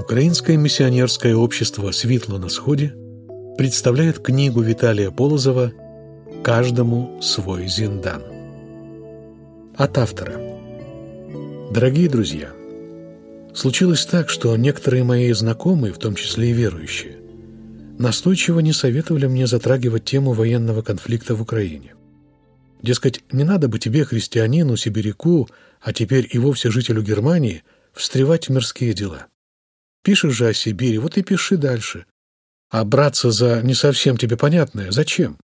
Украинское миссионерское общество «Светло на сходе» представляет книгу Виталия Полозова «Каждому свой зиндан». От автора. Дорогие друзья, случилось так, что некоторые мои знакомые, в том числе и верующие, настойчиво не советовали мне затрагивать тему военного конфликта в Украине. Дескать, не надо бы тебе, христианину, сибиряку, а теперь и вовсе жителю Германии, встревать в мирские дела. Пишешь же о Сибири, вот и пиши дальше. А браться за не совсем тебе понятное зачем?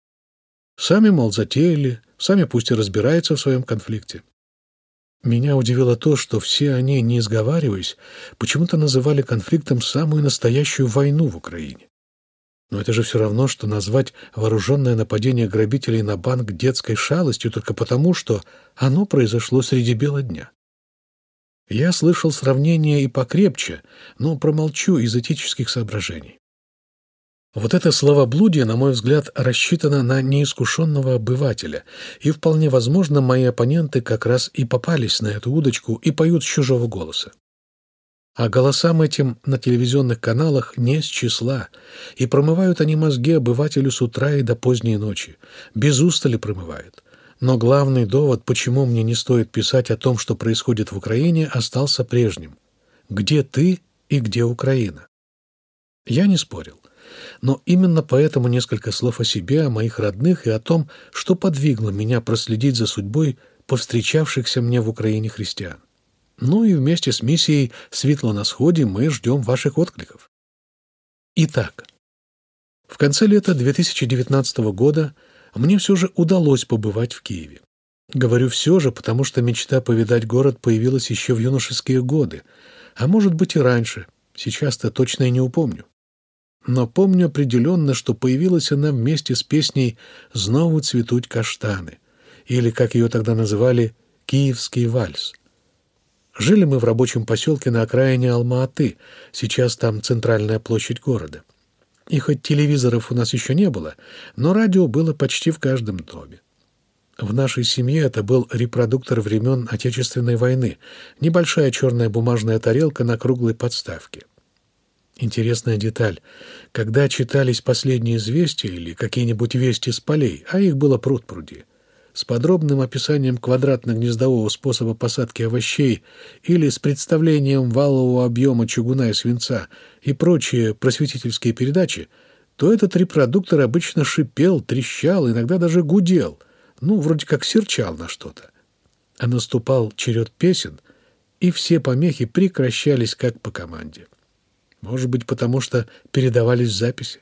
Сами, мол, затеяли, сами пусть и разбираются в своем конфликте. Меня удивило то, что все они, не изговариваясь, почему-то называли конфликтом самую настоящую войну в Украине. Но это же все равно, что назвать вооруженное нападение грабителей на банк детской шалостью только потому, что оно произошло среди бела дня. Я слышал сравнение и покрепче, но промолчу из этических соображений. Вот это словоблудие, на мой взгляд, рассчитано на неискушенного обывателя, и вполне возможно, мои оппоненты как раз и попались на эту удочку и поют с чужого голоса. А голосам этим на телевизионных каналах не с числа, и промывают они мозги обывателю с утра и до поздней ночи, без устали промывают. Но главный довод, почему мне не стоит писать о том, что происходит в Украине, остался прежним. Где ты и где Украина? Я не спорил. Но именно поэтому несколько слов о себе, о моих родных и о том, что подвигло меня проследить за судьбой повстречавшихся мне в Украине христиан. Ну и вместе с миссией «Светло на сходе» мы ждем ваших откликов. Итак, в конце лета 2019 года мне все же удалось побывать в Киеве. Говорю «все же», потому что мечта повидать город появилась еще в юношеские годы, а может быть и раньше, сейчас-то точно и не упомню. Но помню определенно, что появилась она вместе с песней «Знову цветуть каштаны», или, как ее тогда называли, «Киевский вальс». Жили мы в рабочем поселке на окраине Алма-Аты, сейчас там центральная площадь города. И хоть телевизоров у нас еще не было, но радио было почти в каждом доме. В нашей семье это был репродуктор времен Отечественной войны, небольшая черная бумажная тарелка на круглой подставке. Интересная деталь. Когда читались последние известия или какие-нибудь вести с полей, а их было пруд-пруди, с подробным описанием квадратно-гнездового способа посадки овощей или с представлением валового объема чугуна и свинца и прочие просветительские передачи, то этот репродуктор обычно шипел, трещал, иногда даже гудел, ну, вроде как серчал на что-то. А наступал черед песен, и все помехи прекращались как по команде. Может быть, потому что передавались записи.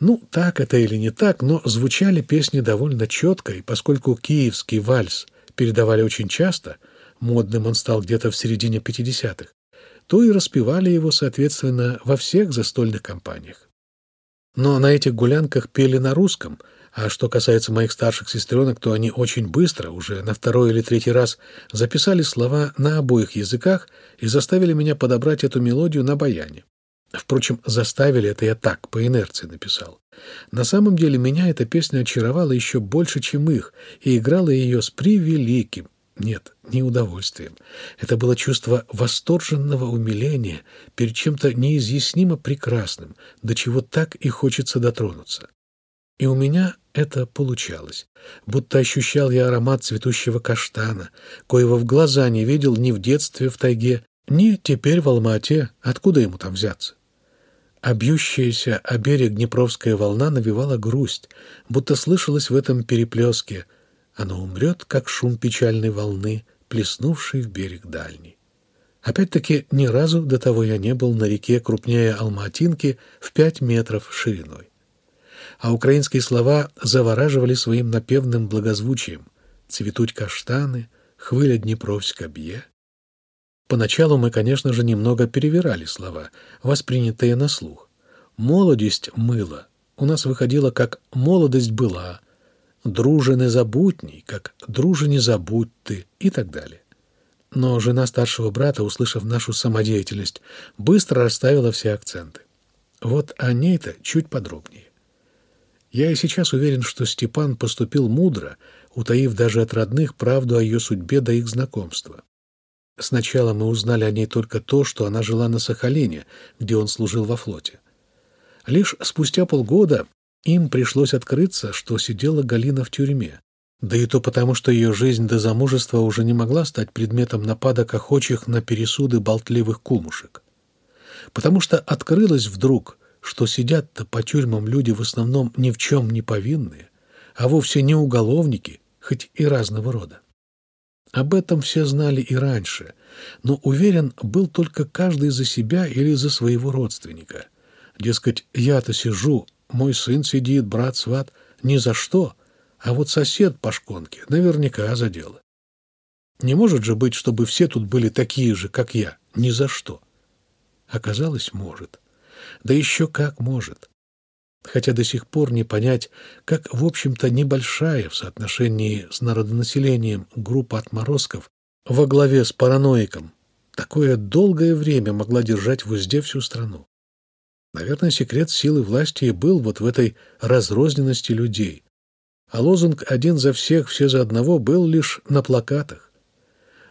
Ну, так это или не так, но звучали песни довольно четко, и поскольку киевский вальс передавали очень часто, модным он стал где-то в середине 50-х, то и распевали его, соответственно, во всех застольных компаниях. Но на этих гулянках пели на русском, а что касается моих старших сестренок, то они очень быстро, уже на второй или третий раз, записали слова на обоих языках и заставили меня подобрать эту мелодию на баяне. Впрочем, заставили это я так, по инерции написал. На самом деле меня эта песня очаровала еще больше, чем их, и играла ее с превеликим, нет, не удовольствием. Это было чувство восторженного умиления перед чем-то неизъяснимо прекрасным, до чего так и хочется дотронуться. И у меня это получалось, будто ощущал я аромат цветущего каштана, коего в глаза не видел ни в детстве в тайге, ни теперь в Алмате, откуда ему там взяться. А бьющаяся о берег Днепровская волна навевала грусть, будто слышалась в этом переплеске. Оно умрет, как шум печальной волны, плеснувшей в берег дальний. Опять-таки, ни разу до того я не был на реке крупнее Алматинки в пять метров шириной. А украинские слова завораживали своим напевным благозвучием «Цветуть каштаны», «Хвиля Днепровська бье». Поначалу мы, конечно же, немного перевирали слова, воспринятые на слух. «Молодость мыла» у нас выходило как «молодость была», «друже не забудней», как «друже забудь ты» и так далее. Но жена старшего брата, услышав нашу самодеятельность, быстро расставила все акценты. Вот о ней-то чуть подробнее. Я и сейчас уверен, что Степан поступил мудро, утаив даже от родных правду о ее судьбе до их знакомства. Сначала мы узнали о ней только то, что она жила на Сахалине, где он служил во флоте. Лишь спустя полгода им пришлось открыться, что сидела Галина в тюрьме. Да и то потому, что ее жизнь до замужества уже не могла стать предметом нападок охочих на пересуды болтливых кумушек. Потому что открылось вдруг, что сидят-то по тюрьмам люди в основном ни в чем не повинные, а вовсе не уголовники, хоть и разного рода. Об этом все знали и раньше, но, уверен, был только каждый за себя или за своего родственника. Дескать, я-то сижу, мой сын сидит, брат-сват, ни за что, а вот сосед по шконке наверняка за дело. Не может же быть, чтобы все тут были такие же, как я, ни за что. Оказалось, может. Да еще как может хотя до сих пор не понять, как, в общем-то, небольшая в соотношении с народонаселением группа отморозков во главе с параноиком такое долгое время могла держать в узде всю страну. Наверное, секрет силы власти и был вот в этой разрозненности людей. А лозунг «один за всех, все за одного» был лишь на плакатах.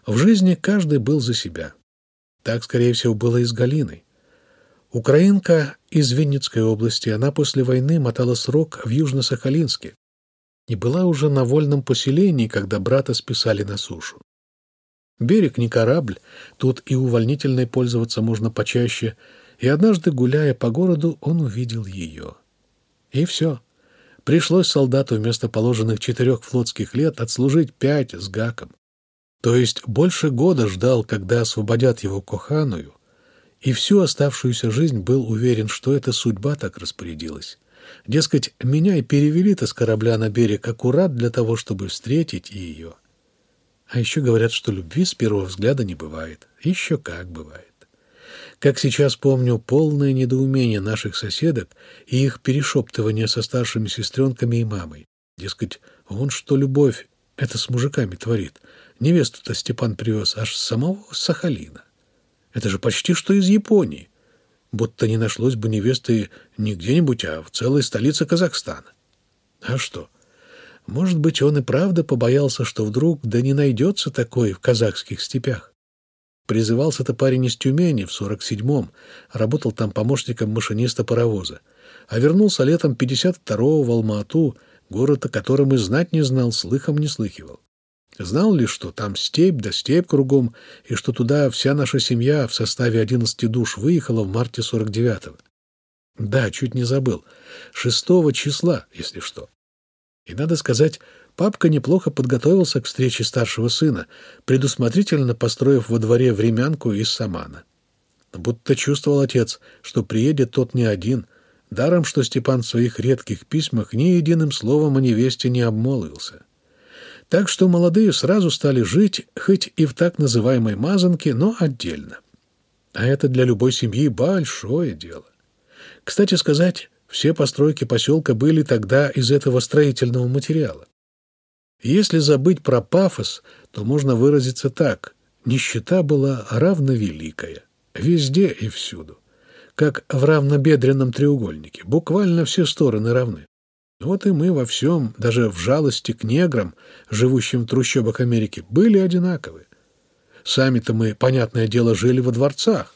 В жизни каждый был за себя. Так, скорее всего, было и с Галиной. Украинка из Винницкой области, она после войны мотала срок в Южно-Сахалинске и была уже на вольном поселении, когда брата списали на сушу. Берег не корабль, тут и увольнительной пользоваться можно почаще, и однажды, гуляя по городу, он увидел ее. И все. Пришлось солдату вместо положенных четырех флотских лет отслужить пять с гаком. То есть больше года ждал, когда освободят его коханую, и всю оставшуюся жизнь был уверен, что эта судьба так распорядилась. Дескать, меня и перевели-то с корабля на берег аккурат для того, чтобы встретить ее. А еще говорят, что любви с первого взгляда не бывает. Еще как бывает. Как сейчас помню полное недоумение наших соседок и их перешептывание со старшими сестренками и мамой. Дескать, он что любовь это с мужиками творит. Невесту-то Степан привез аж с самого Сахалина. Это же почти что из Японии. Будто не нашлось бы невесты не где-нибудь, а в целой столице Казахстана. А что? Может быть, он и правда побоялся, что вдруг да не найдется такой в казахских степях. Призывался-то парень из Тюмени в 47-м, работал там помощником машиниста паровоза, а вернулся летом 52-го в Алма-Ату, город, о котором и знать не знал, слыхом не слыхивал. Знал ли, что там степь да степь кругом, и что туда вся наша семья в составе одиннадцати душ выехала в марте сорок девятого? Да, чуть не забыл. Шестого числа, если что. И надо сказать, папка неплохо подготовился к встрече старшего сына, предусмотрительно построив во дворе времянку из самана. Будто чувствовал отец, что приедет тот не один, даром, что Степан в своих редких письмах ни единым словом о невесте не обмолвился. Так что молодые сразу стали жить, хоть и в так называемой мазанке, но отдельно. А это для любой семьи большое дело. Кстати сказать, все постройки поселка были тогда из этого строительного материала. Если забыть про пафос, то можно выразиться так. Нищета была равновеликая. Везде и всюду. Как в равнобедренном треугольнике. Буквально все стороны равны. Вот и мы во всем, даже в жалости к неграм, живущим в трущобах Америки, были одинаковы. Сами-то мы, понятное дело, жили во дворцах.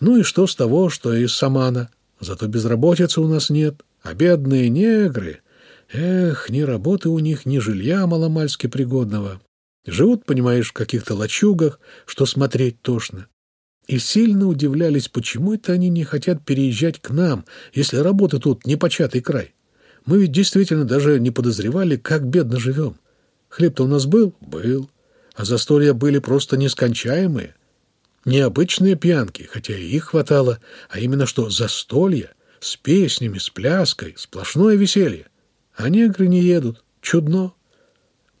Ну и что с того, что из Самана? Зато безработицы у нас нет. А бедные негры... Эх, ни работы у них, ни жилья маломальски пригодного. Живут, понимаешь, в каких-то лачугах, что смотреть тошно. И сильно удивлялись, почему это они не хотят переезжать к нам, если работы тут непочатый край. Мы ведь действительно даже не подозревали, как бедно живем. Хлеб-то у нас был? Был. А застолья были просто нескончаемые. Необычные пьянки, хотя и их хватало, а именно что застолья, с песнями, с пляской, сплошное веселье. А негры не едут. Чудно.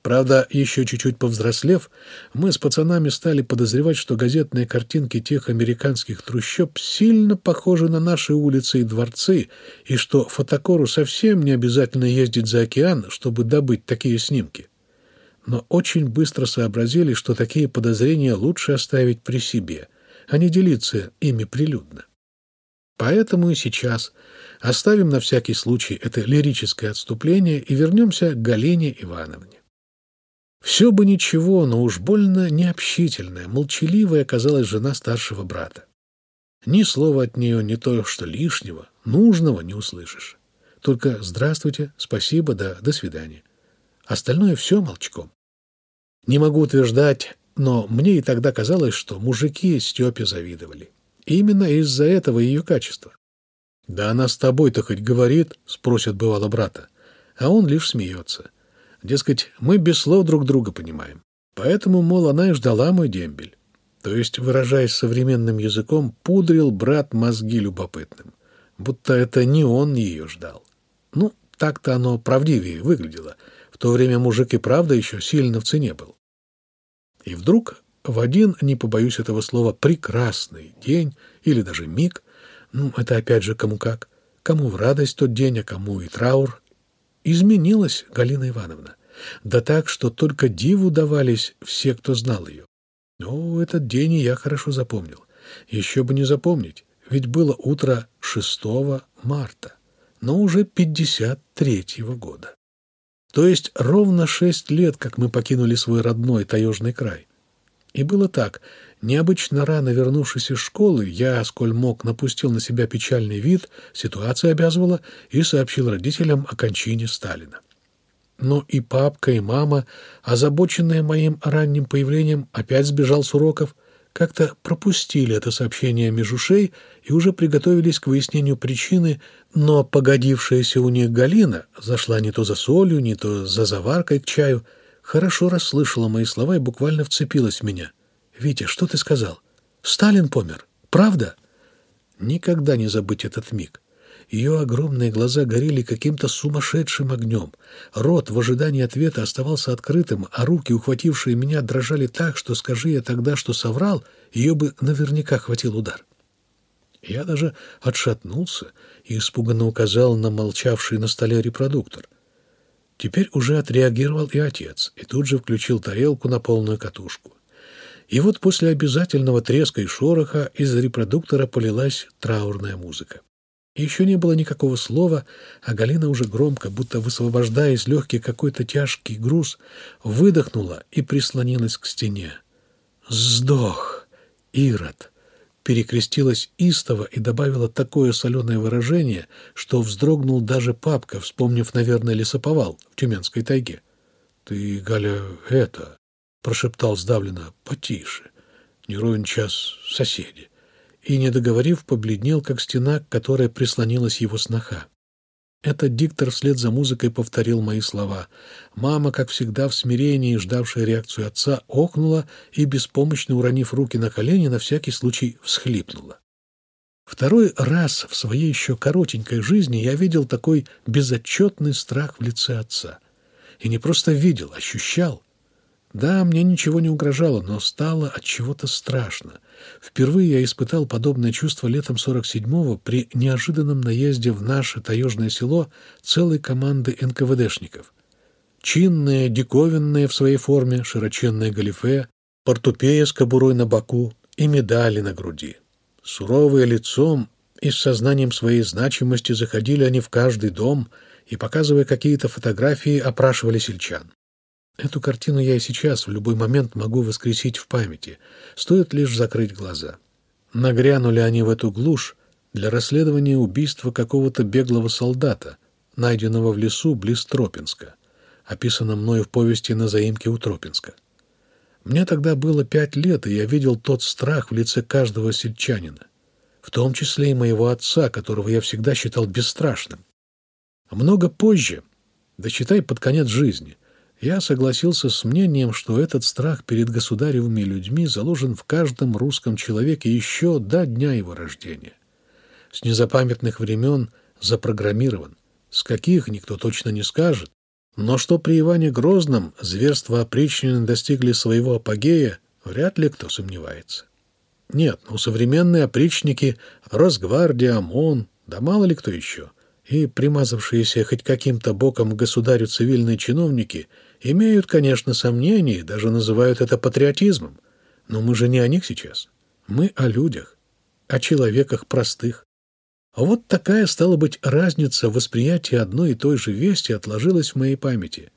Правда, еще чуть-чуть повзрослев, мы с пацанами стали подозревать, что газетные картинки тех американских трущоб сильно похожи на наши улицы и дворцы, и что фотокору совсем не обязательно ездить за океан, чтобы добыть такие снимки. Но очень быстро сообразили, что такие подозрения лучше оставить при себе, а не делиться ими прилюдно. Поэтому и сейчас оставим на всякий случай это лирическое отступление и вернемся к Галине Ивановне. Все бы ничего, но уж больно необщительная, молчаливая оказалась жена старшего брата. Ни слова от нее, не то что лишнего, нужного не услышишь. Только «здравствуйте», «спасибо», да «до свидания». Остальное все молчком. Не могу утверждать, но мне и тогда казалось, что мужики Степе завидовали. Именно из-за этого ее качества. «Да она с тобой-то хоть говорит?» — спросят бывало брата. А он лишь смеется. Дескать, мы без слов друг друга понимаем. Поэтому, мол, она и ждала мой дембель. То есть, выражаясь современным языком, пудрил брат мозги любопытным. Будто это не он ее ждал. Ну, так-то оно правдивее выглядело. В то время мужик и правда еще сильно в цене был. И вдруг в один, не побоюсь этого слова, прекрасный день или даже миг, ну, это опять же кому как, кому в радость тот день, а кому и траур, изменилась Галина Ивановна. Да так, что только диву давались все, кто знал ее. Ну, этот день я хорошо запомнил. Еще бы не запомнить, ведь было утро 6 марта, но уже 53-го года. То есть ровно шесть лет, как мы покинули свой родной таежный край. И было так. Необычно рано вернувшись из школы, я, сколь мог, напустил на себя печальный вид, ситуация обязывала, и сообщил родителям о кончине Сталина. Но и папка, и мама, озабоченные моим ранним появлением, опять сбежал с уроков, как-то пропустили это сообщение меж и уже приготовились к выяснению причины, но погодившаяся у них Галина зашла не то за солью, не то за заваркой к чаю, хорошо расслышала мои слова и буквально вцепилась в меня. «Витя, что ты сказал? Сталин помер. Правда?» Никогда не забыть этот миг. Ее огромные глаза горели каким-то сумасшедшим огнем. Рот в ожидании ответа оставался открытым, а руки, ухватившие меня, дрожали так, что, скажи я тогда, что соврал, ее бы наверняка хватил удар. Я даже отшатнулся и испуганно указал на молчавший на столе репродуктор. Теперь уже отреагировал и отец, и тут же включил тарелку на полную катушку. И вот после обязательного треска и шороха из репродуктора полилась траурная музыка. Еще не было никакого слова, а Галина уже громко, будто высвобождая из легких какой-то тяжкий груз, выдохнула и прислонилась к стене. «Сдох! Ирод!» перекрестилась истово и добавила такое соленое выражение, что вздрогнул даже папка, вспомнив, наверное, лесоповал в Тюменской тайге. — Ты, Галя, это... — прошептал сдавленно. — Потише. Не ровен час соседи и, не договорив, побледнел, как стена, к которой прислонилась его сноха. Этот диктор вслед за музыкой повторил мои слова. Мама, как всегда, в смирении, ждавшая реакцию отца, охнула и, беспомощно уронив руки на колени, на всякий случай всхлипнула. Второй раз в своей еще коротенькой жизни я видел такой безотчетный страх в лице отца. И не просто видел, ощущал. Да, мне ничего не угрожало, но стало от чего-то страшно. Впервые я испытал подобное чувство летом 47-го при неожиданном наезде в наше таежное село целой команды НКВДшников. Чинные, диковинные в своей форме, широченные галифе, портупея с кобурой на боку и медали на груди. Суровые лицом и с сознанием своей значимости заходили они в каждый дом и, показывая какие-то фотографии, опрашивали сельчан. Эту картину я и сейчас в любой момент могу воскресить в памяти. Стоит лишь закрыть глаза. Нагрянули они в эту глушь для расследования убийства какого-то беглого солдата, найденного в лесу близ Тропинска, описано мною в повести на заимке у Тропинска. Мне тогда было пять лет, и я видел тот страх в лице каждого сельчанина, в том числе и моего отца, которого я всегда считал бесстрашным. Много позже, да считай под конец жизни — я согласился с мнением, что этот страх перед государевыми людьми заложен в каждом русском человеке еще до дня его рождения. С незапамятных времен запрограммирован. С каких, никто точно не скажет. Но что при Иване Грозном зверства опричнины достигли своего апогея, вряд ли кто сомневается. Нет, ну современные опричники, Росгвардия, ОМОН, да мало ли кто еще, и примазавшиеся хоть каким-то боком государю цивильные чиновники – Имеют, конечно, сомнения, даже называют это патриотизмом. Но мы же не о них сейчас. Мы о людях, о человеках простых. А вот такая, стала быть, разница в восприятии одной и той же вести отложилась в моей памяти.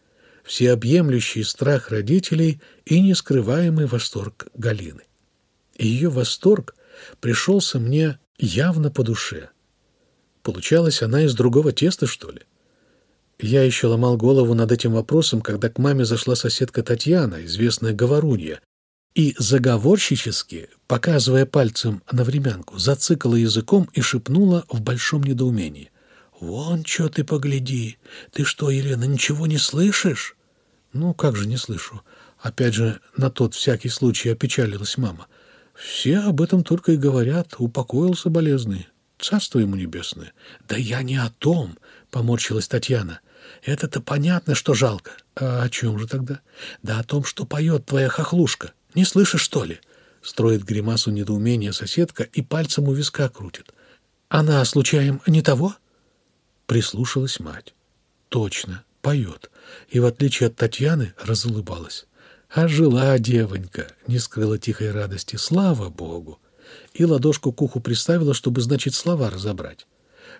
всеобъемлющий страх родителей и нескрываемый восторг Галины. И ее восторг пришелся мне явно по душе. Получалось, она из другого теста, что ли? Я еще ломал голову над этим вопросом, когда к маме зашла соседка Татьяна, известная говорунья, и заговорщически, показывая пальцем на времянку, зацикала языком и шепнула в большом недоумении. «Вон, что ты погляди! Ты что, Елена, ничего не слышишь?» «Ну, как же не слышу?» Опять же, на тот всякий случай опечалилась мама. «Все об этом только и говорят. Упокоился болезный. Царство ему небесное». «Да я не о том!» — поморщилась Татьяна. «Это-то понятно, что жалко. А о чем же тогда?» «Да о том, что поет твоя хохлушка. Не слышишь, что ли?» Строит гримасу недоумения соседка и пальцем у виска крутит. «Она, случаем, не того?» Прислушалась мать. Точно, поет. И, в отличие от Татьяны, разулыбалась. А жила девонька, не скрыла тихой радости. Слава Богу! И ладошку к уху приставила, чтобы, значит, слова разобрать.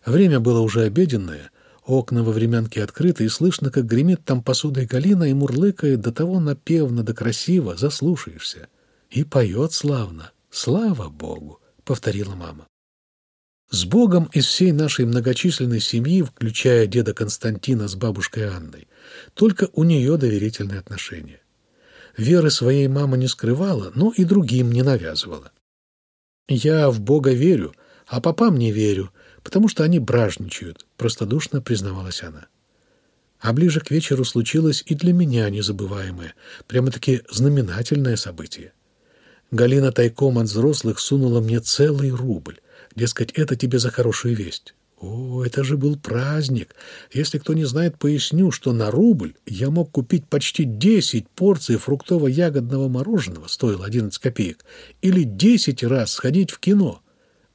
Время было уже обеденное, окна во времянке открыты, и слышно, как гремит там посудой Галина и мурлыкает до того напевно да красиво, заслушаешься. И поет славно. Слава Богу! — повторила мама. С Богом из всей нашей многочисленной семьи, включая деда Константина с бабушкой Анной, только у нее доверительные отношения. Веры своей мама не скрывала, но и другим не навязывала. «Я в Бога верю, а попам не верю, потому что они бражничают», — простодушно признавалась она. А ближе к вечеру случилось и для меня незабываемое, прямо-таки знаменательное событие. Галина тайком от взрослых сунула мне целый рубль, Дескать, это тебе за хорошую весть. О, это же был праздник. Если кто не знает, поясню, что на рубль я мог купить почти 10 порций фруктово-ягодного мороженого, стоило 11 копеек, или 10 раз сходить в кино.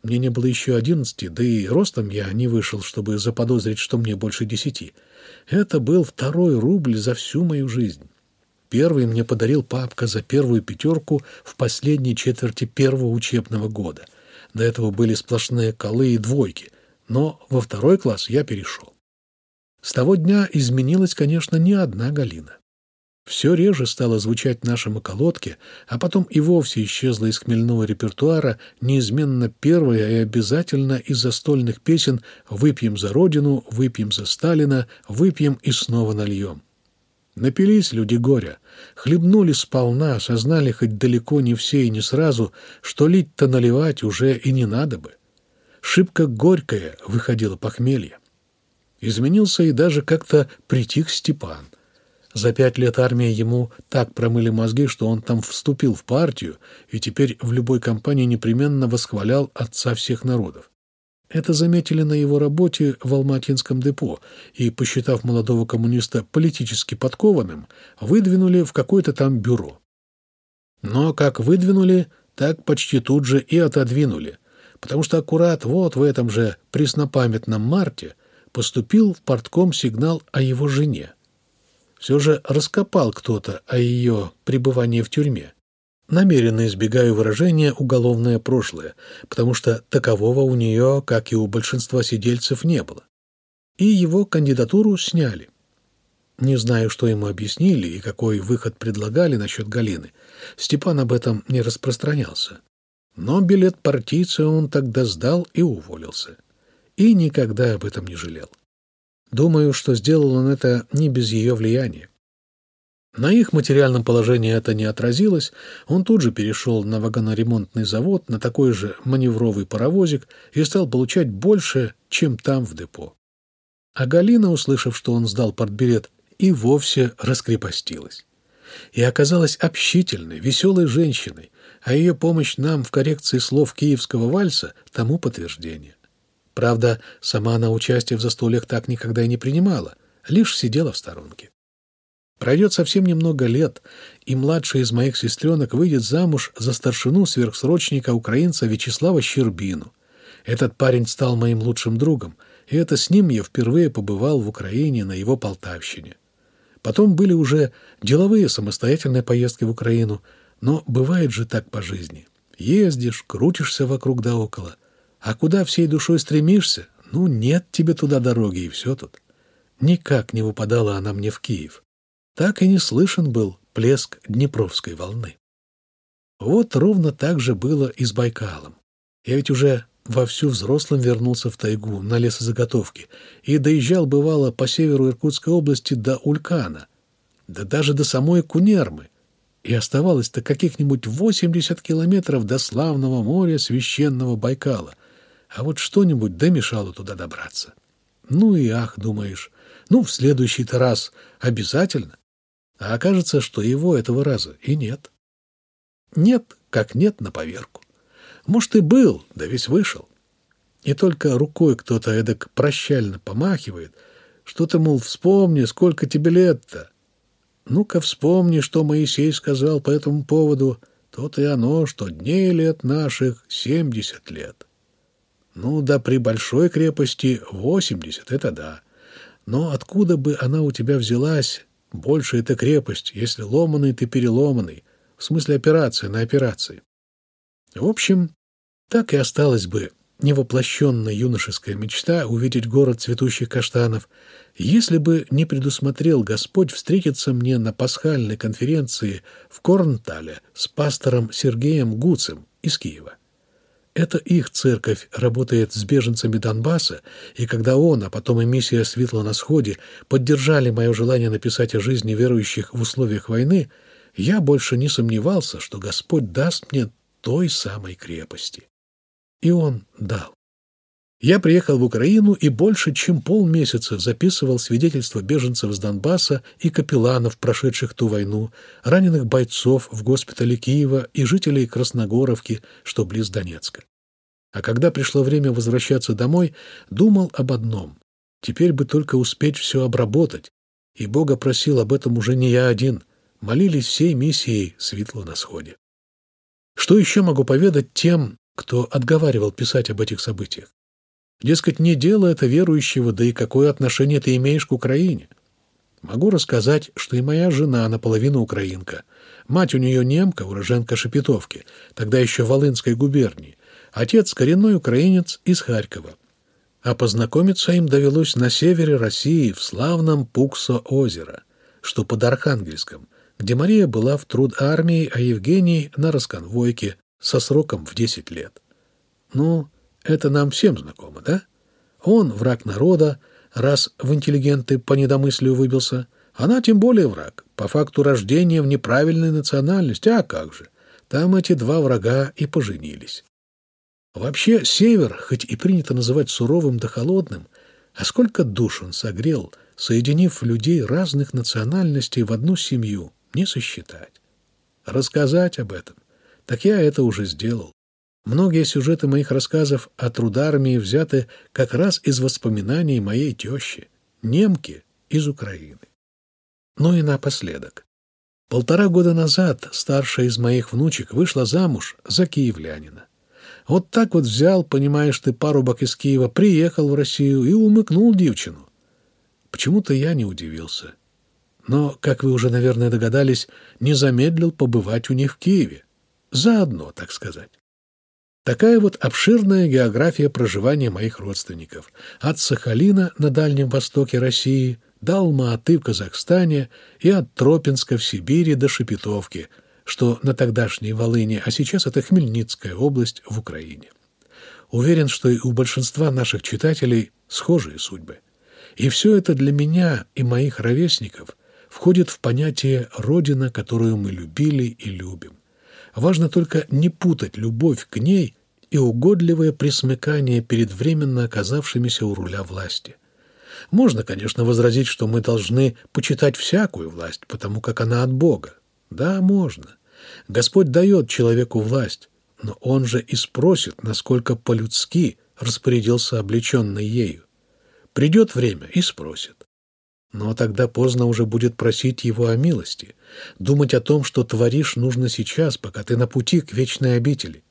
Мне не было еще 11, да и ростом я не вышел, чтобы заподозрить, что мне больше 10. Это был второй рубль за всю мою жизнь. Первый мне подарил папка за первую пятерку в последней четверти первого учебного года. До этого были сплошные колы и двойки, но во второй класс я перешел. С того дня изменилась, конечно, не одна Галина. Все реже стало звучать наши околотки, а потом и вовсе исчезла из хмельного репертуара неизменно первая и обязательно из застольных песен «Выпьем за Родину», «Выпьем за Сталина», «Выпьем и снова нальем». Напились люди горя, хлебнули сполна, осознали хоть далеко не все и не сразу, что лить-то наливать уже и не надо бы. Шибко горькое выходило похмелье. Изменился и даже как-то притих Степан. За пять лет армии ему так промыли мозги, что он там вступил в партию и теперь в любой компании непременно восхвалял отца всех народов. Это заметили на его работе в Алматинском депо и, посчитав молодого коммуниста политически подкованным, выдвинули в какое-то там бюро. Но как выдвинули, так почти тут же и отодвинули, потому что аккурат вот в этом же преснопамятном марте поступил в портком сигнал о его жене. Все же раскопал кто-то о ее пребывании в тюрьме. Намеренно избегаю выражения «уголовное прошлое», потому что такового у нее, как и у большинства сидельцев, не было. И его кандидатуру сняли. Не знаю, что ему объяснили и какой выход предлагали насчет Галины. Степан об этом не распространялся. Но билет партийца он тогда сдал и уволился. И никогда об этом не жалел. Думаю, что сделал он это не без ее влияния. На их материальном положении это не отразилось, он тут же перешел на вагоноремонтный завод, на такой же маневровый паровозик и стал получать больше, чем там в депо. А Галина, услышав, что он сдал портбилет, и вовсе раскрепостилась. И оказалась общительной, веселой женщиной, а ее помощь нам в коррекции слов киевского вальса тому подтверждение. Правда, сама она участие в застольях так никогда и не принимала, лишь сидела в сторонке. Пройдет совсем немного лет, и младшая из моих сестренок выйдет замуж за старшину сверхсрочника украинца Вячеслава Щербину. Этот парень стал моим лучшим другом, и это с ним я впервые побывал в Украине на его Полтавщине. Потом были уже деловые самостоятельные поездки в Украину, но бывает же так по жизни. Ездишь, крутишься вокруг да около. А куда всей душой стремишься? Ну, нет тебе туда дороги, и все тут. Никак не выпадала она мне в Киев. так и не слышен был плеск Днепровской волны. Вот ровно так же было и с Байкалом. Я ведь уже вовсю взрослым вернулся в тайгу на лесозаготовки и доезжал, бывало, по северу Иркутской области до Улькана, да даже до самой Кунермы, и оставалось-то каких-нибудь 80 километров до славного моря священного Байкала, а вот что-нибудь домешало туда добраться. Ну и ах, думаешь, ну, в следующий-то раз обязательно. А окажется, что его этого раза и нет. Нет, как нет на поверку. Может, и был, да весь вышел. И только рукой кто-то эдак прощально помахивает, что ты, мол, вспомни, сколько тебе лет-то. Ну-ка вспомни, что Моисей сказал по этому поводу, то-то и оно, что дней лет наших семьдесят лет. Ну да при большой крепости восемьдесят, это да. Но откуда бы она у тебя взялась, больше эта крепость, если ломаный ты переломанный, в смысле операция на операции. В общем, так и осталась бы невоплощенная юношеская мечта увидеть город цветущих каштанов, если бы не предусмотрел Господь встретиться мне на пасхальной конференции в Корнтале с пастором Сергеем Гуцем из Киева. Это их церковь работает с беженцами Донбасса, и когда он, а потом и миссия «Светло на сходе» поддержали мое желание написать о жизни верующих в условиях войны, я больше не сомневался, что Господь даст мне той самой крепости. И он дал. Я приехал в Украину и больше чем полмесяца записывал свидетельства беженцев с Донбасса и капелланов, прошедших ту войну, раненых бойцов в госпитале Киева и жителей Красногоровки, что близ Донецка. А когда пришло время возвращаться домой, думал об одном. Теперь бы только успеть все обработать. И Бога просил об этом уже не я один. Молились всей миссией «Светло на сходе». Что еще могу поведать тем, кто отговаривал писать об этих событиях? Дескать, не дело это верующего, да и какое отношение ты имеешь к Украине? Могу рассказать, что и моя жена наполовину украинка. Мать у нее немка, уроженка Шепетовки, тогда еще Волынской губернии. Отец – коренной украинец из Харькова. А познакомиться им довелось на севере России, в славном Пуксо-озеро, что под Архангельском, где Мария была в труд армии, а Евгений на расконвойке со сроком в 10 лет. Ну, это нам всем знакомо, да? Он враг народа, раз в интеллигенты по недомыслию выбился. Она тем более враг, по факту рождения в неправильной национальности. А как же? Там эти два врага и поженились. Вообще, север, хоть и принято называть суровым да холодным, а сколько душ он согрел, соединив людей разных национальностей в одну семью, не сосчитать. Рассказать об этом, так я это уже сделал. Многие сюжеты моих рассказов о трудармии взяты как раз из воспоминаний моей тещи, немки из Украины. Ну и напоследок. Полтора года назад старшая из моих внучек вышла замуж за киевлянина. Вот так вот взял, понимаешь ты, парубок из Киева, приехал в Россию и умыкнул девчину. Почему-то я не удивился. Но, как вы уже, наверное, догадались, не замедлил побывать у них в Киеве. Заодно, так сказать. Такая вот обширная география проживания моих родственников. От Сахалина на Дальнем Востоке России до Алма-Аты в Казахстане и от Тропинска в Сибири до Шепетовки, что на тогдашней Волыне, а сейчас это Хмельницкая область в Украине. Уверен, что и у большинства наших читателей схожие судьбы. И все это для меня и моих ровесников входит в понятие «родина», которую мы любили и любим. Важно только не путать любовь к ней и угодливое присмыкание перед временно оказавшимися у руля власти. Можно, конечно, возразить, что мы должны почитать всякую власть, потому как она от Бога. Да, можно. Господь дает человеку власть, но он же и спросит, насколько по-людски распорядился облеченный ею. Придет время и спросит. Но тогда поздно уже будет просить его о милости. Думать о том, что творишь, нужно сейчас, пока ты на пути к вечной обители.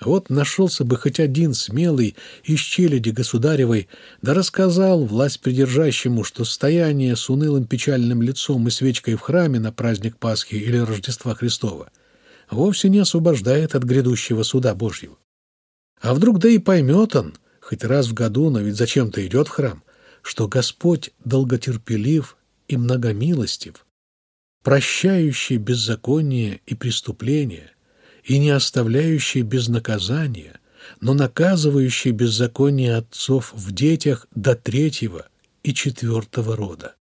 Вот нашелся бы хоть один смелый из челяди государевой, да рассказал власть придержащему, что стояние с унылым печальным лицом и свечкой в храме на праздник Пасхи или Рождества Христова вовсе не освобождает от грядущего суда Божьего. А вдруг да и поймет он, хоть раз в году, но ведь зачем-то идет в храм, что Господь долготерпелив и многомилостив, прощающий беззаконие и преступления и не оставляющий без наказания, но наказывающий беззаконие отцов в детях до третьего и четвертого рода.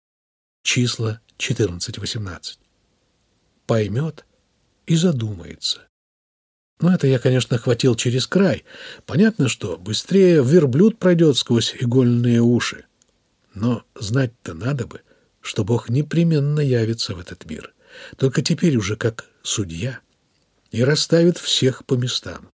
Числа 14-18. Поймет и задумается. Но это я, конечно, хватил через край. Понятно, что быстрее верблюд пройдет сквозь игольные уши. Но знать-то надо бы, что Бог непременно явится в этот мир. Только теперь уже как судья. И расставит всех по местам.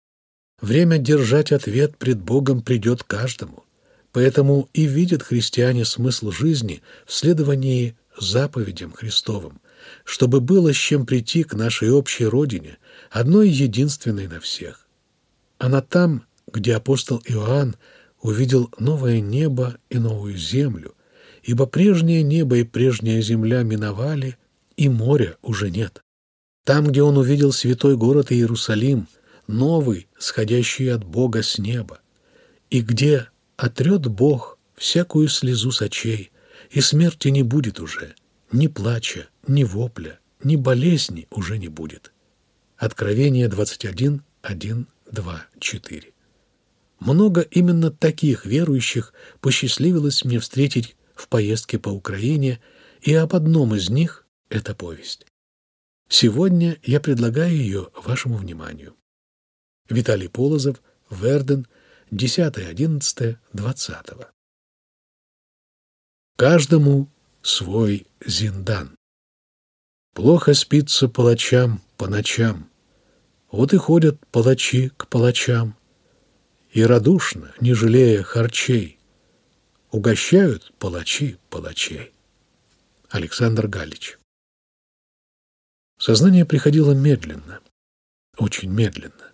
Время держать ответ пред Богом придет каждому. Поэтому и видят христиане смысл жизни в следовании заповедям Христовым, чтобы было с чем прийти к нашей общей родине, одной единственной на всех. Она там, где апостол Иоанн увидел новое небо и новую землю, ибо прежнее небо и прежняя земля миновали, и моря уже нет. Там, где он увидел святой город Иерусалим, новый, сходящий от Бога с неба, и где отрет Бог всякую слезу с очей, и смерти не будет уже, ни плача, ни вопля, ни болезни уже не будет. Откровение 21, 1, 2, 4. Много именно таких верующих посчастливилось мне встретить в поездке по Украине, и об одном из них – эта повесть. Сегодня я предлагаю ее вашему вниманию. Виталий Полозов, Верден, 10-11-20. Каждому свой зиндан. Плохо спится палачам по ночам. Вот и ходят палачи к палачам. И радушно, не жалея харчей, угощают палачи палачей. Александр Галич Сознание приходило медленно, очень медленно.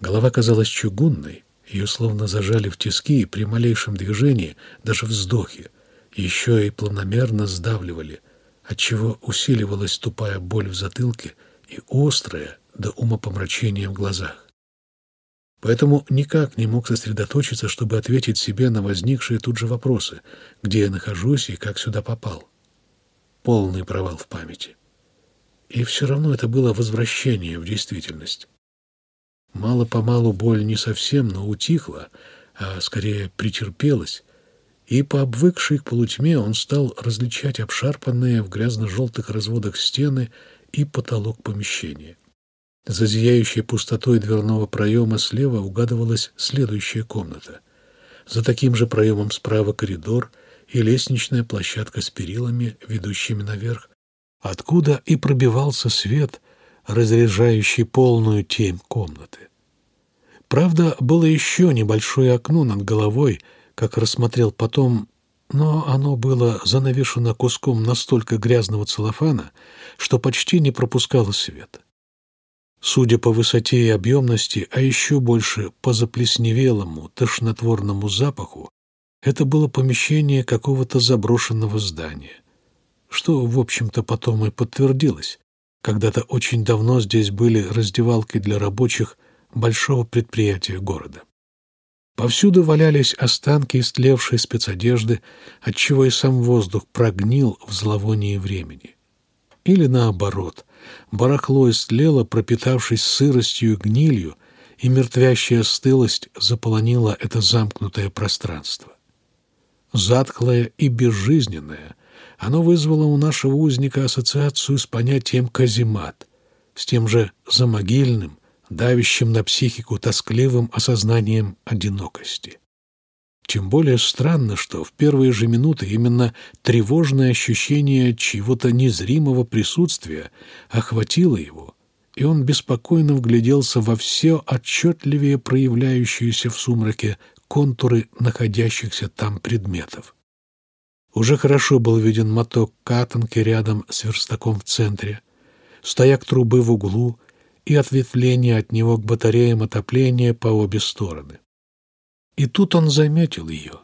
Голова казалась чугунной, ее словно зажали в тиски и при малейшем движении, даже вздохе, еще и планомерно сдавливали, отчего усиливалась тупая боль в затылке и острая до умопомрачения в глазах. Поэтому никак не мог сосредоточиться, чтобы ответить себе на возникшие тут же вопросы, где я нахожусь и как сюда попал. Полный провал в памяти. И все равно это было возвращение в действительность. Мало-помалу боль не совсем, но утихла, а скорее претерпелась, и по обвыкшей к полутьме он стал различать обшарпанные в грязно-желтых разводах стены и потолок помещения. За зияющей пустотой дверного проема слева угадывалась следующая комната. За таким же проемом справа коридор и лестничная площадка с перилами, ведущими наверх, откуда и пробивался свет, разряжающий полную темь комнаты. Правда, было еще небольшое окно над головой, как рассмотрел потом, но оно было занавешено куском настолько грязного целлофана, что почти не пропускало свет. Судя по высоте и объемности, а еще больше по заплесневелому, тошнотворному запаху, это было помещение какого-то заброшенного здания что, в общем-то, потом и подтвердилось. Когда-то очень давно здесь были раздевалки для рабочих большого предприятия города. Повсюду валялись останки истлевшей спецодежды, отчего и сам воздух прогнил в зловонии времени. Или наоборот, барахло истлело, пропитавшись сыростью и гнилью, и мертвящая стылость заполонила это замкнутое пространство. Затхлое и безжизненное, оно вызвало у нашего узника ассоциацию с понятием «каземат», с тем же замогильным, давящим на психику тоскливым осознанием одинокости. Тем более странно, что в первые же минуты именно тревожное ощущение чего-то незримого присутствия охватило его, и он беспокойно вгляделся во все отчетливее проявляющиеся в сумраке контуры находящихся там предметов. Уже хорошо был виден моток катанки рядом с верстаком в центре, стояк трубы в углу и ответвление от него к батареям отопления по обе стороны. И тут он заметил ее.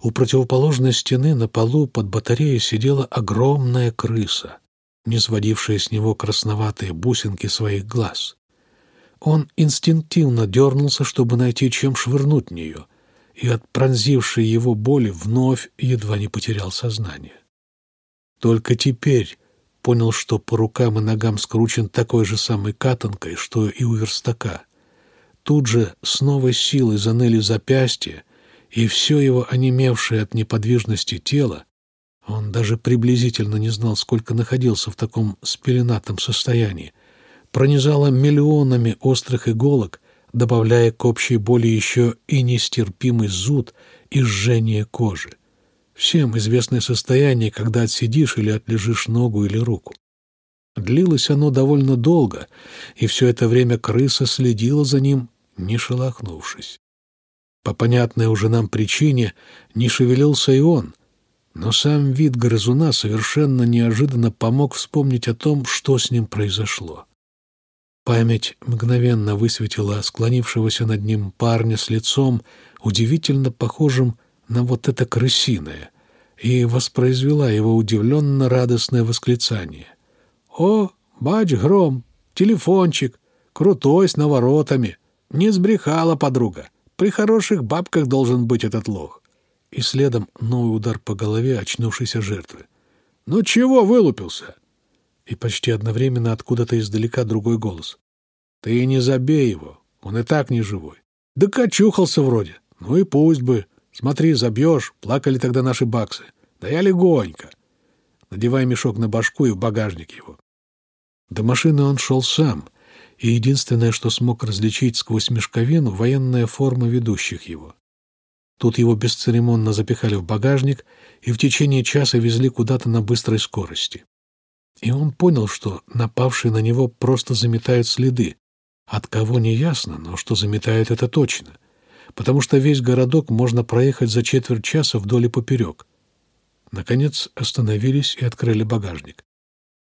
У противоположной стены на полу под батареей сидела огромная крыса, не сводившая с него красноватые бусинки своих глаз. Он инстинктивно дернулся, чтобы найти чем швырнуть нее — и от пронзившей его боли вновь едва не потерял сознание. Только теперь понял, что по рукам и ногам скручен такой же самой катанкой, что и у верстака. Тут же с новой силой заныли запястья, и все его онемевшее от неподвижности тело, он даже приблизительно не знал, сколько находился в таком спеленатом состоянии, пронизало миллионами острых иголок, добавляя к общей боли еще и нестерпимый зуд и жжение кожи. Всем известное состояние, когда отсидишь или отлежишь ногу или руку. Длилось оно довольно долго, и все это время крыса следила за ним, не шелохнувшись. По понятной уже нам причине не шевелился и он, но сам вид грызуна совершенно неожиданно помог вспомнить о том, что с ним произошло. Память мгновенно высветила склонившегося над ним парня с лицом, удивительно похожим на вот это крысиное, и воспроизвела его удивленно радостное восклицание. «О, бач, Гром, телефончик, крутой, с наворотами. Не сбрехала подруга. При хороших бабках должен быть этот лох». И следом новый удар по голове очнувшейся жертвы. «Ну чего вылупился?» И почти одновременно откуда-то издалека другой голос. «Ты не забей его, он и так не живой. Да кочухался вроде. Ну и пусть бы. Смотри, забьешь, плакали тогда наши баксы. Да я легонько. Надевай мешок на башку и в багажник его. До машины он шел сам, и единственное, что смог различить сквозь мешковину, военная форма ведущих его. Тут его бесцеремонно запихали в багажник и в течение часа везли куда-то на быстрой скорости. И он понял, что напавшие на него просто заметают следы. От кого не ясно, но что заметают это точно. Потому что весь городок можно проехать за четверть часа вдоль и поперек. Наконец остановились и открыли багажник.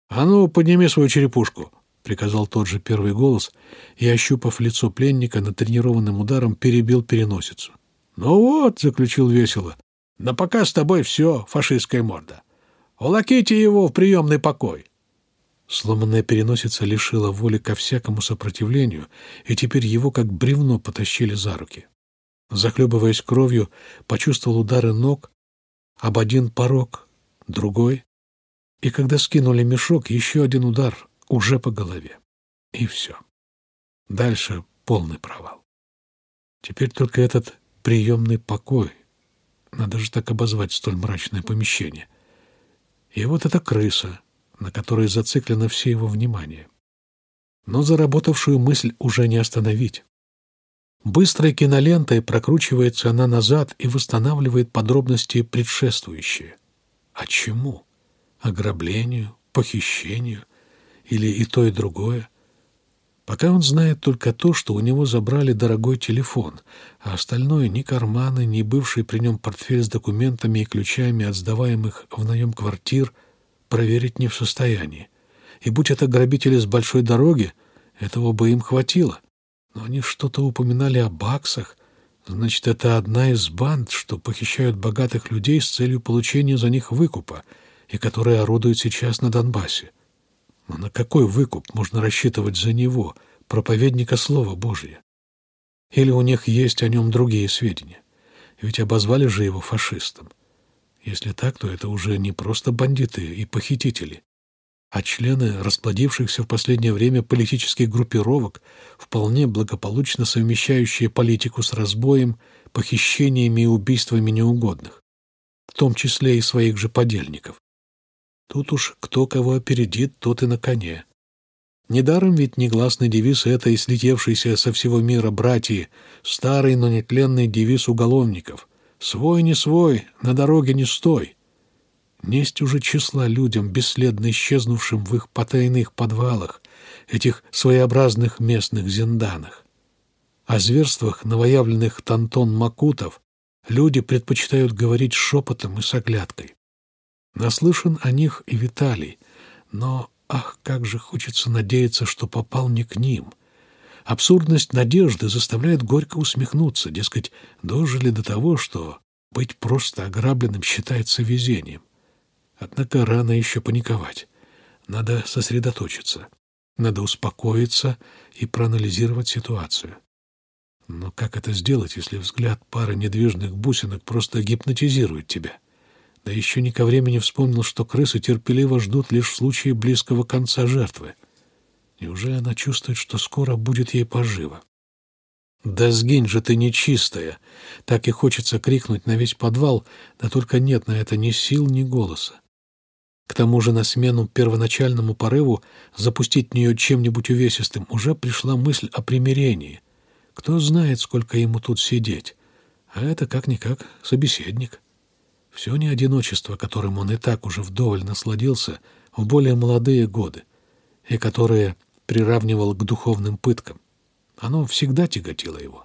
«А ну, подними свою черепушку!» — приказал тот же первый голос и, ощупав лицо пленника, натренированным ударом перебил переносицу. «Ну вот», — заключил весело, — «на пока с тобой все, фашистская морда. Улаките его в приемный покой». Сломанная переносица лишила воли ко всякому сопротивлению, и теперь его как бревно потащили за руки. Захлебываясь кровью, почувствовал удары ног об один порог, другой, и когда скинули мешок, еще один удар уже по голове. И все. Дальше полный провал. Теперь только этот приемный покой. Надо же так обозвать столь мрачное помещение. И вот эта крыса, на которой зациклено все его внимание. Но заработавшую мысль уже не остановить. Быстрой кинолентой прокручивается она назад и восстанавливает подробности предшествующие. А чему? Ограблению, похищению или и то, и другое? Пока он знает только то, что у него забрали дорогой телефон, а остальное ни карманы, ни бывший при нем портфель с документами и ключами от сдаваемых в наем квартир проверить не в состоянии. И будь это грабители с большой дороги, этого бы им хватило. Но они что-то упоминали о баксах. Значит, это одна из банд, что похищают богатых людей с целью получения за них выкупа, и которые орудуют сейчас на Донбассе. Но на какой выкуп можно рассчитывать за него, проповедника Слова Божия? Или у них есть о нем другие сведения? Ведь обозвали же его фашистом. Если так, то это уже не просто бандиты и похитители, а члены расплодившихся в последнее время политических группировок, вполне благополучно совмещающие политику с разбоем, похищениями и убийствами неугодных, в том числе и своих же подельников. Тут уж кто кого опередит, тот и на коне. Недаром ведь негласный девиз этой слетевшейся со всего мира братьи, старый, но нетленный девиз уголовников. «Свой не свой, на дороге не стой». Несть уже числа людям, бесследно исчезнувшим в их потайных подвалах, этих своеобразных местных зинданах. О зверствах новоявленных Тантон Макутов люди предпочитают говорить шепотом и с оглядкой. Наслышан о них и Виталий, но, ах, как же хочется надеяться, что попал не к ним. Абсурдность надежды заставляет горько усмехнуться, дескать, дожили до того, что быть просто ограбленным считается везением. Однако рано еще паниковать. Надо сосредоточиться. Надо успокоиться и проанализировать ситуацию. Но как это сделать, если взгляд пары недвижных бусинок просто гипнотизирует тебя? Да еще не ко времени вспомнил, что крысы терпеливо ждут лишь в случае близкого конца жертвы. Неужели она чувствует, что скоро будет ей поживо? «Да сгинь же ты нечистая!» Так и хочется крикнуть на весь подвал, да только нет на это ни сил, ни голоса. К тому же на смену первоначальному порыву запустить в нее чем-нибудь увесистым уже пришла мысль о примирении. Кто знает, сколько ему тут сидеть. А это как-никак собеседник. Все не одиночество, которым он и так уже вдоволь насладился в более молодые годы, и которое приравнивал к духовным пыткам. Оно всегда тяготило его.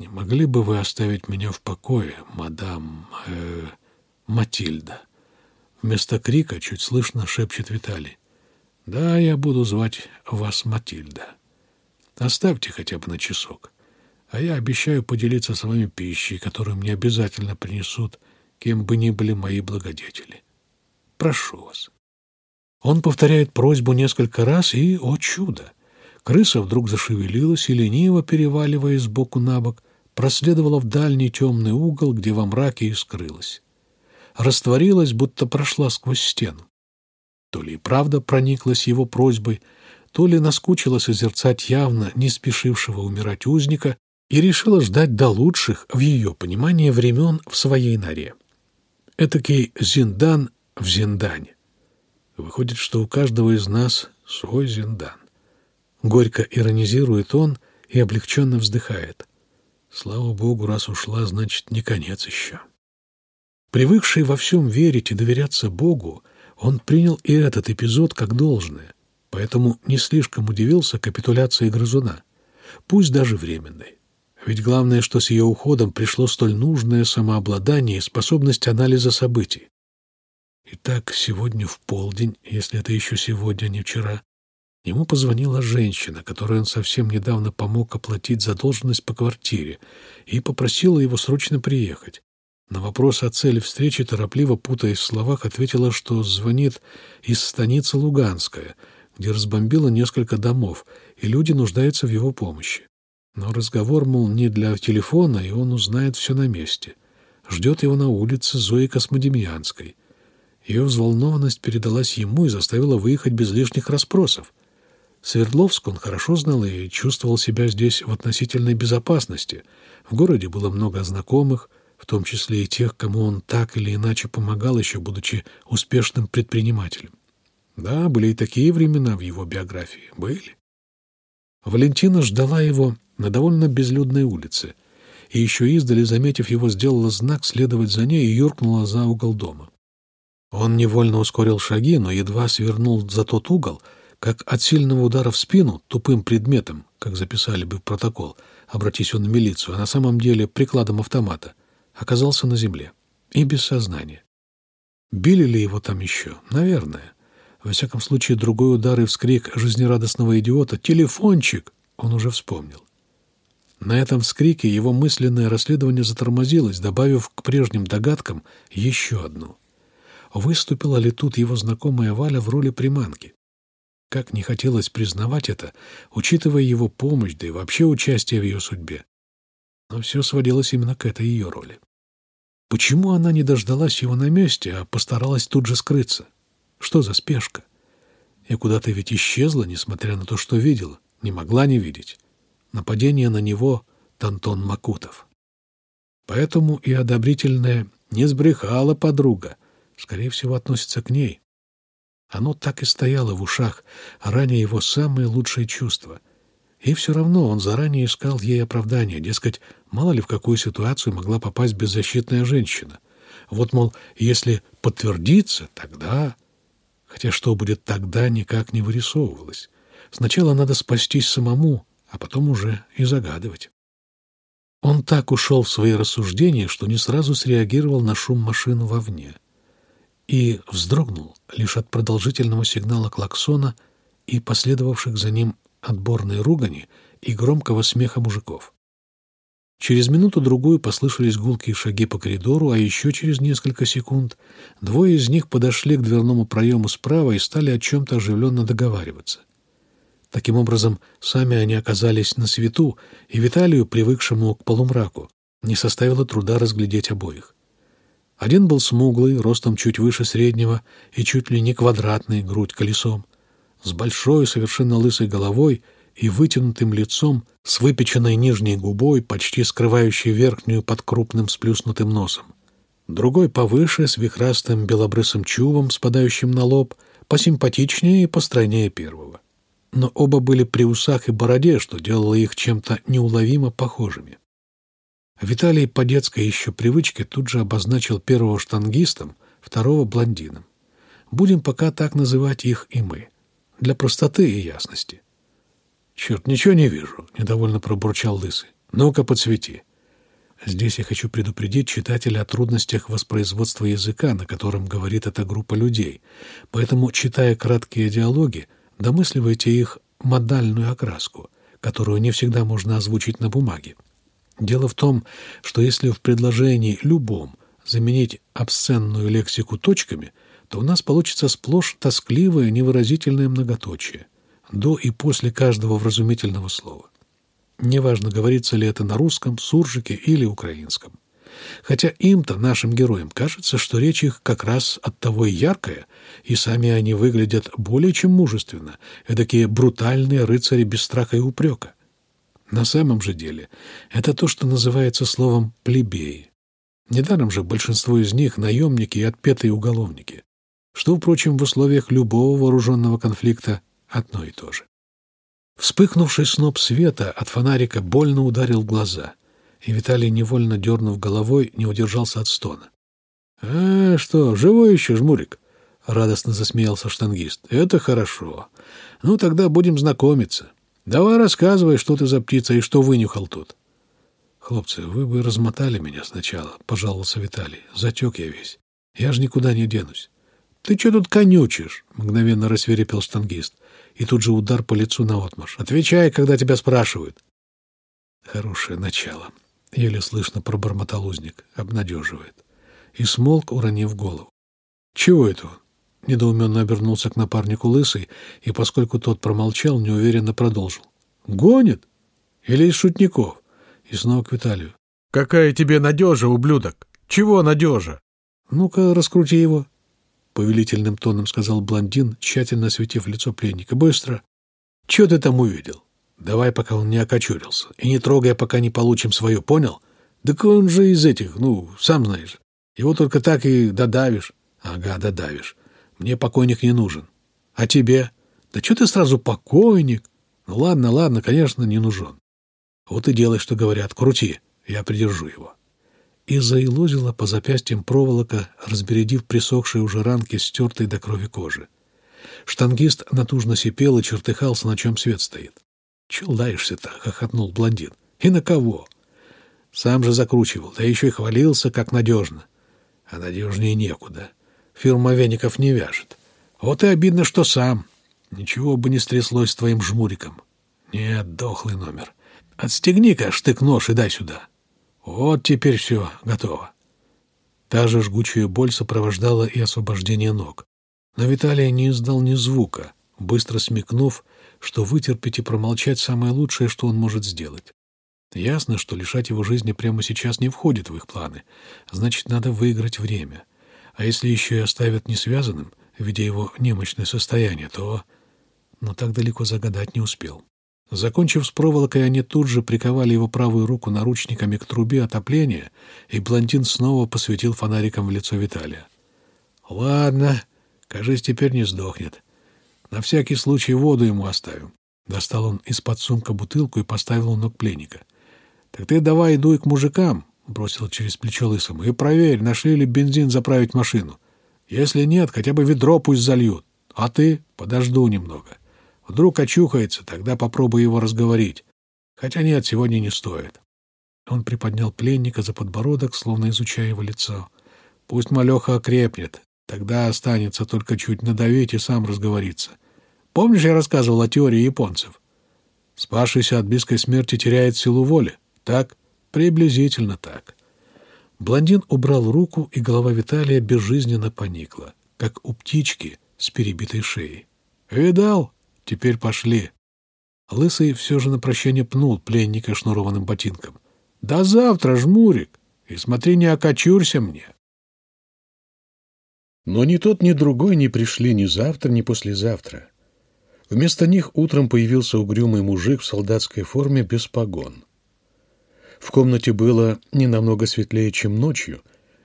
«Не могли бы вы оставить меня в покое, мадам... Э, Матильда?» Вместо крика чуть слышно шепчет Виталий. «Да, я буду звать вас Матильда. Оставьте хотя бы на часок, а я обещаю поделиться с вами пищей, которую мне обязательно принесут, кем бы ни были мои благодетели. Прошу вас». Он повторяет просьбу несколько раз, и, о чудо! Крыса вдруг зашевелилась и, лениво переваливаясь сбоку на бок, проследовала в дальний темный угол, где во мраке и скрылась. Растворилась, будто прошла сквозь стену. То ли и правда прониклась его просьбой, то ли наскучила созерцать явно не спешившего умирать узника и решила ждать до лучших, в ее понимании, времен в своей норе. Этакий зиндан в зиндане. Выходит, что у каждого из нас свой зиндан. Горько иронизирует он и облегченно вздыхает. Слава Богу, раз ушла, значит, не конец еще. Привыкший во всем верить и доверяться Богу, он принял и этот эпизод как должное, поэтому не слишком удивился капитуляции грызуна, пусть даже временной. Ведь главное, что с ее уходом пришло столь нужное самообладание и способность анализа событий. Итак, сегодня в полдень, если это еще сегодня, а не вчера, Ему позвонила женщина, которой он совсем недавно помог оплатить задолженность по квартире, и попросила его срочно приехать. На вопрос о цели встречи, торопливо путаясь в словах, ответила, что звонит из станицы Луганская, где разбомбило несколько домов, и люди нуждаются в его помощи. Но разговор, мол, не для телефона, и он узнает все на месте. Ждет его на улице Зои Космодемьянской. Ее взволнованность передалась ему и заставила выехать без лишних расспросов. Свердловск он хорошо знал и чувствовал себя здесь в относительной безопасности. В городе было много знакомых, в том числе и тех, кому он так или иначе помогал, еще будучи успешным предпринимателем. Да, были и такие времена в его биографии. Были. Валентина ждала его на довольно безлюдной улице, и еще издали, заметив его, сделала знак следовать за ней и юркнула за угол дома. Он невольно ускорил шаги, но едва свернул за тот угол — как от сильного удара в спину тупым предметом, как записали бы в протокол, обратись он в милицию, а на самом деле прикладом автомата, оказался на земле и без сознания. Били ли его там еще? Наверное. Во всяком случае, другой удар и вскрик жизнерадостного идиота «Телефончик!» он уже вспомнил. На этом вскрике его мысленное расследование затормозилось, добавив к прежним догадкам еще одну. Выступила ли тут его знакомая Валя в роли приманки? Как не хотелось признавать это, учитывая его помощь, да и вообще участие в ее судьбе. Но все сводилось именно к этой ее роли. Почему она не дождалась его на месте, а постаралась тут же скрыться? Что за спешка? И куда-то ведь исчезла, несмотря на то, что видела, не могла не видеть. Нападение на него Тантон Макутов. Поэтому и одобрительная «не сбрехала подруга» скорее всего относится к ней. Оно так и стояло в ушах, ранее его самые лучшие чувства. И все равно он заранее искал ей оправдания, дескать, мало ли в какую ситуацию могла попасть беззащитная женщина. Вот, мол, если подтвердится, тогда... Хотя что будет тогда, никак не вырисовывалось. Сначала надо спастись самому, а потом уже и загадывать. Он так ушел в свои рассуждения, что не сразу среагировал на шум машин вовне — и вздрогнул лишь от продолжительного сигнала клаксона и последовавших за ним отборной ругани и громкого смеха мужиков. Через минуту-другую послышались гулкие шаги по коридору, а еще через несколько секунд двое из них подошли к дверному проему справа и стали о чем-то оживленно договариваться. Таким образом, сами они оказались на свету, и Виталию, привыкшему к полумраку, не составило труда разглядеть обоих. Один был смуглый, ростом чуть выше среднего и чуть ли не квадратный, грудь колесом, с большой, совершенно лысой головой и вытянутым лицом, с выпеченной нижней губой, почти скрывающей верхнюю под крупным сплюснутым носом. Другой повыше, с вихрастым белобрысым чубом, спадающим на лоб, посимпатичнее и постройнее первого. Но оба были при усах и бороде, что делало их чем-то неуловимо похожими. Виталий по детской еще привычке тут же обозначил первого штангистом, второго блондином. Будем пока так называть их и мы, для простоты и ясности. «Черт, ничего не вижу», — недовольно пробурчал Лысый. «Ну-ка, подсвети». Здесь я хочу предупредить читателя о трудностях воспроизводства языка, на котором говорит эта группа людей. Поэтому, читая краткие диалоги, домысливайте их модальную окраску, которую не всегда можно озвучить на бумаге. Дело в том, что если в предложении любом заменить обсценную лексику точками, то у нас получится сплошь тоскливое невыразительное многоточие до и после каждого вразумительного слова. Неважно, говорится ли это на русском, суржике или украинском. Хотя им-то, нашим героям, кажется, что речь их как раз от того и яркая, и сами они выглядят более чем мужественно, эдакие брутальные рыцари без страха и упрека. На самом же деле это то, что называется словом «плебеи». Недаром же большинство из них — наемники и отпетые уголовники, что, впрочем, в условиях любого вооруженного конфликта одно и то же. Вспыхнувший сноп света от фонарика больно ударил глаза, и Виталий, невольно дернув головой, не удержался от стона. — А что, живой еще, жмурик? — радостно засмеялся штангист. — Это хорошо. Ну, тогда будем знакомиться. Давай рассказывай, что ты за птица и что вынюхал тут. Хлопцы, вы бы размотали меня сначала, пожаловался Виталий. Затек я весь. Я же никуда не денусь. Ты что тут конючишь? Мгновенно рассверепел штангист. И тут же удар по лицу на отмаш. Отвечай, когда тебя спрашивают. Хорошее начало. Еле слышно пробормотал узник. Обнадеживает. И смолк, уронив голову. Чего это он? Недоуменно обернулся к напарнику Лысый, и, поскольку тот промолчал, неуверенно продолжил. «Гонит? Или из шутников?» И снова к Виталию. «Какая тебе надежа, ублюдок? Чего надежа?» «Ну-ка, раскрути его», — повелительным тоном сказал блондин, тщательно осветив лицо пленника. «Быстро. Че ты там увидел? Давай, пока он не окочурился. И не трогай, пока не получим свое, понял? Так он же из этих, ну, сам знаешь. Его только так и додавишь». «Ага, додавишь. Мне покойник не нужен. А тебе? Да что ты сразу покойник? Ну ладно, ладно, конечно, не нужен. Вот и делай, что говорят. Крути, я придержу его. И заилозила по запястьям проволока, разбередив присохшие уже ранки, стертой до крови кожи. Штангист натужно сипел и чертыхался, на чем свет стоит. — Чего лаешься-то? — хохотнул блондин. — И на кого? Сам же закручивал, да еще и хвалился, как надежно. А надежнее некуда. Фирма веников не вяжет. Вот и обидно, что сам. Ничего бы не стряслось с твоим жмуриком. Нет, дохлый номер. Отстегни-ка штык-нож и дай сюда. Вот теперь все, готово. Та же жгучая боль сопровождала и освобождение ног. Но Виталий не издал ни звука, быстро смекнув, что вытерпеть и промолчать самое лучшее, что он может сделать. Ясно, что лишать его жизни прямо сейчас не входит в их планы. Значит, надо выиграть время. А если еще и оставят несвязанным, видя его немощное состояние, то... Но так далеко загадать не успел. Закончив с проволокой, они тут же приковали его правую руку наручниками к трубе отопления, и блондин снова посветил фонариком в лицо Виталия. «Ладно, кажись, теперь не сдохнет. На всякий случай воду ему оставим». Достал он из-под сумка бутылку и поставил у ног пленника. «Так ты давай дуй к мужикам, бросил через плечо лысому. «И проверь, нашли ли бензин заправить машину. Если нет, хотя бы ведро пусть зальют. А ты подожду немного. Вдруг очухается, тогда попробуй его разговорить. Хотя нет, сегодня не стоит». Он приподнял пленника за подбородок, словно изучая его лицо. «Пусть малеха окрепнет. Тогда останется только чуть надавить и сам разговориться. Помнишь, я рассказывал о теории японцев? Спасшийся от близкой смерти теряет силу воли. Так?» Приблизительно так. Блондин убрал руку, и голова Виталия безжизненно поникла, как у птички с перебитой шеей. «Видал? Теперь пошли». Лысый все же на прощание пнул пленника шнурованным ботинком. «До завтра, жмурик, и смотри, не окочурься мне». Но ни тот, ни другой не пришли ни завтра, ни послезавтра. Вместо них утром появился угрюмый мужик в солдатской форме без погон. В комнате было не намного светлее, чем ночью,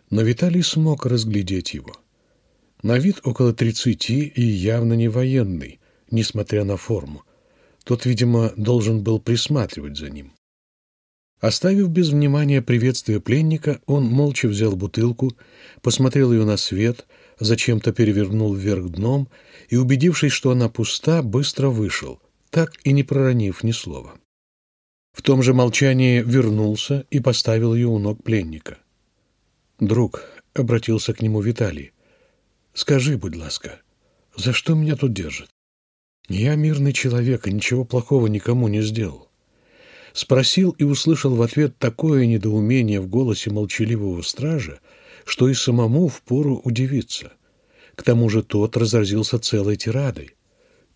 но Виталий смог разглядеть его. На вид около тридцати и явно не военный, несмотря на форму. Тот, видимо, должен был присматривать за ним. Оставив без внимания приветствие пленника, он молча взял бутылку, посмотрел ее на свет, зачем-то перевернул вверх дном и, убедившись, что она пуста, быстро вышел, так и не проронив ни слова. В том же молчании вернулся и поставил ее у ног пленника. «Друг», — обратился к нему Виталий, — «скажи, будь ласка, за что меня тут держат? Я мирный человек и ничего плохого никому не сделал. Спросил и услышал в ответ такое недоумение в голосе молчаливого стража, что и самому впору удивиться. К тому же тот разразился целой тирадой.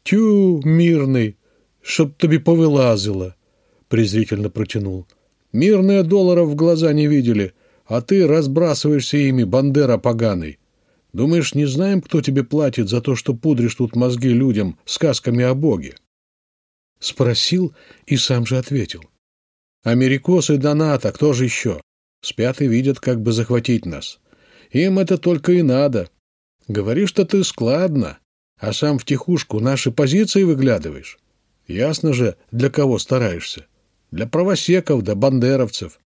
«Тю, мирный, чтоб тебе повылазило!» — презрительно протянул. «Мирные долларов в глаза не видели, а ты разбрасываешься ими, бандера поганый. Думаешь, не знаем, кто тебе платит за то, что пудришь тут мозги людям сказками о Боге?» Спросил и сам же ответил. «Америкосы доната, кто же еще? Спят и видят, как бы захватить нас. Им это только и надо. Говоришь-то ты складно, а сам в тихушку наши позиции выглядываешь. Ясно же, для кого стараешься. Для правосеков да бандеровцев.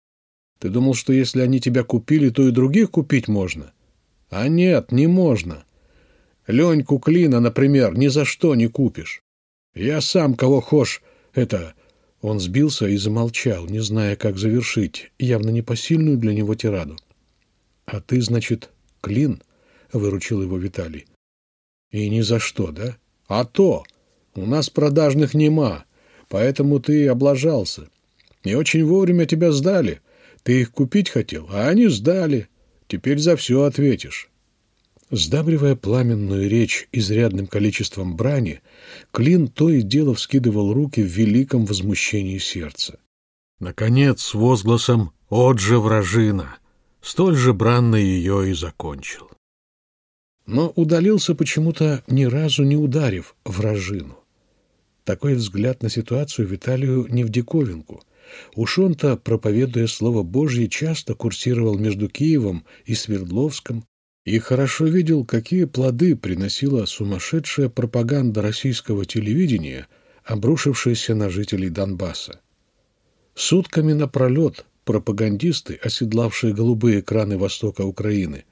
Ты думал, что если они тебя купили, то и других купить можно? А нет, не можно. Леньку Клина, например, ни за что не купишь. Я сам кого хошь, это...» Он сбился и замолчал, не зная, как завершить, явно непосильную для него тираду. «А ты, значит, Клин?» — выручил его Виталий. «И ни за что, да?» «А то! У нас продажных нема, поэтому ты облажался. И очень вовремя тебя сдали. Ты их купить хотел, а они сдали. Теперь за все ответишь». Сдабривая пламенную речь изрядным количеством брани, Клин то и дело вскидывал руки в великом возмущении сердца. Наконец, с возгласом «От же вражина!» столь же бранно ее и закончил. Но удалился почему-то ни разу не ударив вражину. Такой взгляд на ситуацию Виталию не в диковинку. Уж он-то, проповедуя Слово Божье, часто курсировал между Киевом и Свердловском, и хорошо видел, какие плоды приносила сумасшедшая пропаганда российского телевидения, обрушившаяся на жителей Донбасса. Сутками напролет пропагандисты, оседлавшие голубые экраны востока Украины,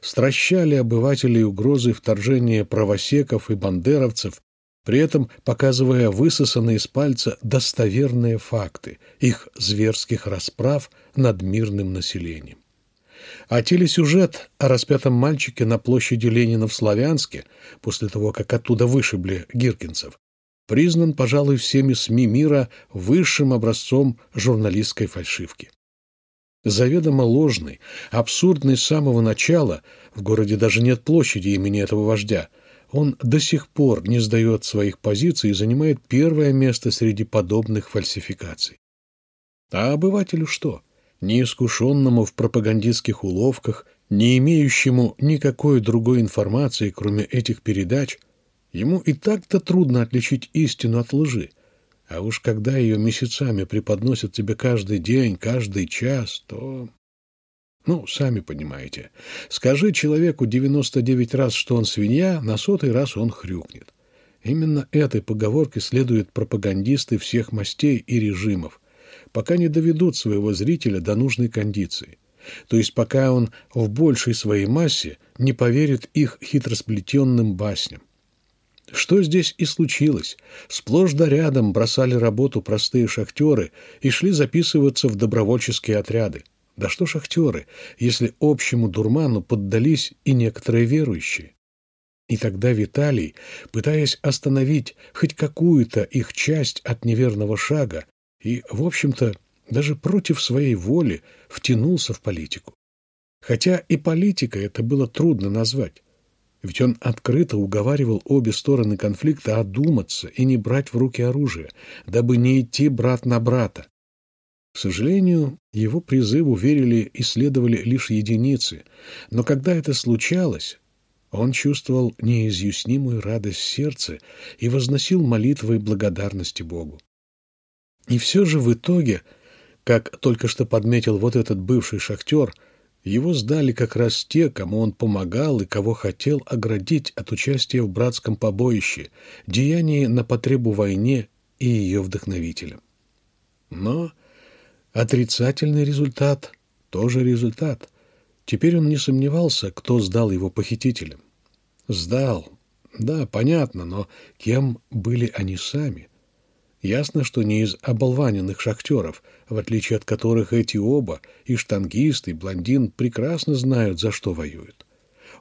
стращали обывателей угрозой вторжения правосеков и бандеровцев, при этом показывая высосанные из пальца достоверные факты их зверских расправ над мирным населением. А телесюжет о распятом мальчике на площади Ленина в Славянске, после того, как оттуда вышибли гиркинцев, признан, пожалуй, всеми СМИ мира высшим образцом журналистской фальшивки. Заведомо ложный, абсурдный с самого начала, в городе даже нет площади имени этого вождя, он до сих пор не сдает своих позиций и занимает первое место среди подобных фальсификаций. А обывателю что? Неискушенному в пропагандистских уловках, не имеющему никакой другой информации, кроме этих передач, ему и так-то трудно отличить истину от лжи. А уж когда ее месяцами преподносят тебе каждый день, каждый час, то... Ну, сами понимаете. Скажи человеку 99 раз, что он свинья, на сотый раз он хрюкнет. Именно этой поговорке следуют пропагандисты всех мастей и режимов – пока не доведут своего зрителя до нужной кондиции. То есть пока он в большей своей массе не поверит их хитросплетенным басням. Что здесь и случилось. Сплошь да рядом бросали работу простые шахтеры и шли записываться в добровольческие отряды. Да что шахтеры, если общему дурману поддались и некоторые верующие? И тогда Виталий, пытаясь остановить хоть какую-то их часть от неверного шага, и, в общем-то, даже против своей воли втянулся в политику. Хотя и политика это было трудно назвать. Ведь он открыто уговаривал обе стороны конфликта одуматься и не брать в руки оружие, дабы не идти брат на брата. К сожалению, его призыву верили и следовали лишь единицы, но когда это случалось, Он чувствовал неизъяснимую радость в сердце и возносил молитвы благодарности Богу. И все же в итоге, как только что подметил вот этот бывший шахтер, его сдали как раз те, кому он помогал и кого хотел оградить от участия в братском побоище, деянии на потребу войне и ее вдохновителям. Но отрицательный результат тоже результат. Теперь он не сомневался, кто сдал его похитителям. Сдал. Да, понятно, но кем были они сами? Ясно, что не из оболваненных шахтеров, в отличие от которых эти оба, и штангист, и блондин, прекрасно знают, за что воюют.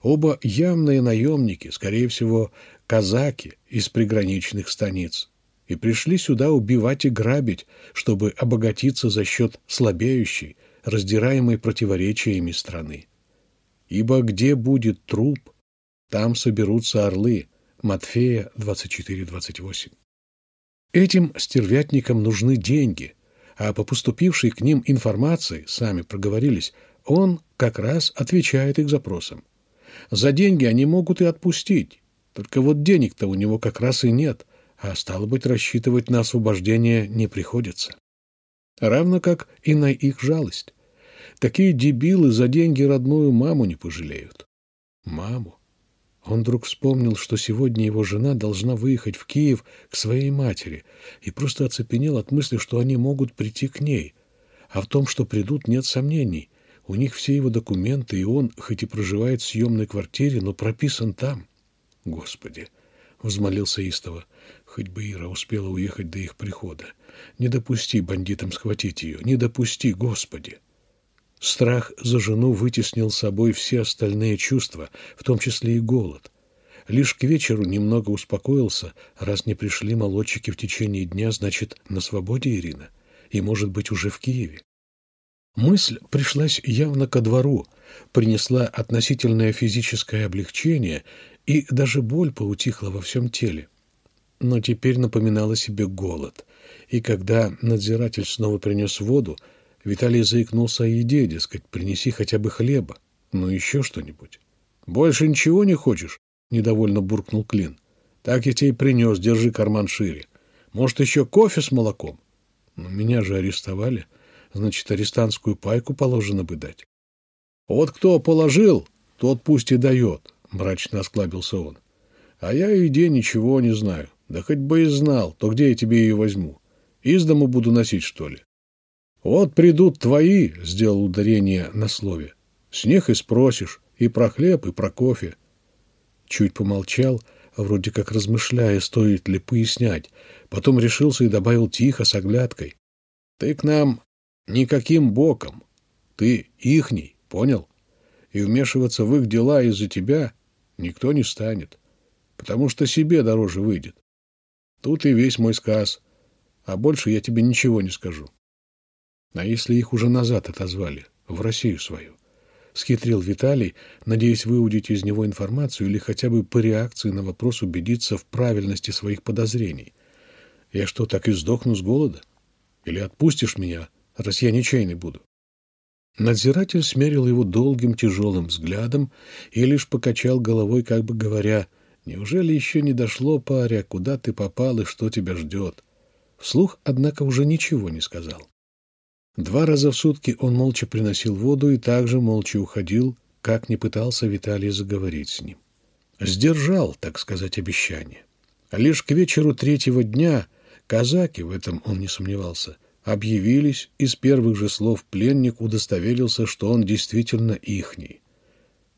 Оба явные наемники, скорее всего, казаки из приграничных станиц, и пришли сюда убивать и грабить, чтобы обогатиться за счет слабеющей, раздираемой противоречиями страны. Ибо где будет труп, там соберутся орлы. Матфея 24-28. Этим стервятникам нужны деньги, а по поступившей к ним информации, сами проговорились, он как раз отвечает их запросам. За деньги они могут и отпустить, только вот денег-то у него как раз и нет, а стало быть, рассчитывать на освобождение не приходится. Равно как и на их жалость. Такие дебилы за деньги родную маму не пожалеют. Маму. Он вдруг вспомнил, что сегодня его жена должна выехать в Киев к своей матери, и просто оцепенел от мысли, что они могут прийти к ней. А в том, что придут, нет сомнений. У них все его документы, и он, хоть и проживает в съемной квартире, но прописан там. Господи! — взмолился истово. Хоть бы Ира успела уехать до их прихода. Не допусти бандитам схватить ее. Не допусти, Господи! Страх за жену вытеснил собой все остальные чувства, в том числе и голод. Лишь к вечеру немного успокоился, раз не пришли молодчики в течение дня, значит, на свободе Ирина, и, может быть, уже в Киеве. Мысль пришлась явно ко двору, принесла относительное физическое облегчение, и даже боль поутихла во всем теле. Но теперь напоминала себе голод, и когда надзиратель снова принес воду, Виталий заикнулся о еде, дескать, принеси хотя бы хлеба, ну еще что-нибудь. «Больше ничего не хочешь?» — недовольно буркнул Клин. «Так я тебе и принес, держи карман шире. Может, еще кофе с молоком?» «Но меня же арестовали. Значит, арестантскую пайку положено бы дать». «Вот кто положил, тот пусть и дает», — мрачно осклабился он. «А я о еде ничего не знаю. Да хоть бы и знал, то где я тебе ее возьму? Из дому буду носить, что ли?» «Вот придут твои», — сделал ударение на слове. «С них и спросишь, и про хлеб, и про кофе». Чуть помолчал, вроде как размышляя, стоит ли пояснять. Потом решился и добавил тихо, с оглядкой. «Ты к нам никаким боком. Ты ихний, понял? И вмешиваться в их дела из-за тебя никто не станет, потому что себе дороже выйдет. Тут и весь мой сказ, а больше я тебе ничего не скажу». А если их уже назад отозвали, в Россию свою? Схитрил Виталий, надеясь выудить из него информацию или хотя бы по реакции на вопрос убедиться в правильности своих подозрений. Я что, так и сдохну с голода? Или отпустишь меня, раз я ничейный буду? Надзиратель смерил его долгим тяжелым взглядом и лишь покачал головой, как бы говоря, «Неужели еще не дошло, паря, куда ты попал и что тебя ждет?» Вслух, однако, уже ничего не сказал. Два раза в сутки он молча приносил воду и также молча уходил, как не пытался Виталий заговорить с ним. Сдержал, так сказать, обещание. Лишь к вечеру третьего дня казаки, в этом он не сомневался, объявились, и с первых же слов пленник удостоверился, что он действительно ихний.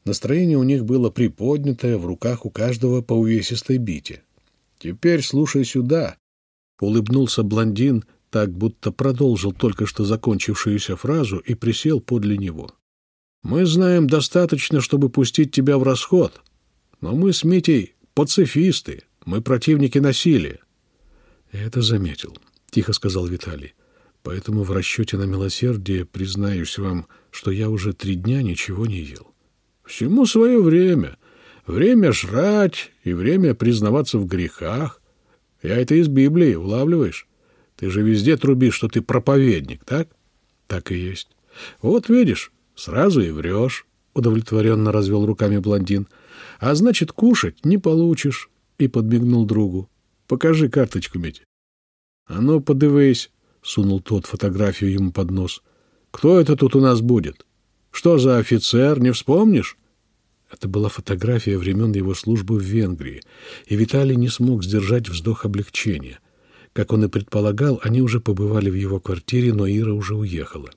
Настроение у них было приподнятое, в руках у каждого по увесистой бите. «Теперь слушай сюда», — улыбнулся блондин, так будто продолжил только что закончившуюся фразу и присел подле него. «Мы знаем достаточно, чтобы пустить тебя в расход, но мы с Митей пацифисты, мы противники насилия». «Это заметил», — тихо сказал Виталий. «Поэтому в расчете на милосердие признаюсь вам, что я уже три дня ничего не ел». «Всему свое время. Время жрать и время признаваться в грехах. Я это из Библии, улавливаешь?» Ты же везде трубишь, что ты проповедник, так? Так и есть. Вот видишь, сразу и врешь, удовлетворенно развел руками блондин. А значит, кушать не получишь. И подмигнул другу. Покажи карточку, Митя. А ну, подивись, сунул тот фотографию ему под нос. Кто это тут у нас будет? Что за офицер, не вспомнишь? Это была фотография времен его службы в Венгрии, и Виталий не смог сдержать вздох облегчения. Как он и предполагал, они уже побывали в его квартире, но Ира уже уехала.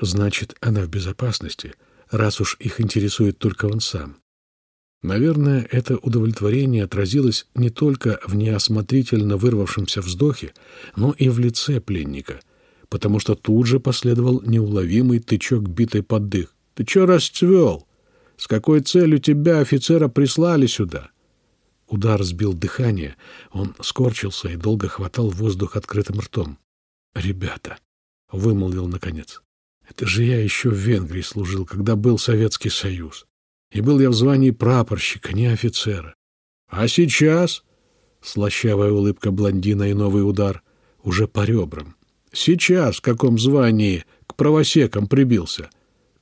Значит, она в безопасности, раз уж их интересует только он сам. Наверное, это удовлетворение отразилось не только в неосмотрительно вырвавшемся вздохе, но и в лице пленника, потому что тут же последовал неуловимый тычок битой под дых. «Ты чё расцвел? С какой целью тебя, офицера, прислали сюда?» Удар сбил дыхание, он скорчился и долго хватал воздух открытым ртом. «Ребята!» — вымолвил наконец. «Это же я еще в Венгрии служил, когда был Советский Союз. И был я в звании прапорщика, не офицера. А сейчас...» — слащавая улыбка блондина и новый удар, уже по ребрам. «Сейчас в каком звании к правосекам прибился?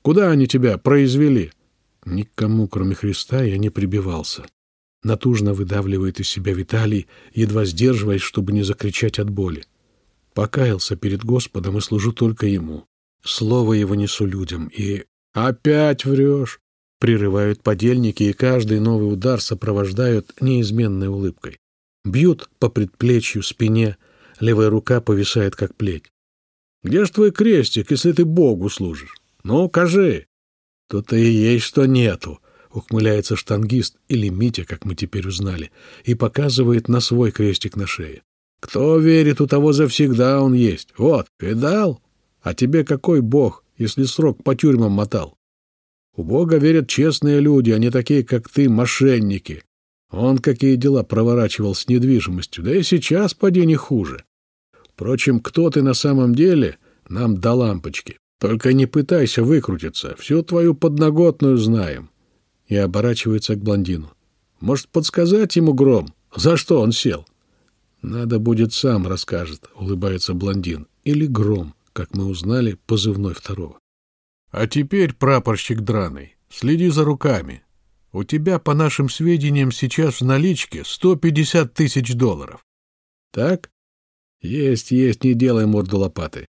Куда они тебя произвели?» Никому, кроме Христа, я не прибивался. Натужно выдавливает из себя Виталий, едва сдерживаясь, чтобы не закричать от боли. Покаялся перед Господом и служу только Ему. Слово Его несу людям, и... «Опять врешь!» Прерывают подельники, и каждый новый удар сопровождают неизменной улыбкой. Бьют по предплечью, спине, левая рука повисает, как плеть. «Где ж твой крестик, если ты Богу служишь? Ну, кажи!» «То-то и есть, что нету!» Ухмыляется штангист, или Митя, как мы теперь узнали, и показывает на свой крестик на шее. Кто верит, у того завсегда он есть. Вот, видал? А тебе какой бог, если срок по тюрьмам мотал? У бога верят честные люди, а не такие, как ты, мошенники. Он какие дела проворачивал с недвижимостью, да и сейчас поди не хуже. Впрочем, кто ты на самом деле, нам до лампочки. Только не пытайся выкрутиться, всю твою подноготную знаем и оборачивается к блондину. «Может, подсказать ему гром? За что он сел?» «Надо будет сам расскажет», — улыбается блондин. «Или гром, как мы узнали, позывной второго». «А теперь, прапорщик драный, следи за руками. У тебя, по нашим сведениям, сейчас в наличке 150 тысяч долларов». «Так?» «Есть, есть, не делай морду лопаты.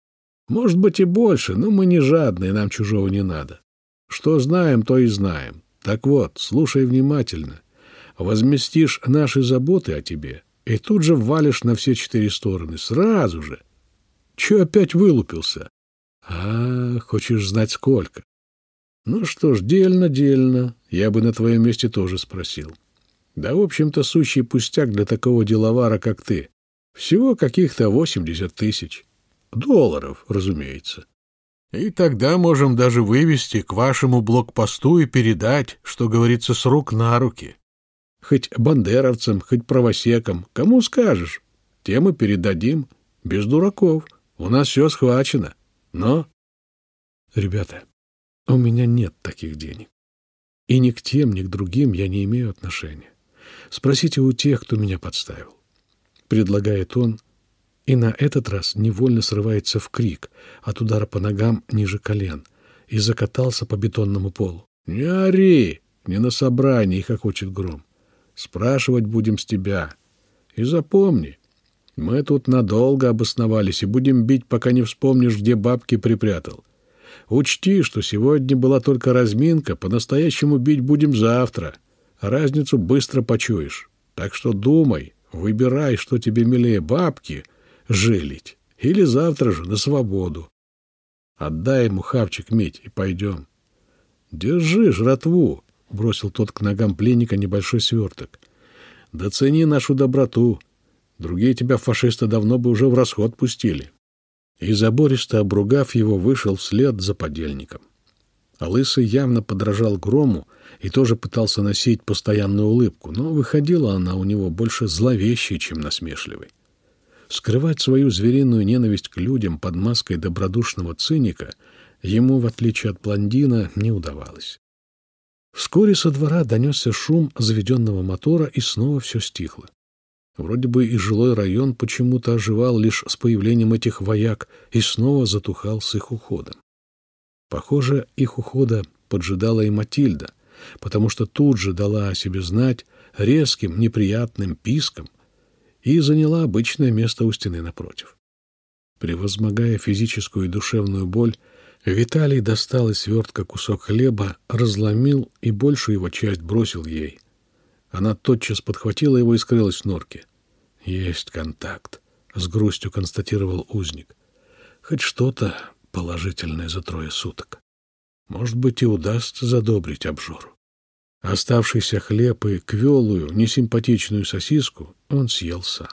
Может быть и больше, но мы не жадные, нам чужого не надо. Что знаем, то и знаем. Так вот, слушай внимательно. Возместишь наши заботы о тебе и тут же валишь на все четыре стороны. Сразу же. Че опять вылупился? А, хочешь знать сколько? Ну что ж, дельно-дельно. Я бы на твоем месте тоже спросил. Да, в общем-то, сущий пустяк для такого деловара, как ты. Всего каких-то восемьдесят тысяч. Долларов, разумеется. И тогда можем даже вывести к вашему блокпосту и передать, что говорится, с рук на руки. Хоть бандеровцам, хоть правосекам, кому скажешь, тем и передадим, без дураков. У нас все схвачено. Но... Ребята, у меня нет таких денег. И ни к тем, ни к другим я не имею отношения. Спросите у тех, кто меня подставил. Предлагает он, и на этот раз невольно срывается в крик от удара по ногам ниже колен и закатался по бетонному полу. «Не ори! Не на собрании!» — хохочет гром. «Спрашивать будем с тебя. И запомни, мы тут надолго обосновались и будем бить, пока не вспомнишь, где бабки припрятал. Учти, что сегодня была только разминка, по-настоящему бить будем завтра, разницу быстро почуешь. Так что думай, выбирай, что тебе милее бабки — жилить. Или завтра же на свободу. Отдай ему хавчик, медь, и пойдем. — Держи жратву, — бросил тот к ногам пленника небольшой сверток. — Да цени нашу доброту. Другие тебя, фашисты, давно бы уже в расход пустили. И забористо обругав его, вышел вслед за подельником. А Лысый явно подражал грому и тоже пытался носить постоянную улыбку, но выходила она у него больше зловещей, чем насмешливой. Скрывать свою звериную ненависть к людям под маской добродушного циника ему, в отличие от блондина, не удавалось. Вскоре со двора донесся шум заведенного мотора, и снова все стихло. Вроде бы и жилой район почему-то оживал лишь с появлением этих вояк и снова затухал с их уходом. Похоже, их ухода поджидала и Матильда, потому что тут же дала о себе знать резким неприятным писком и заняла обычное место у стены напротив. Превозмогая физическую и душевную боль, Виталий достал из свертка кусок хлеба, разломил и большую его часть бросил ей. Она тотчас подхватила его и скрылась в норке. «Есть контакт», — с грустью констатировал узник. «Хоть что-то положительное за трое суток. Может быть, и удастся задобрить обжору». Оставшийся хлеб и квелую, несимпатичную сосиску он съел сам.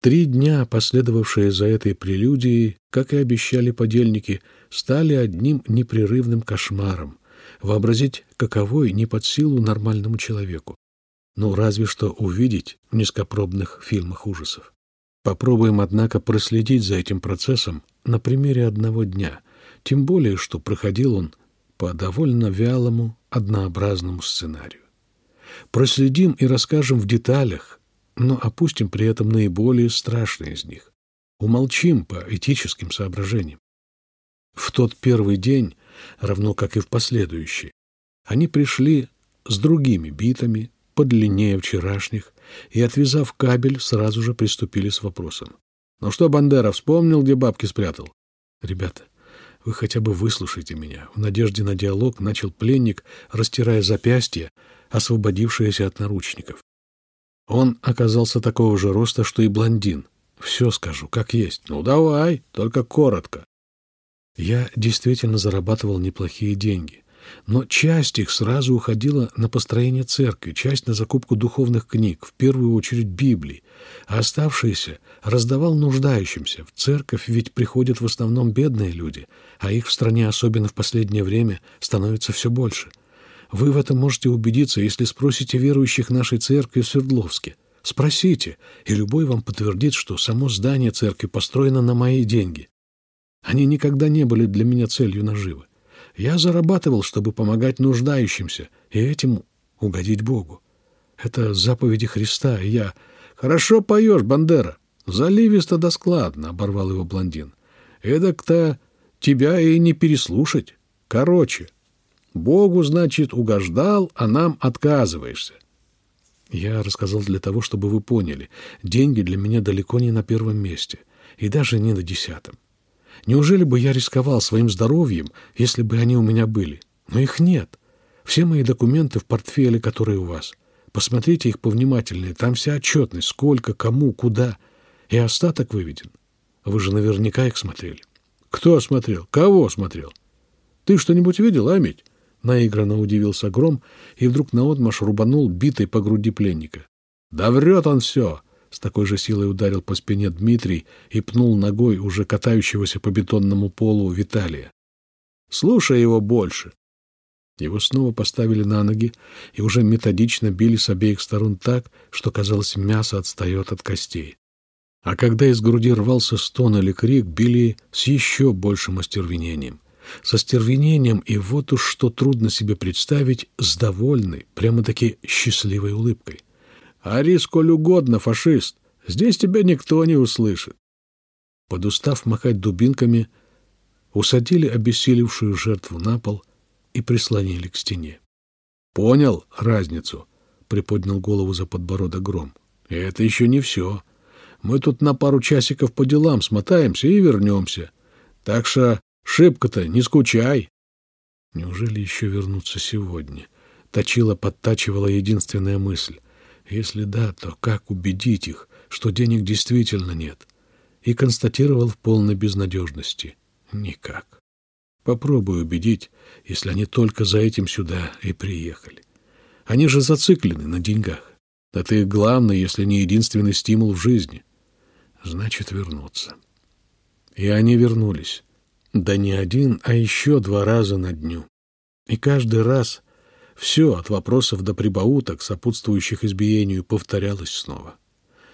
Три дня, последовавшие за этой прелюдией, как и обещали подельники, стали одним непрерывным кошмаром. Вообразить, каковой не под силу нормальному человеку. Ну, разве что увидеть в низкопробных фильмах ужасов. Попробуем, однако, проследить за этим процессом на примере одного дня, тем более, что проходил он по довольно вялому, однообразному сценарию. Проследим и расскажем в деталях, но опустим при этом наиболее страшные из них. Умолчим по этическим соображениям. В тот первый день, равно как и в последующие, они пришли с другими битами, подлиннее вчерашних, и, отвязав кабель, сразу же приступили с вопросом. «Ну что, Бандера, вспомнил, где бабки спрятал?» «Ребята, вы хотя бы выслушайте меня». В надежде на диалог начал пленник, растирая запястье, освободившееся от наручников. Он оказался такого же роста, что и блондин. Все скажу, как есть. Ну, давай, только коротко. Я действительно зарабатывал неплохие деньги. Но часть их сразу уходила на построение церкви, часть на закупку духовных книг, в первую очередь Библии, а оставшиеся раздавал нуждающимся. В церковь ведь приходят в основном бедные люди, а их в стране, особенно в последнее время, становится все больше — вы в этом можете убедиться, если спросите верующих нашей церкви в Свердловске. Спросите, и любой вам подтвердит, что само здание церкви построено на мои деньги. Они никогда не были для меня целью наживы. Я зарабатывал, чтобы помогать нуждающимся, и этим угодить Богу. Это заповеди Христа, и я... «Хорошо поешь, Бандера!» «Заливисто да складно», — оборвал его блондин. «Эдак-то тебя и не переслушать. Короче, Богу, значит, угождал, а нам отказываешься. Я рассказал для того, чтобы вы поняли, деньги для меня далеко не на первом месте, и даже не на десятом. Неужели бы я рисковал своим здоровьем, если бы они у меня были? Но их нет. Все мои документы в портфеле, которые у вас. Посмотрите их повнимательнее, там вся отчетность, сколько, кому, куда. И остаток выведен. Вы же наверняка их смотрели. Кто смотрел? Кого смотрел? Ты что-нибудь видел, Амить? Наигранно удивился Гром и вдруг наотмашь рубанул битой по груди пленника. «Да врет он все!» С такой же силой ударил по спине Дмитрий и пнул ногой уже катающегося по бетонному полу Виталия. «Слушай его больше!» Его снова поставили на ноги и уже методично били с обеих сторон так, что, казалось, мясо отстает от костей. А когда из груди рвался стон или крик, били с еще большим остервенением со стервенением и вот уж что трудно себе представить, с довольной, прямо-таки счастливой улыбкой. «Ори сколь угодно, фашист! Здесь тебя никто не услышит!» Подустав махать дубинками, усадили обессилевшую жертву на пол и прислонили к стене. «Понял разницу?» — приподнял голову за подбородок гром. «Это еще не все. Мы тут на пару часиков по делам смотаемся и вернемся. Так что Шибко-то не скучай. Неужели еще вернуться сегодня? Точила подтачивала единственная мысль. Если да, то как убедить их, что денег действительно нет? И констатировал в полной безнадежности. Никак. Попробую убедить, если они только за этим сюда и приехали. Они же зациклены на деньгах. Это их главный, если не единственный стимул в жизни. Значит, вернуться. И они вернулись. Да не один, а еще два раза на дню. И каждый раз все от вопросов до прибауток, сопутствующих избиению, повторялось снова.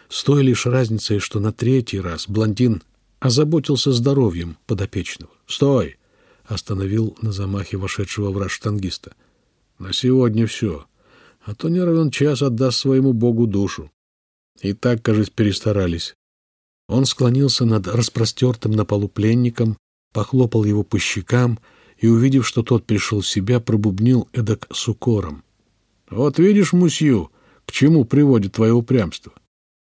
С той лишь разницей, что на третий раз блондин озаботился здоровьем подопечного. «Стой!» — остановил на замахе вошедшего враж штангиста. «На сегодня все, а то не равен час отдаст своему богу душу». И так, кажется, перестарались. Он склонился над распростертым на полу пленником, похлопал его по щекам и, увидев, что тот пришел в себя, пробубнил эдак с укором. — Вот видишь, мусью, к чему приводит твое упрямство.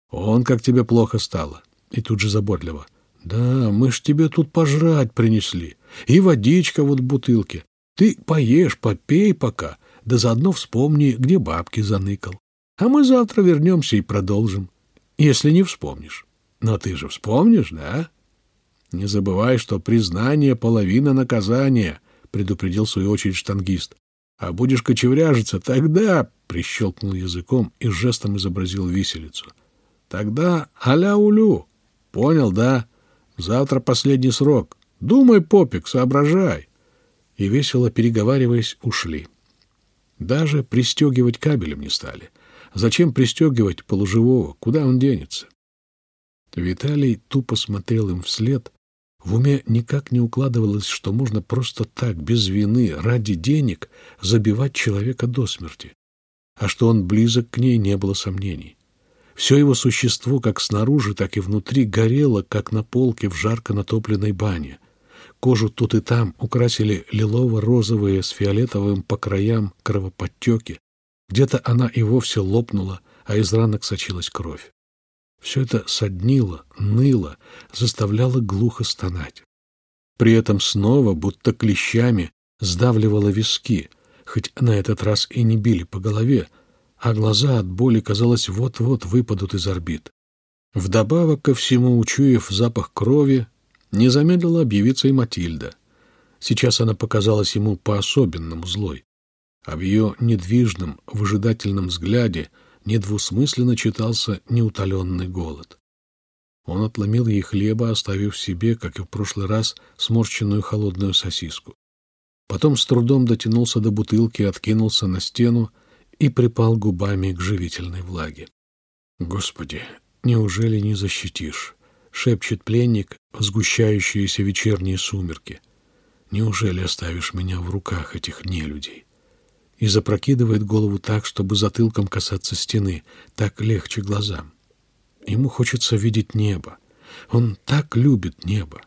Он, как тебе плохо стало. И тут же заботливо. — Да, мы ж тебе тут пожрать принесли. И водичка вот в бутылке. Ты поешь, попей пока, да заодно вспомни, где бабки заныкал. А мы завтра вернемся и продолжим, если не вспомнишь. Но ты же вспомнишь, да? Не забывай, что признание — половина наказания, — предупредил в свою очередь штангист. А будешь кочевряжиться, тогда... — прищелкнул языком и жестом изобразил виселицу. Тогда аля-улю. Понял, да? Завтра последний срок. Думай, попик, соображай. И весело переговариваясь, ушли. Даже пристегивать кабелем не стали. Зачем пристегивать полуживого? Куда он денется? Виталий тупо смотрел им вслед. В уме никак не укладывалось, что можно просто так, без вины, ради денег, забивать человека до смерти. А что он близок к ней, не было сомнений. Все его существо, как снаружи, так и внутри, горело, как на полке в жарко натопленной бане. Кожу тут и там украсили лилово-розовые с фиолетовым по краям кровоподтеки. Где-то она и вовсе лопнула, а из ранок сочилась кровь. Все это соднило, ныло, заставляло глухо стонать. При этом снова, будто клещами, сдавливало виски, хоть на этот раз и не били по голове, а глаза от боли, казалось, вот-вот выпадут из орбит. Вдобавок ко всему, учуяв запах крови, не замедлила объявиться и Матильда. Сейчас она показалась ему по-особенному злой, а в ее недвижном, выжидательном взгляде недвусмысленно читался неутоленный голод. Он отломил ей хлеба, оставив себе, как и в прошлый раз, сморщенную холодную сосиску. Потом с трудом дотянулся до бутылки, откинулся на стену и припал губами к живительной влаге. «Господи, неужели не защитишь?» — шепчет пленник в сгущающиеся вечерние сумерки. «Неужели оставишь меня в руках этих нелюдей?» И запрокидывает голову так, чтобы затылком касаться стены, так легче глазам. Ему хочется видеть небо. Он так любит небо.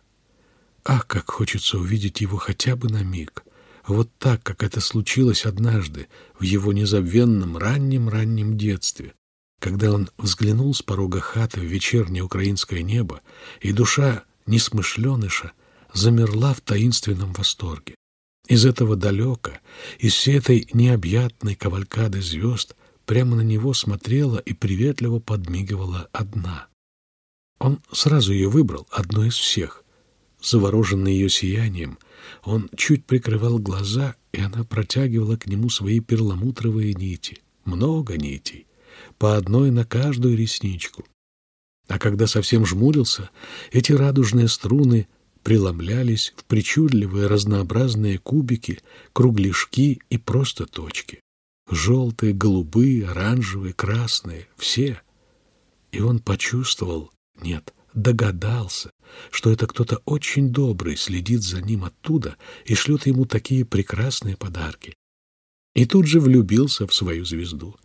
Ах, как хочется увидеть его хотя бы на миг — вот так, как это случилось однажды в его незабвенном раннем-раннем детстве, когда он взглянул с порога хаты в вечернее украинское небо, и душа несмышленыша замерла в таинственном восторге. Из этого далека, из всей этой необъятной кавалькады звезд, прямо на него смотрела и приветливо подмигивала одна. Он сразу ее выбрал, одной из всех. Завороженный ее сиянием — он чуть прикрывал глаза, и она протягивала к нему свои перламутровые нити. Много нитей, по одной на каждую ресничку. А когда совсем жмурился, эти радужные струны преломлялись в причудливые разнообразные кубики, кругляшки и просто точки. Желтые, голубые, оранжевые, красные — все. И он почувствовал, нет, догадался, что это кто-то очень добрый следит за ним оттуда и шлет ему такие прекрасные подарки. И тут же влюбился в свою звезду.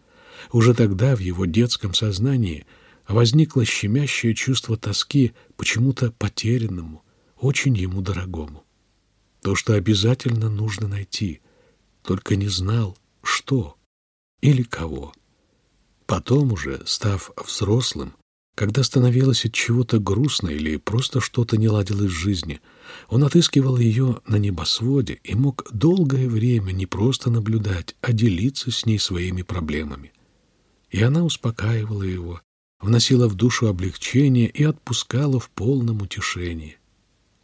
Уже тогда в его детском сознании возникло щемящее чувство тоски почему-то потерянному, очень ему дорогому. То, что обязательно нужно найти, только не знал, что или кого. Потом уже, став взрослым, когда становилось от чего-то грустно или просто что-то не ладилось в жизни, он отыскивал ее на небосводе и мог долгое время не просто наблюдать, а делиться с ней своими проблемами. И она успокаивала его, вносила в душу облегчение и отпускала в полном утешении.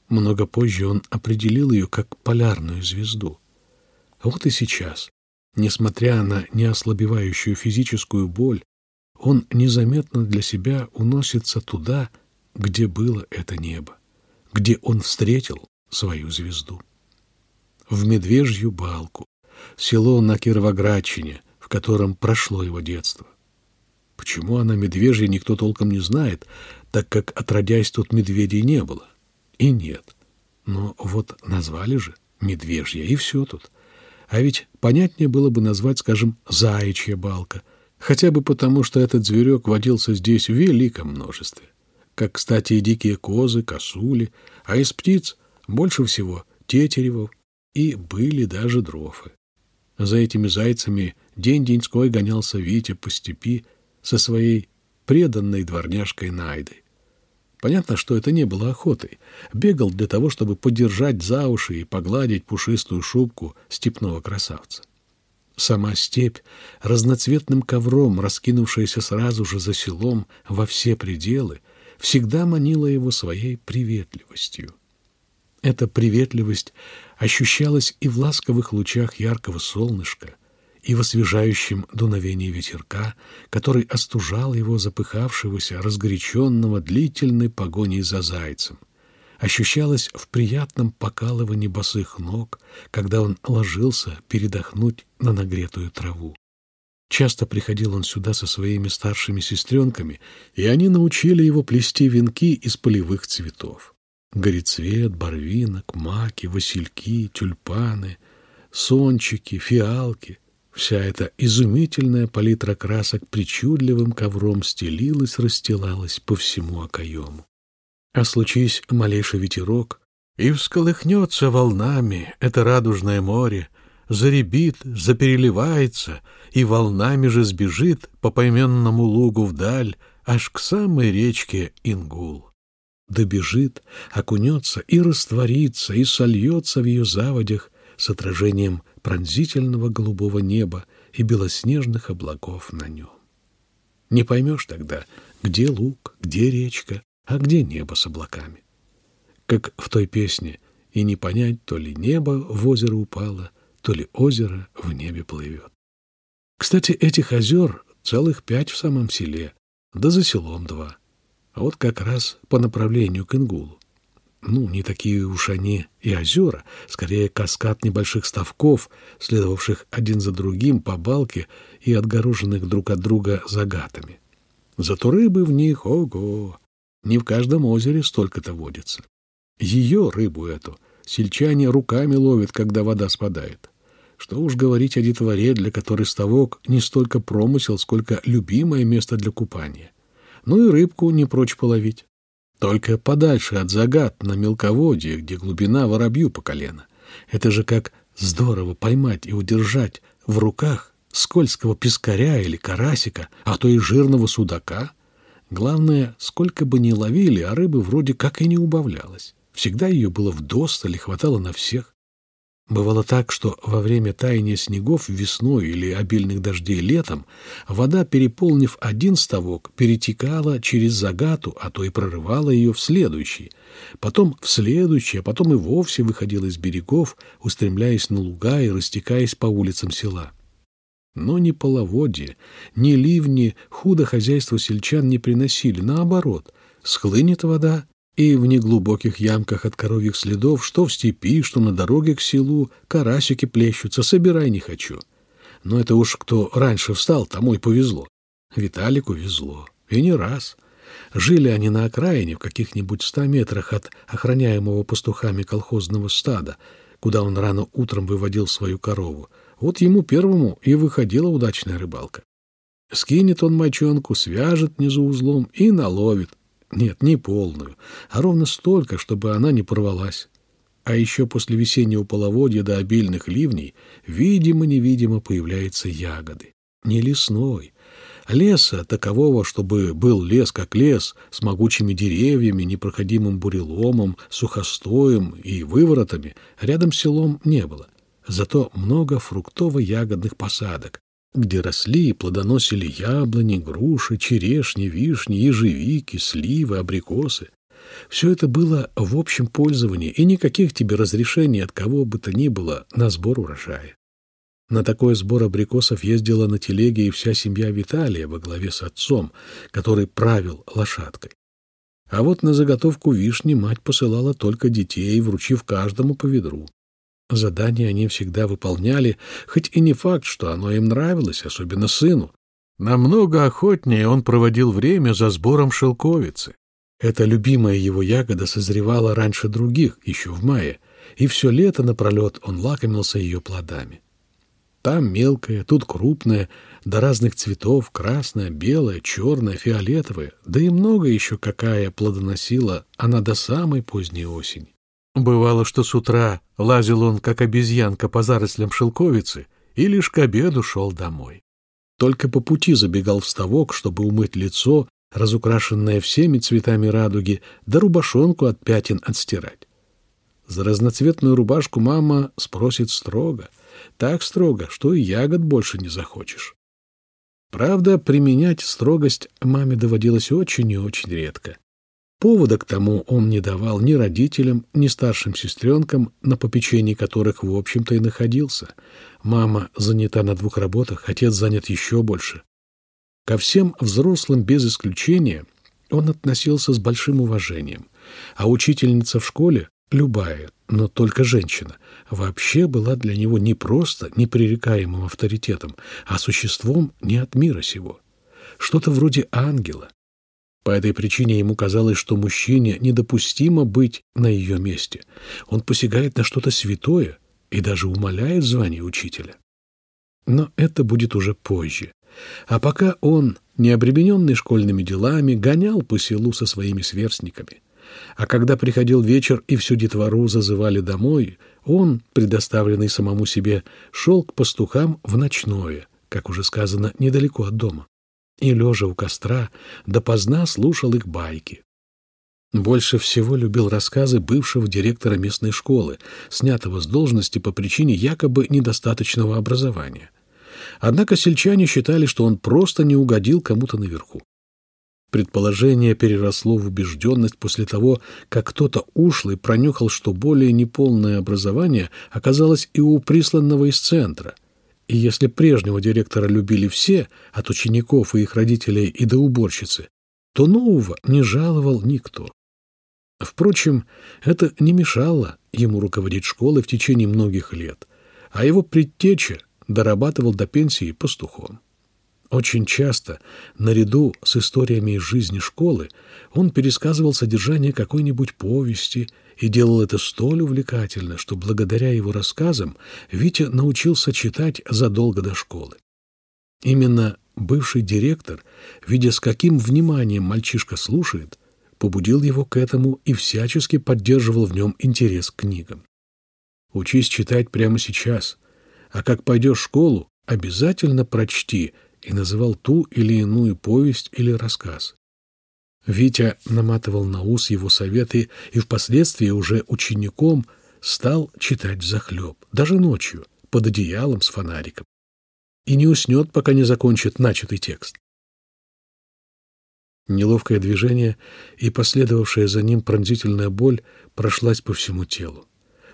Много позже он определил ее как полярную звезду. А вот и сейчас, несмотря на неослабевающую физическую боль, он незаметно для себя уносится туда, где было это небо, где он встретил свою звезду. В Медвежью балку, село на Кировоградчине, в котором прошло его детство. Почему она медвежья, никто толком не знает, так как, отродясь, тут медведей не было. И нет. Но вот назвали же медвежья, и все тут. А ведь понятнее было бы назвать, скажем, заячья балка — хотя бы потому, что этот зверек водился здесь в великом множестве. Как, кстати, и дикие козы, косули, а из птиц больше всего тетеревов, и были даже дрофы. За этими зайцами день-деньской гонялся Витя по степи со своей преданной дворняжкой Найдой. Понятно, что это не было охотой. Бегал для того, чтобы подержать за уши и погладить пушистую шубку степного красавца. Сама степь, разноцветным ковром, раскинувшаяся сразу же за селом во все пределы, всегда манила его своей приветливостью. Эта приветливость ощущалась и в ласковых лучах яркого солнышка, и в освежающем дуновении ветерка, который остужал его запыхавшегося, разгоряченного длительной погоней за зайцем. Ощущалось в приятном покалывании босых ног, когда он ложился передохнуть на нагретую траву. Часто приходил он сюда со своими старшими сестренками, и они научили его плести венки из полевых цветов. Горецвет, барвинок, маки, васильки, тюльпаны, сончики, фиалки. Вся эта изумительная палитра красок причудливым ковром стелилась, расстилалась по всему окоему. А случись малейший ветерок, и всколыхнется волнами это радужное море, заребит, запереливается, и волнами же сбежит по пойменному лугу вдаль, аж к самой речке Ингул добежит, окунется и растворится, и сольется в ее заводях с отражением пронзительного голубого неба и белоснежных облаков на нем. Не поймешь тогда, где луг, где речка, а где небо с облаками. Как в той песне «И не понять, то ли небо в озеро упало, то ли озеро в небе плывет». Кстати, этих озер целых пять в самом селе, да за селом два — а вот как раз по направлению к Ингулу. Ну, не такие уж они и озера, скорее каскад небольших ставков, следовавших один за другим по балке и отгороженных друг от друга загатами. Зато рыбы в них, ого! Не в каждом озере столько-то водится. Ее, рыбу эту, сельчане руками ловят, когда вода спадает. Что уж говорить о детворе, для которой ставок не столько промысел, сколько любимое место для купания ну и рыбку не прочь половить. Только подальше от загад на мелководье, где глубина воробью по колено. Это же как здорово поймать и удержать в руках скользкого пескаря или карасика, а то и жирного судака. Главное, сколько бы ни ловили, а рыбы вроде как и не убавлялось. Всегда ее было вдосталь и хватало на всех. Бывало так, что во время таяния снегов весной или обильных дождей летом вода, переполнив один ставок, перетекала через загату, а то и прорывала ее в следующий, потом в следующий, а потом и вовсе выходила из берегов, устремляясь на луга и растекаясь по улицам села. Но ни половодье, ни ливни худо хозяйство сельчан не приносили, наоборот, схлынет вода, и в неглубоких ямках от коровьих следов, что в степи, что на дороге к селу, карасики плещутся, собирай не хочу. Но это уж кто раньше встал, тому и повезло. Виталику везло. И не раз. Жили они на окраине, в каких-нибудь ста метрах от охраняемого пастухами колхозного стада, куда он рано утром выводил свою корову. Вот ему первому и выходила удачная рыбалка. Скинет он мочонку, свяжет внизу узлом и наловит, нет, не полную, а ровно столько, чтобы она не порвалась. А еще после весеннего половодья до обильных ливней видимо-невидимо появляются ягоды. Не лесной, леса такового, чтобы был лес как лес, с могучими деревьями, непроходимым буреломом, сухостоем и выворотами, рядом с селом не было. Зато много фруктово-ягодных посадок, где росли и плодоносили яблони, груши, черешни, вишни, ежевики, сливы, абрикосы. Все это было в общем пользовании, и никаких тебе разрешений от кого бы то ни было на сбор урожая. На такой сбор абрикосов ездила на телеге и вся семья Виталия во главе с отцом, который правил лошадкой. А вот на заготовку вишни мать посылала только детей, вручив каждому по ведру. Задание они всегда выполняли, хоть и не факт, что оно им нравилось, особенно сыну. Намного охотнее он проводил время за сбором шелковицы. Эта любимая его ягода созревала раньше других, еще в мае, и все лето напролет он лакомился ее плодами. Там мелкая, тут крупная, до разных цветов, красная, белая, черная, фиолетовая, да и много еще какая плодоносила она до самой поздней осени. Бывало, что с утра лазил он, как обезьянка, по зарослям шелковицы, и лишь к обеду шел домой. Только по пути забегал в ставок, чтобы умыть лицо, разукрашенное всеми цветами радуги, да рубашонку от пятен отстирать. За разноцветную рубашку мама спросит строго, так строго, что и ягод больше не захочешь. Правда, применять строгость маме доводилось очень и очень редко. Повода к тому он не давал ни родителям, ни старшим сестренкам, на попечении которых, в общем-то, и находился. Мама занята на двух работах, отец занят еще больше. Ко всем взрослым без исключения он относился с большим уважением, а учительница в школе, любая, но только женщина, вообще была для него не просто непререкаемым авторитетом, а существом не от мира сего. Что-то вроде ангела. По этой причине ему казалось, что мужчине недопустимо быть на ее месте. Он посягает на что-то святое и даже умаляет звание учителя. Но это будет уже позже. А пока он, не обремененный школьными делами, гонял по селу со своими сверстниками. А когда приходил вечер и всю детвору зазывали домой, он, предоставленный самому себе, шел к пастухам в ночное, как уже сказано, недалеко от дома. И, лежа у костра, допоздна слушал их байки. Больше всего любил рассказы бывшего директора местной школы, снятого с должности по причине якобы недостаточного образования. Однако сельчане считали, что он просто не угодил кому-то наверху. Предположение переросло в убежденность после того, как кто-то ушлый пронюхал, что более неполное образование оказалось и у присланного из центра. И если прежнего директора любили все, от учеников и их родителей и до уборщицы, то нового не жаловал никто. Впрочем, это не мешало ему руководить школой в течение многих лет, а его предтеча дорабатывал до пенсии пастухом. Очень часто, наряду с историями из жизни школы, он пересказывал содержание какой-нибудь повести и делал это столь увлекательно, что благодаря его рассказам Витя научился читать задолго до школы. Именно бывший директор, видя с каким вниманием мальчишка слушает, побудил его к этому и всячески поддерживал в нем интерес к книгам. Учись читать прямо сейчас, а как пойдешь в школу, обязательно прочти и называл ту или иную повесть или рассказ. Витя наматывал на ус его советы и впоследствии уже учеником стал читать взахлеб, даже ночью, под одеялом с фонариком. И не уснет, пока не закончит начатый текст. Неловкое движение и последовавшая за ним пронзительная боль прошлась по всему телу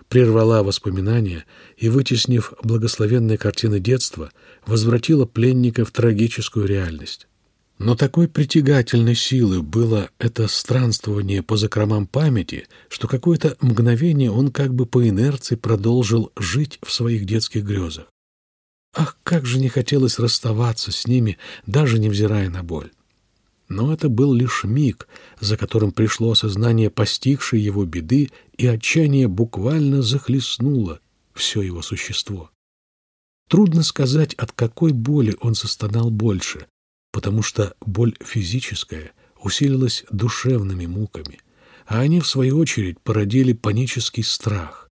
прервала воспоминания и, вытеснив благословенные картины детства, возвратила пленника в трагическую реальность. Но такой притягательной силы было это странствование по закромам памяти, что какое-то мгновение он как бы по инерции продолжил жить в своих детских грезах. Ах, как же не хотелось расставаться с ними, даже невзирая на боль. Но это был лишь миг, за которым пришло осознание постигшей его беды, и отчаяние буквально захлестнуло все его существо. Трудно сказать, от какой боли он состонал больше, потому что боль физическая усилилась душевными муками, а они, в свою очередь, породили панический страх.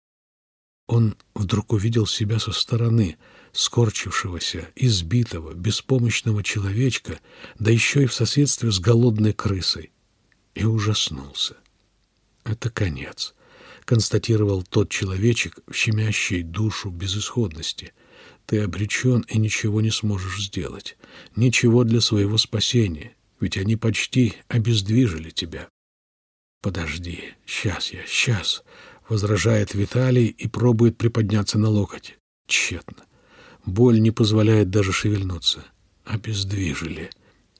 Он вдруг увидел себя со стороны — скорчившегося, избитого, беспомощного человечка, да еще и в соседстве с голодной крысой, и ужаснулся. «Это конец», — констатировал тот человечек, щемящий душу безысходности. «Ты обречен и ничего не сможешь сделать. Ничего для своего спасения, ведь они почти обездвижили тебя». «Подожди, сейчас я, сейчас», — возражает Виталий и пробует приподняться на локоть. Тщетно. Боль не позволяет даже шевельнуться. Обездвижили.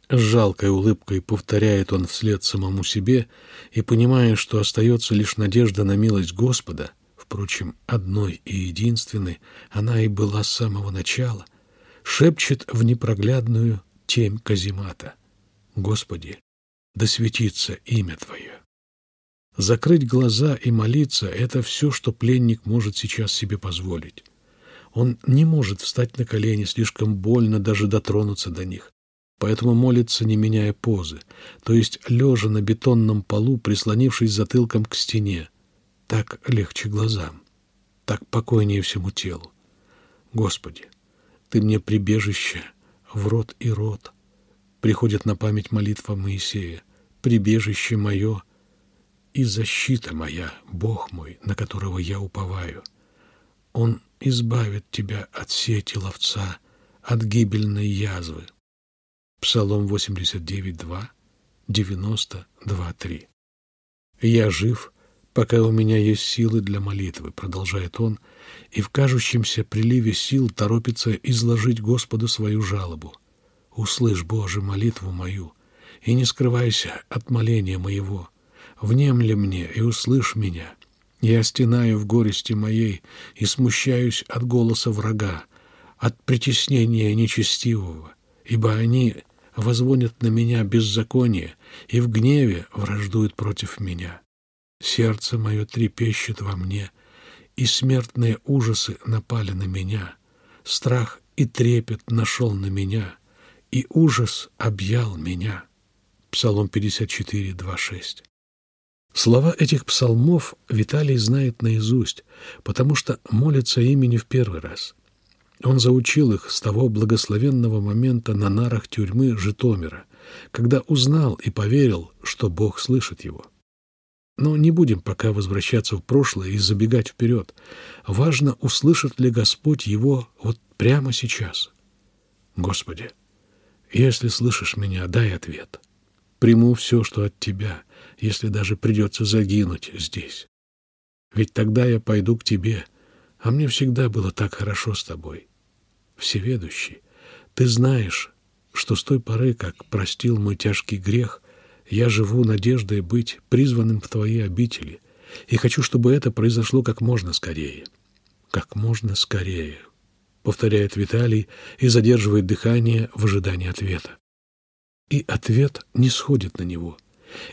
С жалкой улыбкой повторяет он вслед самому себе и, понимая, что остается лишь надежда на милость Господа, впрочем, одной и единственной, она и была с самого начала, шепчет в непроглядную темь каземата. «Господи, да светится имя Твое». Закрыть глаза и молиться — это все, что пленник может сейчас себе позволить. Он не может встать на колени, слишком больно даже дотронуться до них. Поэтому молится, не меняя позы, то есть лежа на бетонном полу, прислонившись затылком к стене. Так легче глазам, так покойнее всему телу. Господи, Ты мне прибежище в рот и рот. Приходит на память молитва Моисея. Прибежище мое и защита моя, Бог мой, на которого я уповаю. Он избавит тебя от сети ловца, от гибельной язвы. Псалом 89, 2, 92, 3. «Я жив, пока у меня есть силы для молитвы», — продолжает он, и в кажущемся приливе сил торопится изложить Господу свою жалобу. «Услышь, Боже, молитву мою, и не скрывайся от моления моего. Внемли мне и услышь меня. Я стенаю в горести моей и смущаюсь от голоса врага, от притеснения нечестивого, ибо они возвонят на меня беззаконие и в гневе враждуют против меня. Сердце мое трепещет во мне, и смертные ужасы напали на меня. Страх и трепет нашел на меня, и ужас объял меня. Псалом 54, 2, 6. Слова этих псалмов Виталий знает наизусть, потому что молится ими не в первый раз. Он заучил их с того благословенного момента на нарах тюрьмы Житомира, когда узнал и поверил, что Бог слышит его. Но не будем пока возвращаться в прошлое и забегать вперед. Важно, услышит ли Господь его вот прямо сейчас. Господи, если слышишь меня, дай ответ. Приму все, что от Тебя, если даже придется загинуть здесь. Ведь тогда я пойду к Тебе, а мне всегда было так хорошо с Тобой. Всеведущий, Ты знаешь, что с той поры, как простил мой тяжкий грех, я живу надеждой быть призванным в Твои обители, и хочу, чтобы это произошло как можно скорее. Как можно скорее, повторяет Виталий и задерживает дыхание в ожидании ответа. И ответ не сходит на него,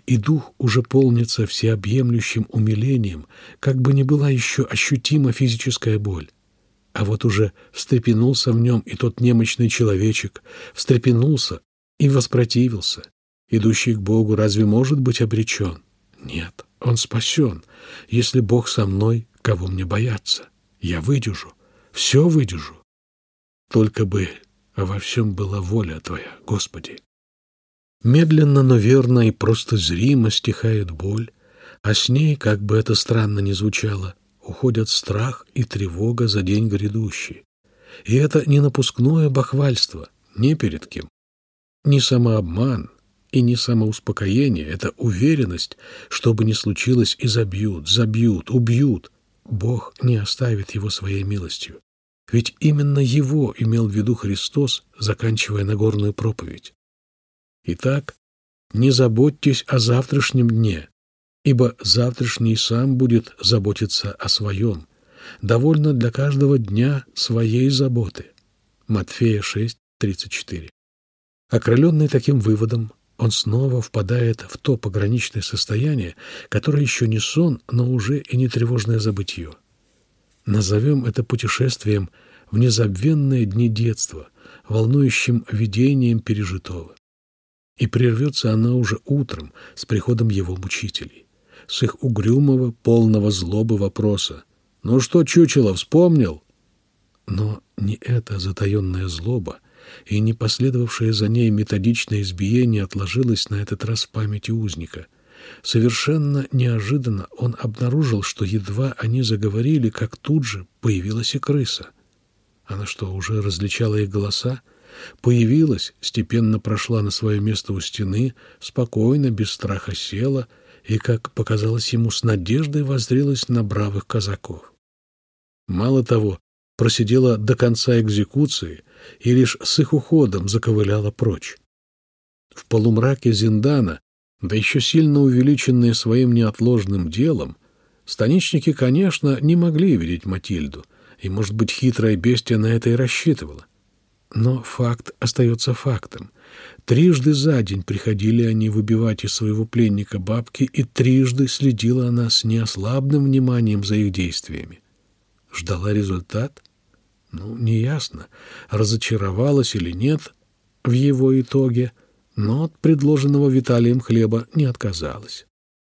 и дух уже полнится всеобъемлющим умилением, как бы ни была еще ощутима физическая боль. А вот уже встрепенулся в нем и тот немощный человечек, встрепенулся и воспротивился, Идущий к Богу разве может быть обречен? Нет, он спасен. Если Бог со мной, кого мне бояться? Я выдержу, все выдержу. Только бы во всем была воля Твоя, Господи. Медленно, но верно и просто зримо стихает боль, а с ней, как бы это странно ни звучало, уходят страх и тревога за день грядущий. И это не напускное бахвальство, ни перед кем, не самообман, и не самоуспокоение, это уверенность, что бы ни случилось, и забьют, забьют, убьют. Бог не оставит его своей милостью. Ведь именно его имел в виду Христос, заканчивая Нагорную проповедь. Итак, не заботьтесь о завтрашнем дне, ибо завтрашний сам будет заботиться о своем. Довольно для каждого дня своей заботы. Матфея 6, 34. Окрыленный таким выводом, он снова впадает в то пограничное состояние, которое еще не сон, но уже и не тревожное забытье. Назовем это путешествием в незабвенные дни детства, волнующим видением пережитого. И прервется она уже утром с приходом его мучителей, с их угрюмого, полного злобы вопроса. «Ну что, чучело, вспомнил?» Но не эта затаенная злоба, и не последовавшее за ней методичное избиение отложилось на этот раз в памяти узника. Совершенно неожиданно он обнаружил, что едва они заговорили, как тут же появилась и крыса. Она что, уже различала их голоса? Появилась, степенно прошла на свое место у стены, спокойно, без страха села и, как показалось ему, с надеждой воззрелась на бравых казаков. Мало того, просидела до конца экзекуции и лишь с их уходом заковыляла прочь. В полумраке Зиндана, да еще сильно увеличенные своим неотложным делом, станичники, конечно, не могли видеть Матильду, и, может быть, хитрая бестия на это и рассчитывала. Но факт остается фактом. Трижды за день приходили они выбивать из своего пленника бабки, и трижды следила она с неослабным вниманием за их действиями. Ждала результат? Ну, неясно, разочаровалась или нет в его итоге, но от предложенного Виталием хлеба не отказалась.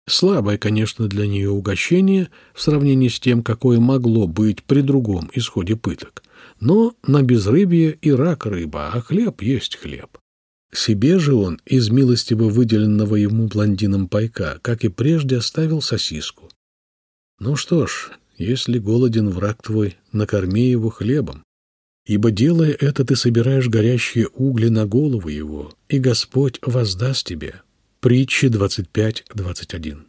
Слабое, конечно, для нее угощение в сравнении с тем, какое могло быть при другом исходе пыток. Но на безрыбье и рак рыба, а хлеб есть хлеб. Себе же он из милостиво выделенного ему блондином пайка, как и прежде, оставил сосиску. Ну что ж, если голоден враг твой, накорми его хлебом. Ибо, делая это, ты собираешь горящие угли на голову его, и Господь воздаст тебе. Притчи 25.21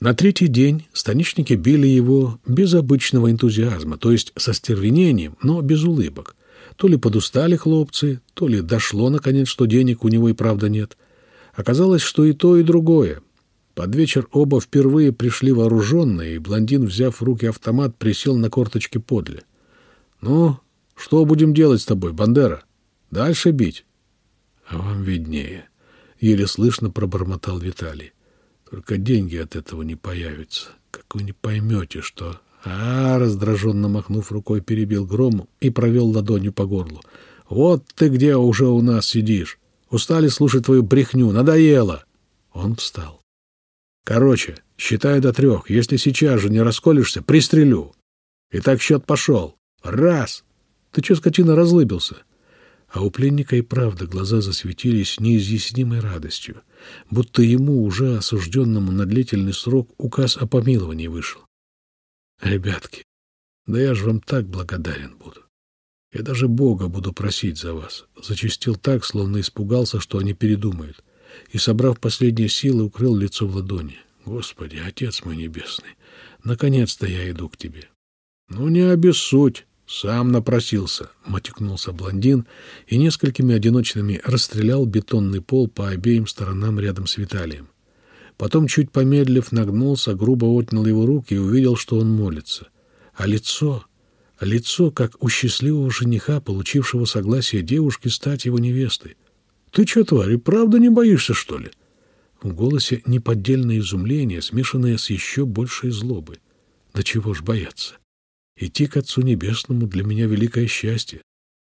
На третий день станичники били его без обычного энтузиазма, то есть со стервенением, но без улыбок. То ли подустали хлопцы, то ли дошло, наконец, что денег у него и правда нет. Оказалось, что и то, и другое. Под вечер оба впервые пришли вооруженные, и блондин, взяв в руки автомат, присел на корточки подле. «Ну, что будем делать с тобой, Бандера? Дальше бить?» «А вам виднее», — еле слышно пробормотал Виталий. «Только деньги от этого не появятся, как вы не поймете, что...» «А, — раздраженно махнув рукой, перебил Грому и провел ладонью по горлу. Вот ты где уже у нас сидишь. Устали слушать твою брехню, надоело!» Он встал. Короче, считай до трех. Если сейчас же не расколешься, пристрелю. И так счет пошел. Раз! Ты че, скотина, разлыбился? А у пленника и правда глаза засветились неизъяснимой радостью, будто ему, уже осужденному на длительный срок, указ о помиловании вышел. Ребятки, да я же вам так благодарен буду. Я даже Бога буду просить за вас. Зачистил так, словно испугался, что они передумают и, собрав последние силы, укрыл лицо в ладони. «Господи, Отец мой Небесный, наконец-то я иду к Тебе». «Ну, не обессудь, сам напросился», — матюкнулся блондин и несколькими одиночными расстрелял бетонный пол по обеим сторонам рядом с Виталием. Потом, чуть помедлив, нагнулся, грубо отнял его руки и увидел, что он молится. А лицо... Лицо, как у счастливого жениха, получившего согласие девушки стать его невестой. «Ты что, тварь, и правда не боишься, что ли?» В голосе неподдельное изумление, смешанное с еще большей злобой. «Да чего ж бояться? Идти к Отцу Небесному для меня великое счастье.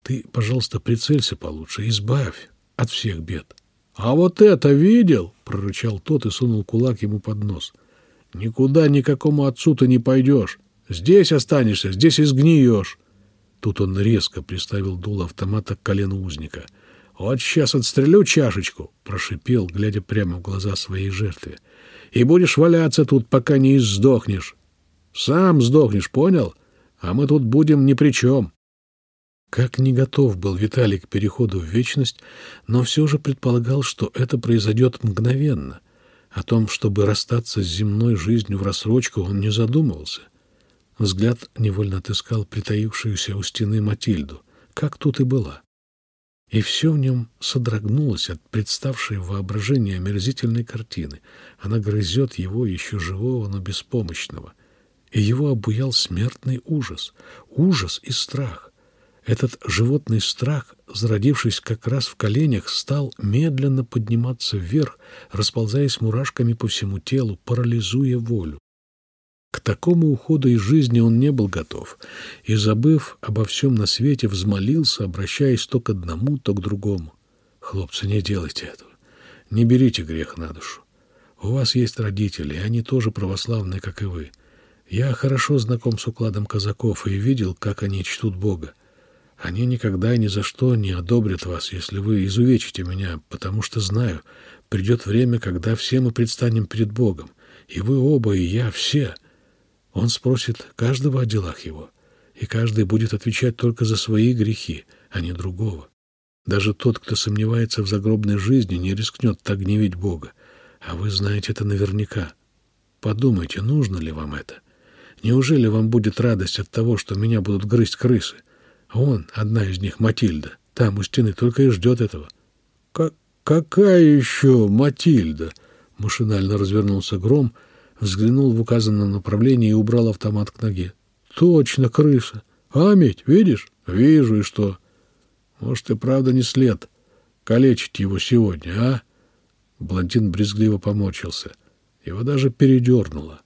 Ты, пожалуйста, прицелься получше, избавь от всех бед». «А вот это видел?» — прорычал тот и сунул кулак ему под нос. «Никуда никакому отцу ты не пойдешь. Здесь останешься, здесь и сгниешь». Тут он резко приставил дуло автомата к колену узника — «Вот сейчас отстрелю чашечку», — прошипел, глядя прямо в глаза своей жертве. «И будешь валяться тут, пока не сдохнешь. Сам сдохнешь, понял? А мы тут будем ни при чем». Как не готов был Виталий к переходу в вечность, но все же предполагал, что это произойдет мгновенно. О том, чтобы расстаться с земной жизнью в рассрочку, он не задумывался. Взгляд невольно отыскал притаившуюся у стены Матильду. Как тут и была и все в нем содрогнулось от представшей в воображении омерзительной картины. Она грызет его еще живого, но беспомощного. И его обуял смертный ужас, ужас и страх. Этот животный страх, зародившись как раз в коленях, стал медленно подниматься вверх, расползаясь мурашками по всему телу, парализуя волю. К такому уходу из жизни он не был готов, и, забыв обо всем на свете, взмолился, обращаясь то к одному, то к другому. «Хлопцы, не делайте этого. Не берите грех на душу. У вас есть родители, и они тоже православные, как и вы. Я хорошо знаком с укладом казаков и видел, как они чтут Бога. Они никогда и ни за что не одобрят вас, если вы изувечите меня, потому что знаю, придет время, когда все мы предстанем перед Богом, и вы оба, и я, все». Он спросит каждого о делах его, и каждый будет отвечать только за свои грехи, а не другого. Даже тот, кто сомневается в загробной жизни, не рискнет так гневить Бога. А вы знаете это наверняка. Подумайте, нужно ли вам это? Неужели вам будет радость от того, что меня будут грызть крысы? Он, одна из них, Матильда, там у стены только и ждет этого. Как, какая еще Матильда? Машинально развернулся Гром, взглянул в указанном направлении и убрал автомат к ноге. «Точно, крыса! А, медь, видишь?» «Вижу, и что?» «Может, и правда не след. Калечить его сегодня, а?» Блондин брезгливо помочился. Его даже передернуло.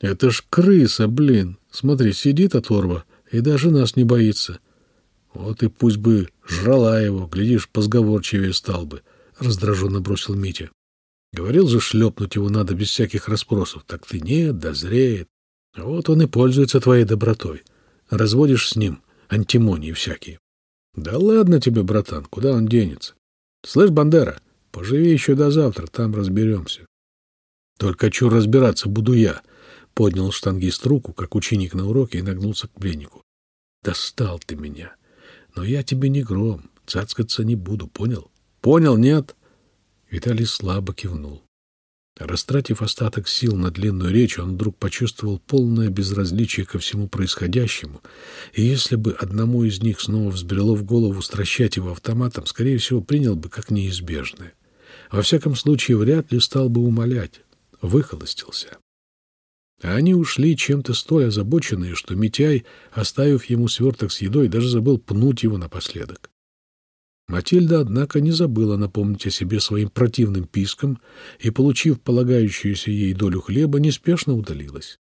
«Это ж крыса, блин! Смотри, сидит оторва и даже нас не боится. Вот и пусть бы жрала его, глядишь, позговорчивее стал бы», — раздраженно бросил Митя. Говорил же, шлепнуть его надо без всяких расспросов. Так ты нет, дозреет. Вот он и пользуется твоей добротой. Разводишь с ним антимонии всякие. Да ладно тебе, братан, куда он денется? Слышь, Бандера, поживи еще до завтра, там разберемся. Только чё разбираться буду я, поднял штангист руку, как ученик на уроке, и нагнулся к пленнику. Достал ты меня. Но я тебе не гром, цацкаться не буду, понял? Понял, нет? Виталий слабо кивнул. Растратив остаток сил на длинную речь, он вдруг почувствовал полное безразличие ко всему происходящему, и если бы одному из них снова взбрело в голову стращать его автоматом, скорее всего, принял бы как неизбежное. Во всяком случае, вряд ли стал бы умолять. Выхолостился. А они ушли чем-то столь озабоченные, что Митяй, оставив ему сверток с едой, даже забыл пнуть его напоследок. Матильда, однако, не забыла напомнить о себе своим противным писком и, получив полагающуюся ей долю хлеба, неспешно удалилась.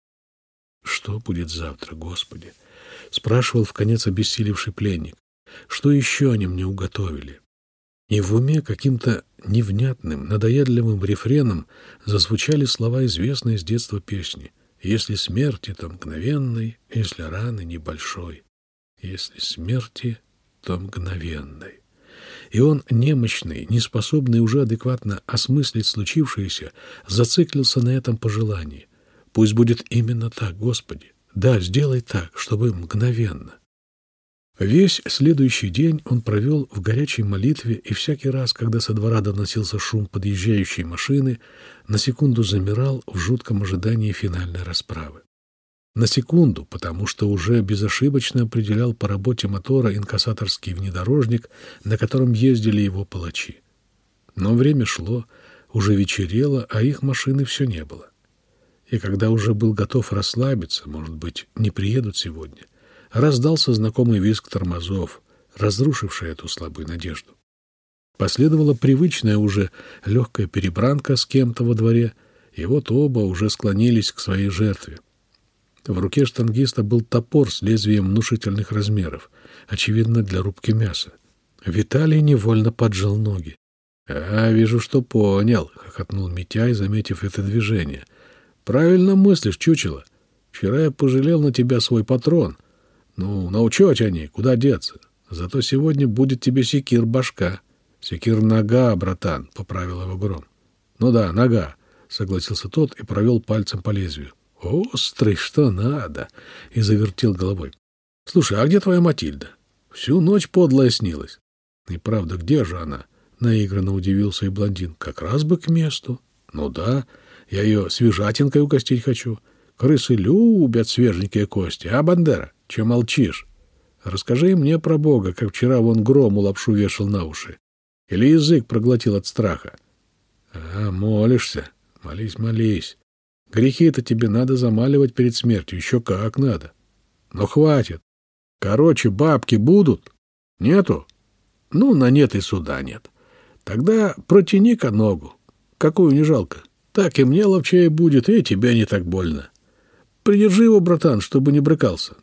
«Что будет завтра, Господи?» — спрашивал в конец обессилевший пленник. «Что еще они мне уготовили?» И в уме каким-то невнятным, надоедливым рефреном зазвучали слова известной с детства песни. «Если смерти, то мгновенной, если раны небольшой, если смерти, то мгновенной» и он, немощный, неспособный уже адекватно осмыслить случившееся, зациклился на этом пожелании. Пусть будет именно так, Господи. Да, сделай так, чтобы мгновенно. Весь следующий день он провел в горячей молитве, и всякий раз, когда со двора доносился шум подъезжающей машины, на секунду замирал в жутком ожидании финальной расправы. На секунду, потому что уже безошибочно определял по работе мотора инкассаторский внедорожник, на котором ездили его палачи. Но время шло, уже вечерело, а их машины все не было. И когда уже был готов расслабиться, может быть, не приедут сегодня, раздался знакомый визг тормозов, разрушивший эту слабую надежду. Последовала привычная уже легкая перебранка с кем-то во дворе, и вот оба уже склонились к своей жертве. В руке штангиста был топор с лезвием внушительных размеров, очевидно, для рубки мяса. Виталий невольно поджал ноги. — А, вижу, что понял, — хохотнул Митяй, заметив это движение. — Правильно мыслишь, чучело. Вчера я пожалел на тебя свой патрон. Ну, на учете они, куда деться? Зато сегодня будет тебе секир башка. Секир нога, братан, — поправил его Гром. — Ну да, нога, — согласился тот и провел пальцем по лезвию. Острый, что надо, и завертел головой. Слушай, а где твоя Матильда? Всю ночь подлая снилась. И правда, где же она? Наигранно удивился и блондин. Как раз бы к месту. Ну да, я ее свежатинкой угостить хочу. Крысы любят свеженькие кости. А, Бандера, че молчишь? Расскажи мне про Бога, как вчера вон грому лапшу вешал на уши. Или язык проглотил от страха. А, молишься? Молись, молись. Грехи-то тебе надо замаливать перед смертью, еще как надо. Но хватит. Короче, бабки будут? Нету? Ну, на нет и суда нет. Тогда протяни-ка ногу. Какую не жалко. Так и мне ловчее будет, и тебе не так больно. Придержи его, братан, чтобы не брыкался.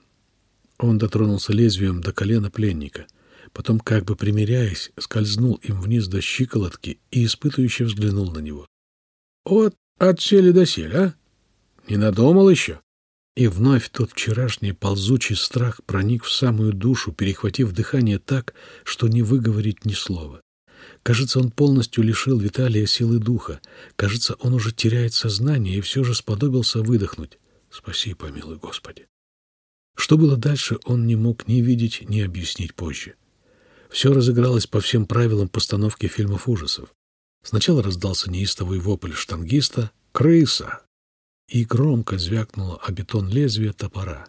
Он дотронулся лезвием до колена пленника. Потом, как бы примиряясь, скользнул им вниз до щиколотки и испытывающе взглянул на него. — Вот от сели до сель, а? Не надумал еще? И вновь тот вчерашний ползучий страх проник в самую душу, перехватив дыхание так, что не выговорить ни слова. Кажется, он полностью лишил Виталия силы духа. Кажется, он уже теряет сознание и все же сподобился выдохнуть. Спаси, помилуй, Господи. Что было дальше, он не мог ни видеть, ни объяснить позже. Все разыгралось по всем правилам постановки фильмов ужасов. Сначала раздался неистовый вопль штангиста «Крыса!» и громко звякнуло о бетон лезвие топора.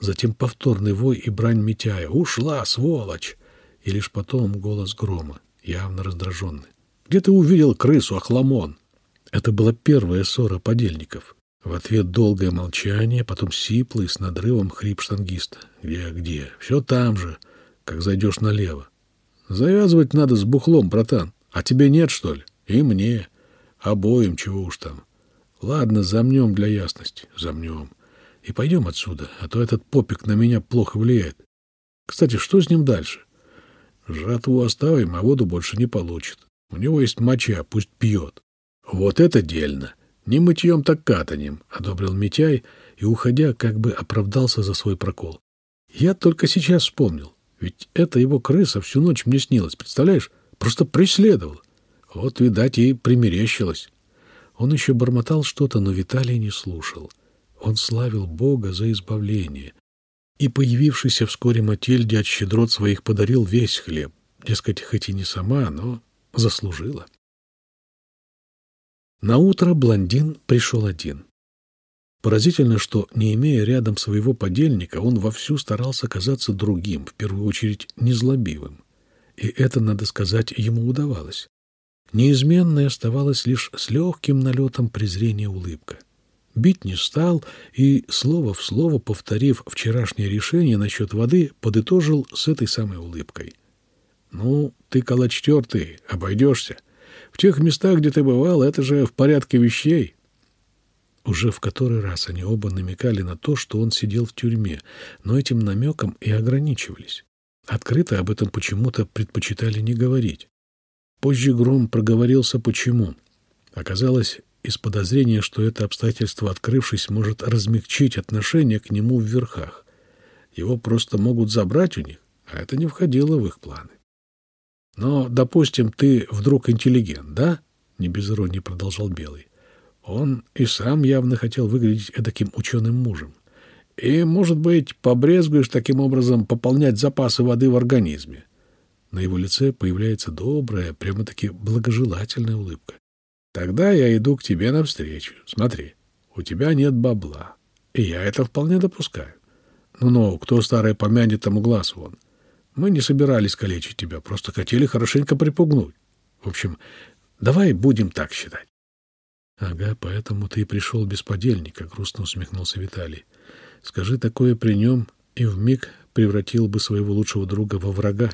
Затем повторный вой и брань Митяя «Ушла, сволочь!» и лишь потом голос грома, явно раздраженный. «Где ты увидел крысу, Ахламон?» Это была первая ссора подельников. В ответ долгое молчание, потом сиплый с надрывом хрип штангиста. «Где, где? Все там же, как зайдешь налево. Завязывать надо с бухлом, братан. А тебе нет, что ли? И мне. Обоим, чего уж там. Ладно, замнем для ясности. Замнем. И пойдем отсюда, а то этот попик на меня плохо влияет. Кстати, что с ним дальше? Жатву оставим, а воду больше не получит. У него есть моча, пусть пьет. Вот это дельно! Не мытьем, так катанем, — одобрил Митяй и, уходя, как бы оправдался за свой прокол. Я только сейчас вспомнил. Ведь эта его крыса всю ночь мне снилась, представляешь? Просто преследовала. Вот, видать, ей примерещилось. Он еще бормотал что-то, но Виталий не слушал. Он славил Бога за избавление. И появившийся вскоре Матильде от щедрот своих подарил весь хлеб. Дескать, хоть и не сама, но заслужила. На утро блондин пришел один. Поразительно, что, не имея рядом своего подельника, он вовсю старался казаться другим, в первую очередь незлобивым. И это, надо сказать, ему удавалось. Неизменной оставалась лишь с легким налетом презрения улыбка. Бить не стал и, слово в слово повторив вчерашнее решение насчет воды, подытожил с этой самой улыбкой. «Ну, ты калач тертый, обойдешься. В тех местах, где ты бывал, это же в порядке вещей. Уже в который раз они оба намекали на то, что он сидел в тюрьме, но этим намеком и ограничивались. Открыто об этом почему-то предпочитали не говорить. Позже Гром проговорился почему. Оказалось, из подозрения, что это обстоятельство, открывшись, может размягчить отношение к нему в верхах. Его просто могут забрать у них, а это не входило в их планы. Но, допустим, ты вдруг интеллигент, да? Не без иронии продолжал Белый. Он и сам явно хотел выглядеть таким ученым мужем. И, может быть, побрезгуешь таким образом пополнять запасы воды в организме. На его лице появляется добрая, прямо-таки благожелательная улыбка. Тогда я иду к тебе навстречу. Смотри, у тебя нет бабла. И я это вполне допускаю. Ну-ну, кто старый помянет, тому глаз вон. Мы не собирались калечить тебя, просто хотели хорошенько припугнуть. В общем, давай будем так считать. — Ага, поэтому ты и пришел без подельника, — грустно усмехнулся Виталий. — Скажи такое при нем, и вмиг превратил бы своего лучшего друга во врага.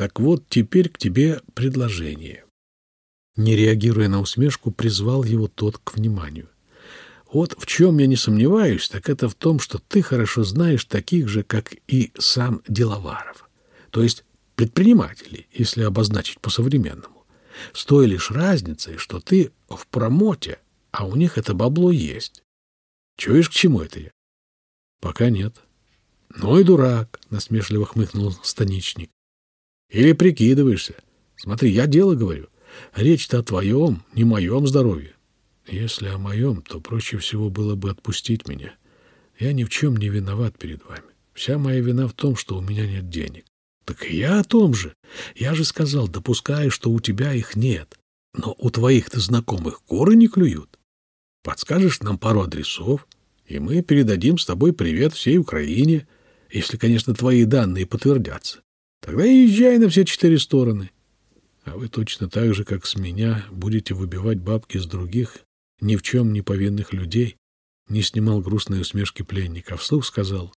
Так вот, теперь к тебе предложение. Не реагируя на усмешку, призвал его тот к вниманию. Вот в чем я не сомневаюсь, так это в том, что ты хорошо знаешь таких же, как и сам Деловаров. То есть предпринимателей, если обозначить по-современному. С той лишь разницей, что ты в промоте, а у них это бабло есть. Чуешь, к чему это я? Пока нет. Ну и дурак, насмешливо хмыкнул станичник. Или прикидываешься. Смотри, я дело говорю. Речь-то о твоем, не моем здоровье. Если о моем, то проще всего было бы отпустить меня. Я ни в чем не виноват перед вами. Вся моя вина в том, что у меня нет денег. Так и я о том же. Я же сказал, допускаю, что у тебя их нет. Но у твоих-то знакомых горы не клюют. Подскажешь нам пару адресов, и мы передадим с тобой привет всей Украине, если, конечно, твои данные подтвердятся. Тогда езжай на все четыре стороны. А вы точно так же, как с меня, будете выбивать бабки с других ни в чем не повинных людей, не снимал грустной усмешки пленника, а вслух сказал,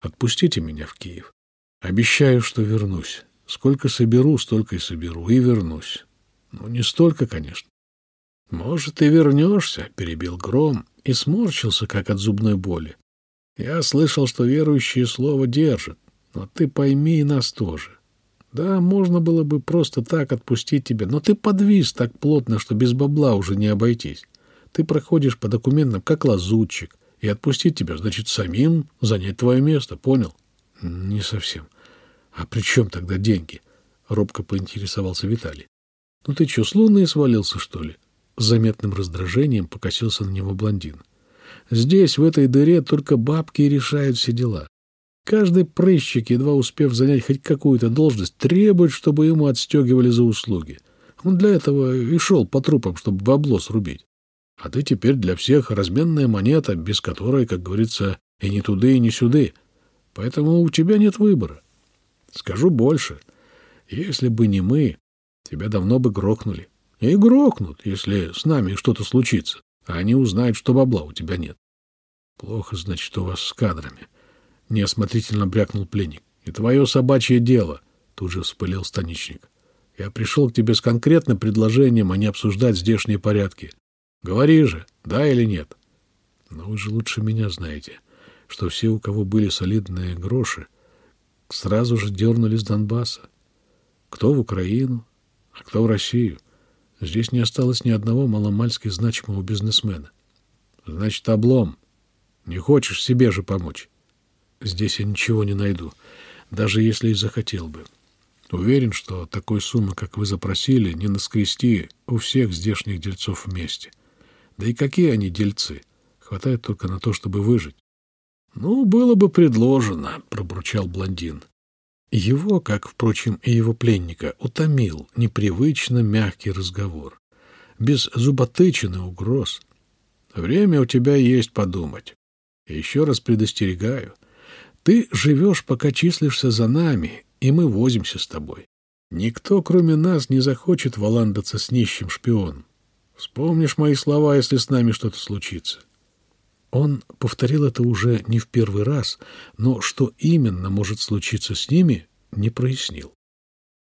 «Отпустите меня в Киев. Обещаю, что вернусь. Сколько соберу, столько и соберу, и вернусь. Ну, не столько, конечно». «Может, и вернешься», — перебил Гром и сморщился, как от зубной боли. «Я слышал, что верующие слово держат, но ты пойми и нас тоже. Да, можно было бы просто так отпустить тебя, но ты подвис так плотно, что без бабла уже не обойтись. Ты проходишь по документам как лазутчик, и отпустить тебя, значит, самим занять твое место, понял? Не совсем. А при чем тогда деньги? Робко поинтересовался Виталий. Ну ты что, с луны свалился, что ли? С заметным раздражением покосился на него блондин. Здесь, в этой дыре, только бабки решают все дела. Каждый прыщик, едва успев занять хоть какую-то должность, требует, чтобы ему отстегивали за услуги. Он для этого и шел по трупам, чтобы бабло срубить. А ты теперь для всех разменная монета, без которой, как говорится, и не туды, и не сюды. Поэтому у тебя нет выбора. Скажу больше. Если бы не мы, тебя давно бы грохнули. И грохнут, если с нами что-то случится. А они узнают, что бабла у тебя нет. Плохо, значит, у вас с кадрами. Неосмотрительно брякнул пленник. И твое собачье дело, тут же вспылил станичник. Я пришел к тебе с конкретным предложением, а не обсуждать здешние порядки. Говори же, да или нет? Но вы же лучше меня знаете, что все, у кого были солидные гроши, сразу же дернули с Донбасса. Кто в Украину, а кто в Россию. Здесь не осталось ни одного маломальски значимого бизнесмена. Значит, облом. Не хочешь себе же помочь? Здесь я ничего не найду, даже если и захотел бы. Уверен, что такой суммы, как вы запросили, не наскрести у всех здешних дельцов вместе. Да и какие они дельцы? Хватает только на то, чтобы выжить. — Ну, было бы предложено, — пробурчал блондин. Его, как, впрочем, и его пленника, утомил непривычно мягкий разговор. Без зуботычины угроз. Время у тебя есть подумать. И еще раз предостерегаю. Ты живешь, пока числишься за нами, и мы возимся с тобой. Никто, кроме нас, не захочет валандаться с нищим шпионом. Вспомнишь мои слова, если с нами что-то случится. Он повторил это уже не в первый раз, но что именно может случиться с ними, не прояснил.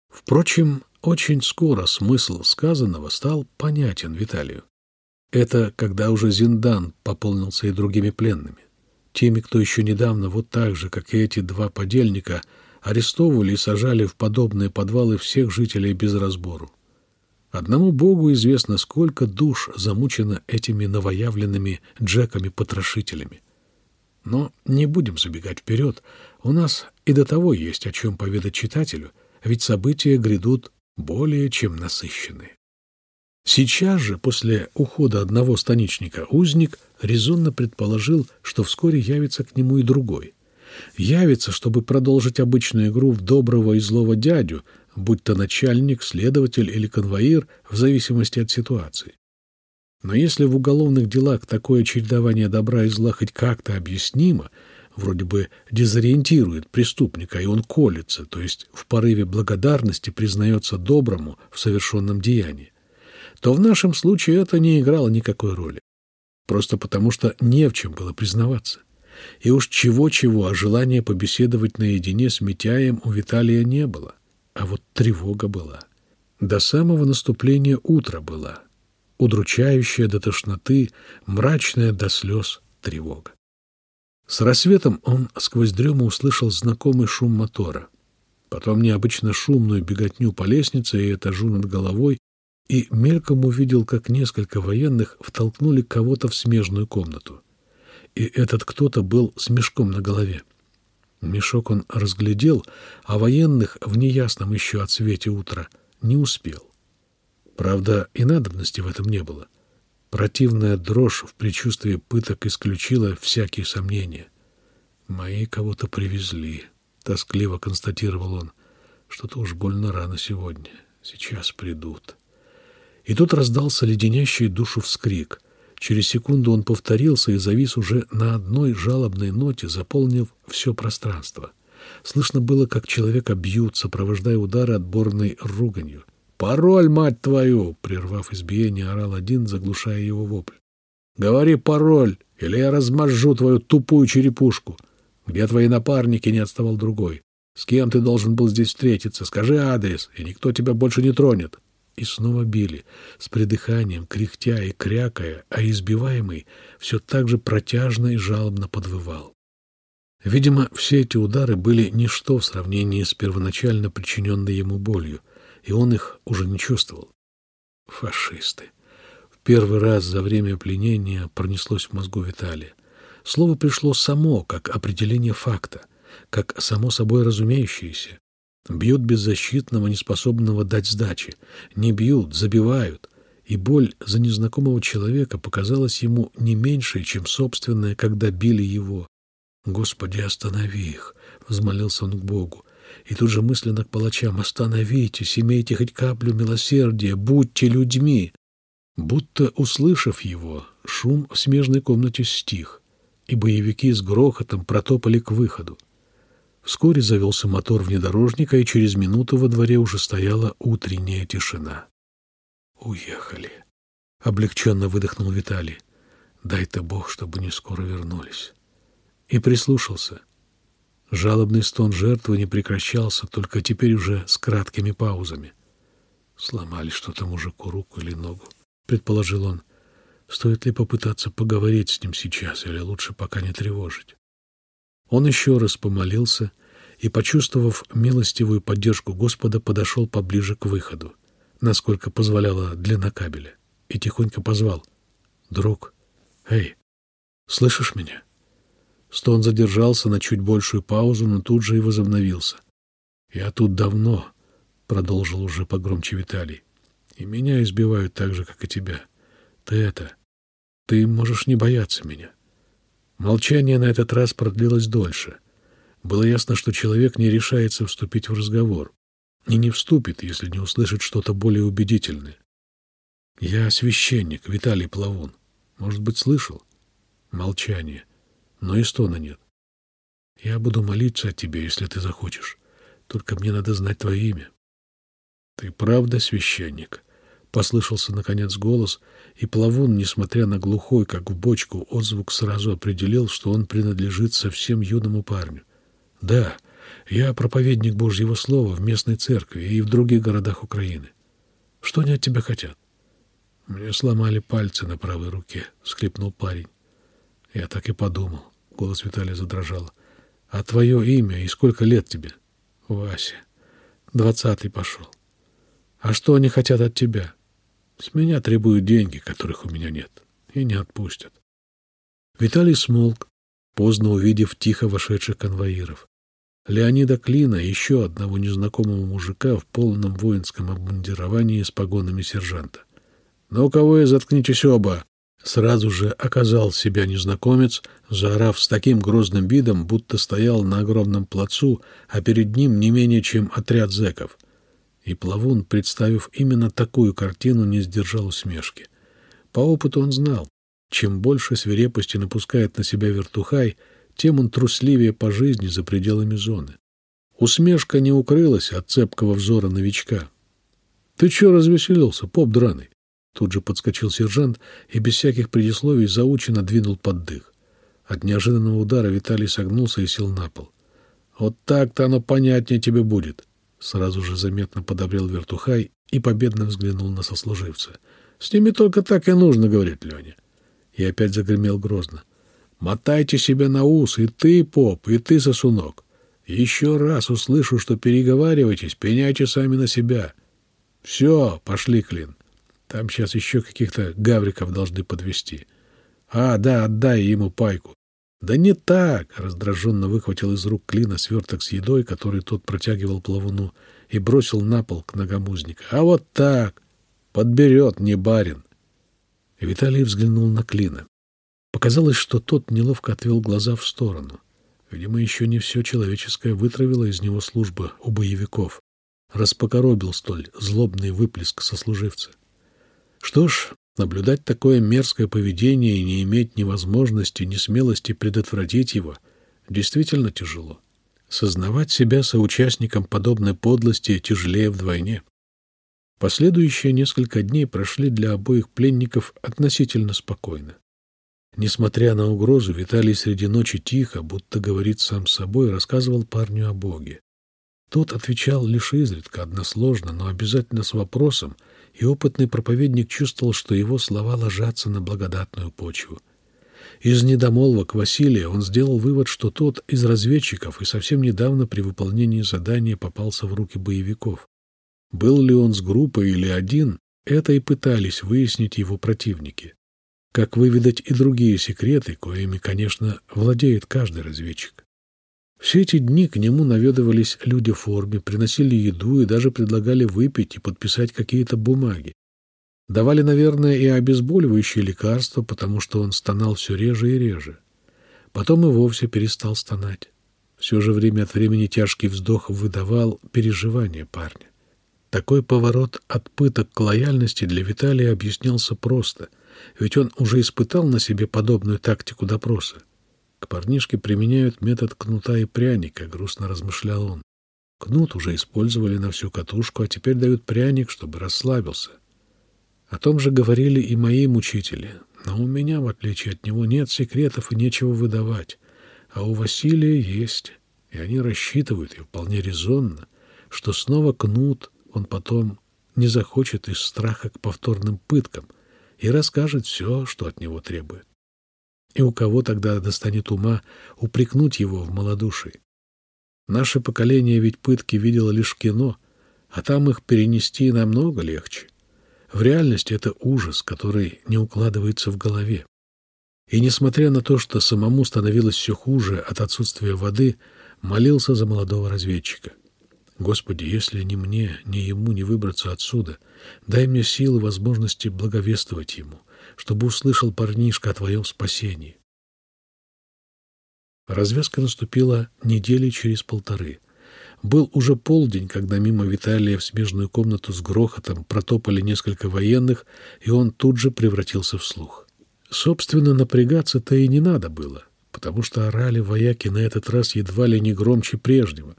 Впрочем, очень скоро смысл сказанного стал понятен Виталию. Это когда уже Зиндан пополнился и другими пленными. Теми, кто еще недавно вот так же, как и эти два подельника, арестовывали и сажали в подобные подвалы всех жителей без разбору. Одному Богу известно, сколько душ замучено этими новоявленными Джеками-потрошителями. Но не будем забегать вперед. У нас и до того есть о чем поведать читателю, ведь события грядут более чем насыщенные. Сейчас же, после ухода одного станичника, узник резонно предположил, что вскоре явится к нему и другой. Явится, чтобы продолжить обычную игру в доброго и злого дядю, будь то начальник, следователь или конвоир, в зависимости от ситуации. Но если в уголовных делах такое чередование добра и зла хоть как-то объяснимо, вроде бы дезориентирует преступника, и он колется, то есть в порыве благодарности признается доброму в совершенном деянии, то в нашем случае это не играло никакой роли. Просто потому, что не в чем было признаваться. И уж чего-чего, а желания побеседовать наедине с Митяем у Виталия не было. А вот тревога была. До самого наступления утра была. Удручающая до тошноты, мрачная до слез тревога. С рассветом он сквозь дрему услышал знакомый шум мотора. Потом необычно шумную беготню по лестнице и этажу над головой, и мельком увидел, как несколько военных втолкнули кого-то в смежную комнату. И этот кто-то был с мешком на голове. Мешок он разглядел, а военных в неясном еще отсвете утра не успел. Правда, и надобности в этом не было. Противная дрожь в предчувствии пыток исключила всякие сомнения. «Мои кого-то привезли», — тоскливо констатировал он. «Что-то уж больно рано сегодня. Сейчас придут». И тут раздался леденящий душу вскрик — Через секунду он повторился и завис уже на одной жалобной ноте, заполнив все пространство. Слышно было, как человека бьют, сопровождая удары отборной руганью. «Пароль, мать твою!» — прервав избиение, орал один, заглушая его вопль. «Говори пароль, или я размажу твою тупую черепушку. Где твои напарники?» — не отставал другой. «С кем ты должен был здесь встретиться? Скажи адрес, и никто тебя больше не тронет» и снова били, с придыханием, кряхтя и крякая, а избиваемый все так же протяжно и жалобно подвывал. Видимо, все эти удары были ничто в сравнении с первоначально причиненной ему болью, и он их уже не чувствовал. Фашисты. В первый раз за время пленения пронеслось в мозгу Виталия. Слово пришло само, как определение факта, как само собой разумеющееся, Бьют беззащитного, неспособного дать сдачи. Не бьют, забивают. И боль за незнакомого человека показалась ему не меньшей, чем собственная, когда били его. «Господи, останови их!» — взмолился он к Богу. И тут же мысленно к палачам «Остановитесь, имейте хоть каплю милосердия, будьте людьми!» Будто услышав его, шум в смежной комнате стих, и боевики с грохотом протопали к выходу. Вскоре завелся мотор внедорожника, и через минуту во дворе уже стояла утренняя тишина. «Уехали!» — облегченно выдохнул Виталий. «Дай-то Бог, чтобы не скоро вернулись». И прислушался. Жалобный стон жертвы не прекращался, только теперь уже с краткими паузами. «Сломали что-то мужику руку или ногу», — предположил он. «Стоит ли попытаться поговорить с ним сейчас, или лучше пока не тревожить?» Он еще раз помолился и, почувствовав милостивую поддержку Господа, подошел поближе к выходу. насколько позволяла длина кабеля, и тихонько позвал. «Друг, эй, слышишь меня?» Стон задержался на чуть большую паузу, но тут же и возобновился. «Я тут давно», — продолжил уже погромче Виталий, — «и меня избивают так же, как и тебя. Ты это... Ты можешь не бояться меня». Молчание на этот раз продлилось дольше. Было ясно, что человек не решается вступить в разговор. И не вступит, если не услышит что-то более убедительное. «Я священник, Виталий Плавун. Может быть, слышал?» Молчание. Но и стона нет. «Я буду молиться о тебе, если ты захочешь. Только мне надо знать твое имя». «Ты правда священник?» Послышался, наконец, голос, и Плавун, несмотря на глухой, как в бочку, отзвук сразу определил, что он принадлежит совсем юному парню. «Да, я проповедник Божьего Слова в местной церкви и в других городах Украины. Что они от тебя хотят?» «Мне сломали пальцы на правой руке», — скрипнул парень. Я так и подумал. Голос Виталия задрожал. «А твое имя и сколько лет тебе?» «Вася. Двадцатый пошел. А что они хотят от тебя?» «С меня требуют деньги, которых у меня нет, и не отпустят». Виталий смолк, поздно увидев тихо вошедших конвоиров. Леонида Клина, еще одного незнакомого мужика в полном воинском обмундировании с погонами сержанта. «Ну, кого и заткнитесь оба!» Сразу же оказал себя незнакомец, заорав с таким грозным видом, будто стоял на огромном плацу, а перед ним не менее чем отряд зэков. И Плавун, представив именно такую картину, не сдержал усмешки. По опыту он знал, чем больше свирепости напускает на себя вертухай, тем он трусливее по жизни за пределами зоны. Усмешка не укрылась от цепкого взора новичка. — Ты чё развеселился, поп драный? Тут же подскочил сержант и без всяких предисловий заученно двинул под дых. От неожиданного удара Виталий согнулся и сел на пол. «Вот так-то оно понятнее тебе будет!» Сразу же заметно подобрел вертухай и победно взглянул на сослуживца. «С ними только так и нужно, — говорит Леня». И опять загремел грозно. «Мотайте себе на ус, и ты, поп, и ты, сосунок. Еще раз услышу, что переговариваетесь, пеняйте сами на себя. Все, пошли, Клин. Там сейчас еще каких-то гавриков должны подвести. А, да, отдай ему пайку. Да не так, раздраженно выхватил из рук Клина сверток с едой, который тот протягивал плавуну, и бросил на пол к ногам узника. А вот так. Подберет, не барин. Виталий взглянул на Клина. Показалось, что тот неловко отвел глаза в сторону. Видимо, еще не все человеческое вытравило из него служба у боевиков. Распокоробил столь злобный выплеск сослуживца. Что ж, наблюдать такое мерзкое поведение и не иметь ни возможности, ни смелости предотвратить его действительно тяжело. Сознавать себя соучастником подобной подлости тяжелее вдвойне. Последующие несколько дней прошли для обоих пленников относительно спокойно. Несмотря на угрозу, Виталий среди ночи тихо, будто говорит сам с собой, рассказывал парню о Боге. Тот отвечал лишь изредка, односложно, но обязательно с вопросом, и опытный проповедник чувствовал, что его слова ложатся на благодатную почву. Из недомолвок Василия он сделал вывод, что тот из разведчиков и совсем недавно при выполнении задания попался в руки боевиков. Был ли он с группой или один, это и пытались выяснить его противники. Как выведать и другие секреты, коими, конечно, владеет каждый разведчик. Все эти дни к нему наведывались люди в форме, приносили еду и даже предлагали выпить и подписать какие-то бумаги. Давали, наверное, и обезболивающие лекарства, потому что он стонал все реже и реже. Потом и вовсе перестал стонать. Все же время от времени тяжкий вздох выдавал переживания парня. Такой поворот от пыток к лояльности для Виталия объяснялся просто, ведь он уже испытал на себе подобную тактику допроса. К парнишке применяют метод кнута и пряника, грустно размышлял он. Кнут уже использовали на всю катушку, а теперь дают пряник, чтобы расслабился. О том же говорили и мои мучители. Но у меня, в отличие от него, нет секретов и нечего выдавать. А у Василия есть. И они рассчитывают, и вполне резонно, что снова кнут он потом не захочет из страха к повторным пыткам и расскажет все, что от него требует. И у кого тогда достанет ума упрекнуть его в малодушии? Наше поколение ведь пытки видело лишь в кино, а там их перенести намного легче. В реальности это ужас, который не укладывается в голове. И несмотря на то, что самому становилось все хуже от отсутствия воды, молился за молодого разведчика. Господи, если ни мне, ни ему не выбраться отсюда, дай мне силы и возможности благовествовать ему, чтобы услышал парнишка о твоем спасении. Развязка наступила недели через полторы. Был уже полдень, когда мимо Виталия в смежную комнату с грохотом протопали несколько военных, и он тут же превратился в слух. Собственно, напрягаться-то и не надо было, потому что орали вояки на этот раз едва ли не громче прежнего.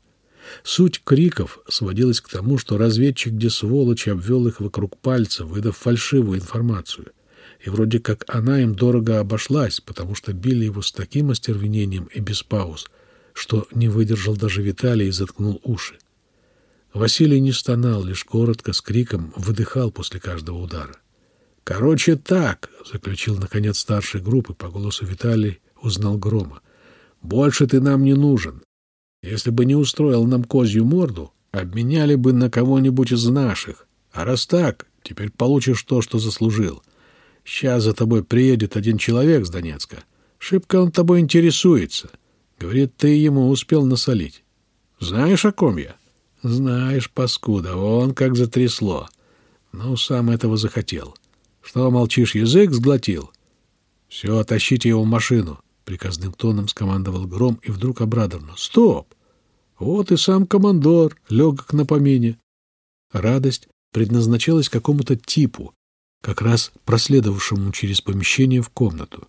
Суть криков сводилась к тому, что разведчик где сволочь обвел их вокруг пальца, выдав фальшивую информацию. И вроде как она им дорого обошлась, потому что били его с таким остервенением и без пауз, что не выдержал даже Виталий и заткнул уши. Василий не стонал, лишь коротко, с криком выдыхал после каждого удара. «Короче, так», — заключил, наконец, старший группы, по голосу Виталий узнал Грома. «Больше ты нам не нужен. Если бы не устроил нам козью морду, обменяли бы на кого-нибудь из наших. А раз так, теперь получишь то, что заслужил. Сейчас за тобой приедет один человек с Донецка. Шибко он тобой интересуется. Говорит, ты ему успел насолить. Знаешь, о ком я? Знаешь, паскуда, он как затрясло. Ну, сам этого захотел. Что молчишь, язык сглотил? Все, тащите его в машину. Приказным тоном скомандовал Гром и вдруг обрадованно. «Стоп! Вот и сам командор, легок на помине». Радость предназначалась какому-то типу, как раз проследовавшему через помещение в комнату.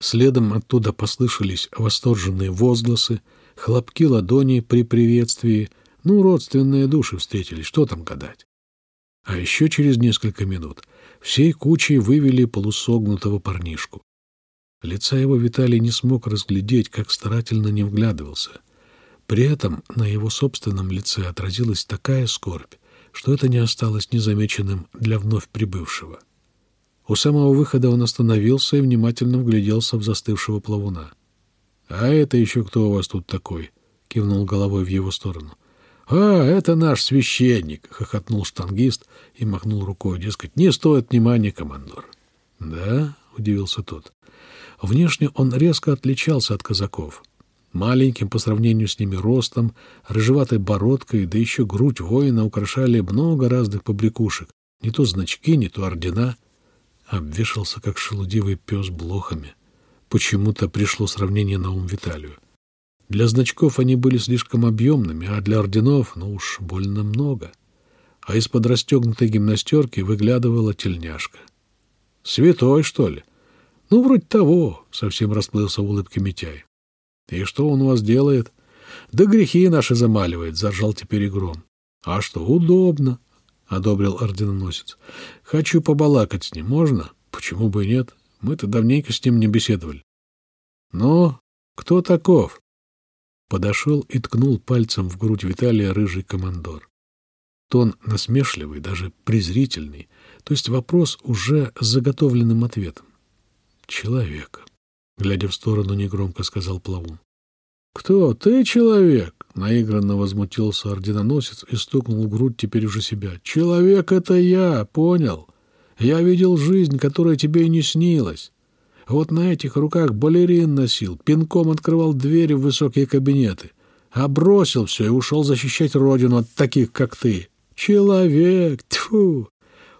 Следом оттуда послышались восторженные возгласы, хлопки ладони при приветствии. Ну, родственные души встретились, что там гадать. А еще через несколько минут всей кучей вывели полусогнутого парнишку. Лица его Виталий не смог разглядеть, как старательно не вглядывался. При этом на его собственном лице отразилась такая скорбь, что это не осталось незамеченным для вновь прибывшего. У самого выхода он остановился и внимательно вгляделся в застывшего плавуна. «А это еще кто у вас тут такой?» — кивнул головой в его сторону. «А, это наш священник!» — хохотнул штангист и махнул рукой, дескать, «не стоит внимания, командор». «Да?» — удивился тот. Внешне он резко отличался от казаков. Маленьким по сравнению с ними ростом, рыжеватой бородкой, да еще грудь воина украшали много разных побрякушек. Не то значки, не то ордена. Обвешался, как шелудивый пес, блохами. Почему-то пришло сравнение на ум Виталию. Для значков они были слишком объемными, а для орденов, ну уж, больно много. А из-под расстегнутой гимнастерки выглядывала тельняшка. «Святой, что ли?» Ну, вроде того, — совсем расплылся в улыбке Митяй. И что он у вас делает? Да грехи наши замаливает, — заржал теперь игром. А что, удобно, — одобрил орденоносец. Хочу побалакать с ним, можно? Почему бы и нет? Мы-то давненько с ним не беседовали. Ну, кто таков? Подошел и ткнул пальцем в грудь Виталия рыжий командор. Тон насмешливый, даже презрительный, то есть вопрос уже с заготовленным ответом. Человек. Глядя в сторону, негромко сказал Плавун. «Кто? Ты человек?» Наигранно возмутился орденоносец и стукнул в грудь теперь уже себя. «Человек — это я, понял? Я видел жизнь, которая тебе и не снилась. Вот на этих руках балерин носил, пинком открывал двери в высокие кабинеты, а бросил все и ушел защищать родину от таких, как ты. Человек! Тьфу!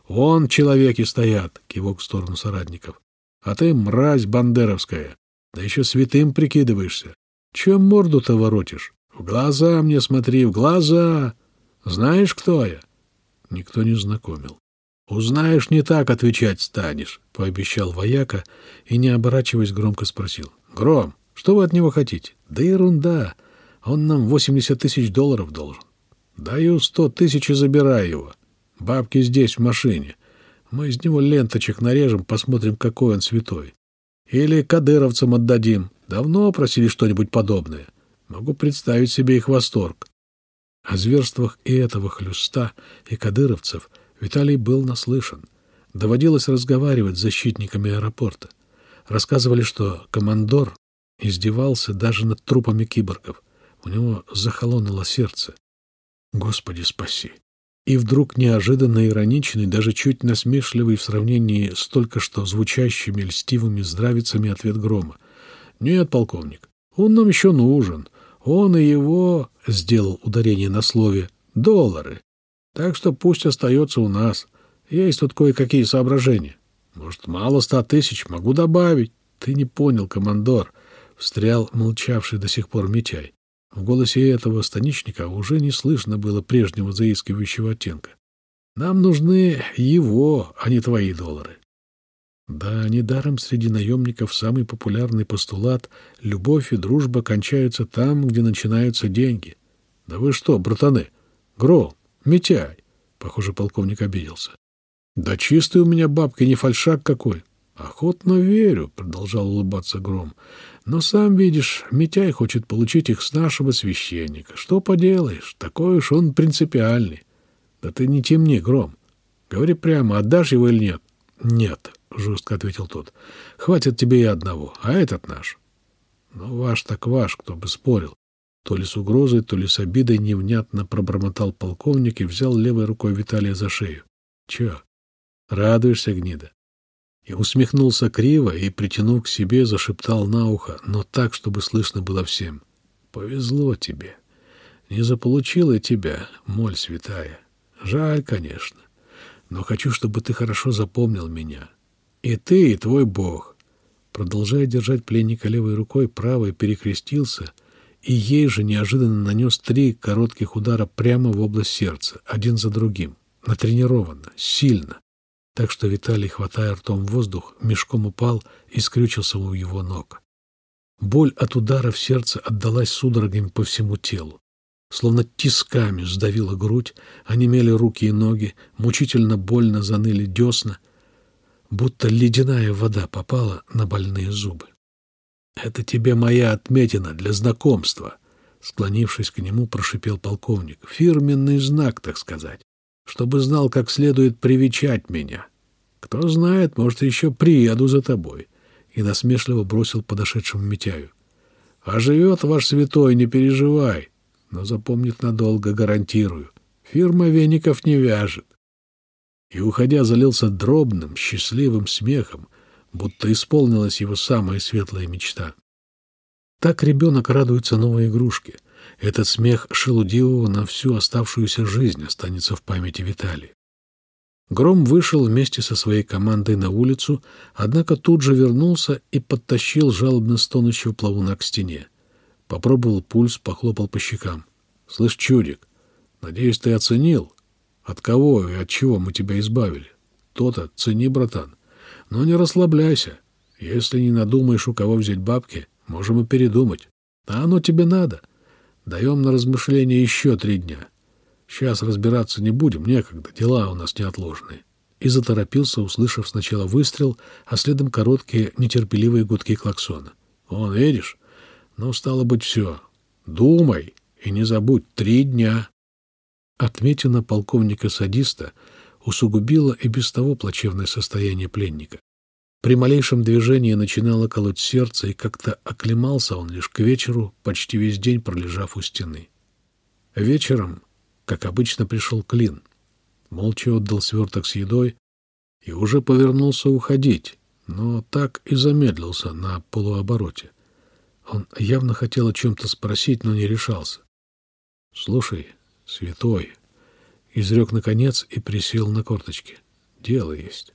Вон человеки стоят!» — кивок в сторону соратников. А ты мразь бандеровская, да еще святым прикидываешься. Чем морду-то воротишь? В глаза мне смотри, в глаза! Знаешь, кто я?» Никто не знакомил. «Узнаешь, не так отвечать станешь», — пообещал вояка и, не оборачиваясь, громко спросил. «Гром, что вы от него хотите?» «Да ерунда. Он нам восемьдесят тысяч долларов должен». «Даю сто тысяч и забирай его. Бабки здесь, в машине. Мы из него ленточек нарежем, посмотрим, какой он святой. Или кадыровцам отдадим. Давно просили что-нибудь подобное. Могу представить себе их восторг. О зверствах и этого хлюста, и кадыровцев Виталий был наслышан. Доводилось разговаривать с защитниками аэропорта. Рассказывали, что командор издевался даже над трупами киборгов. У него захолонуло сердце. Господи, спаси! И вдруг неожиданно ироничный, даже чуть насмешливый в сравнении с только что звучащими льстивыми здравицами ответ Грома. «Нет, полковник, он нам еще нужен. Он и его, — сделал ударение на слове, — доллары. Так что пусть остается у нас. Есть тут кое-какие соображения. Может, мало ста тысяч, могу добавить. Ты не понял, командор, — встрял молчавший до сих пор Митяй. В голосе этого станичника уже не слышно было прежнего заискивающего оттенка. Нам нужны его, а не твои доллары. Да, недаром среди наемников самый популярный постулат «любовь и дружба кончаются там, где начинаются деньги». Да вы что, братаны? Гром, Митяй. Похоже, полковник обиделся. Да чистый у меня бабка, не фальшак какой. Охотно верю, продолжал улыбаться Гром. Но сам видишь, Митяй хочет получить их с нашего священника. Что поделаешь, такой уж он принципиальный. Да ты не темни, Гром. Говори прямо, отдашь его или нет? Нет, — жестко ответил тот. — Хватит тебе и одного, а этот наш. — Ну, ваш так ваш, кто бы спорил. То ли с угрозой, то ли с обидой невнятно пробормотал полковник и взял левой рукой Виталия за шею. — Че, радуешься, гнида? И усмехнулся криво и, притянув к себе, зашептал на ухо, но так, чтобы слышно было всем. — Повезло тебе. Не заполучила тебя, моль святая. Жаль, конечно. Но хочу, чтобы ты хорошо запомнил меня. И ты, и твой Бог. Продолжая держать пленника левой рукой, правой перекрестился и ей же неожиданно нанес три коротких удара прямо в область сердца, один за другим, натренированно, сильно, так что Виталий, хватая ртом воздух, мешком упал и скрючился у его ног. Боль от удара в сердце отдалась судорогами по всему телу. Словно тисками сдавила грудь, онемели руки и ноги, мучительно больно заныли десна — будто ледяная вода попала на больные зубы. «Это тебе моя отметина для знакомства», — склонившись к нему, прошипел полковник. «Фирменный знак, так сказать, чтобы знал, как следует привечать меня. Кто знает, может, еще приеду за тобой». И насмешливо бросил подошедшему Митяю. «А живет ваш святой, не переживай, но запомнит надолго, гарантирую. Фирма веников не вяжет и, уходя, залился дробным, счастливым смехом, будто исполнилась его самая светлая мечта. Так ребенок радуется новой игрушке. Этот смех шелудивого на всю оставшуюся жизнь останется в памяти Виталия. Гром вышел вместе со своей командой на улицу, однако тут же вернулся и подтащил жалобно стонущего плавуна к стене. Попробовал пульс, похлопал по щекам. — Слышь, чудик, надеюсь, ты оценил, от кого и от чего мы тебя избавили? То-то цени, братан. Но не расслабляйся. Если не надумаешь, у кого взять бабки, можем и передумать. А оно тебе надо. Даем на размышление еще три дня. Сейчас разбираться не будем, некогда, дела у нас неотложные. И заторопился, услышав сначала выстрел, а следом короткие, нетерпеливые гудки клаксона. Вон, видишь? Ну, стало быть, все. Думай и не забудь, три дня. Отметина полковника-садиста усугубила и без того плачевное состояние пленника. При малейшем движении начинало колоть сердце, и как-то оклемался он лишь к вечеру, почти весь день пролежав у стены. Вечером, как обычно, пришел Клин. Молча отдал сверток с едой и уже повернулся уходить, но так и замедлился на полуобороте. Он явно хотел о чем-то спросить, но не решался. — Слушай, святой, изрек наконец и присел на корточки. Дело есть.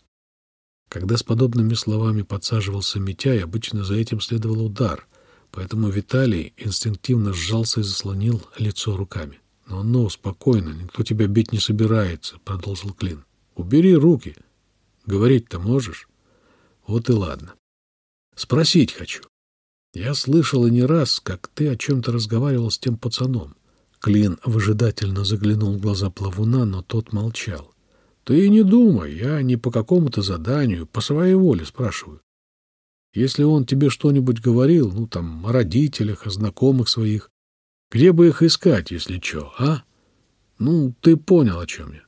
Когда с подобными словами подсаживался Митяй, обычно за этим следовал удар, поэтому Виталий инстинктивно сжался и заслонил лицо руками. «Но, ну, спокойно, никто тебя бить не собирается», — продолжил Клин. «Убери руки. Говорить-то можешь?» «Вот и ладно. Спросить хочу. Я слышал и не раз, как ты о чем-то разговаривал с тем пацаном. Клин выжидательно заглянул в глаза плавуна, но тот молчал. — Ты не думай, я не по какому-то заданию, по своей воле спрашиваю. Если он тебе что-нибудь говорил, ну, там, о родителях, о знакомых своих, где бы их искать, если что, а? Ну, ты понял, о чем я.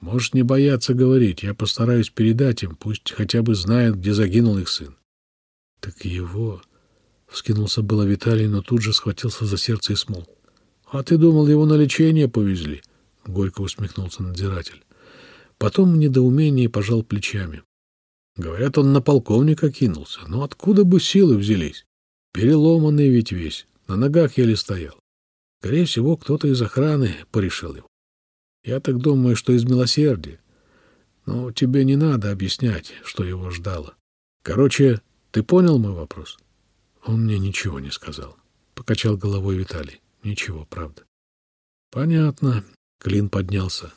Можешь не бояться говорить, я постараюсь передать им, пусть хотя бы знают, где загинул их сын. — Так его... — вскинулся было Виталий, но тут же схватился за сердце и смолк. А ты думал, его на лечение повезли? — горько усмехнулся надзиратель. Потом в недоумении пожал плечами. Говорят, он на полковника кинулся. Но откуда бы силы взялись? Переломанный ведь весь, на ногах еле стоял. Скорее всего, кто-то из охраны порешил его. Я так думаю, что из милосердия. Но тебе не надо объяснять, что его ждало. Короче, ты понял мой вопрос? Он мне ничего не сказал. Покачал головой Виталий. Ничего, правда. Понятно. Клин поднялся.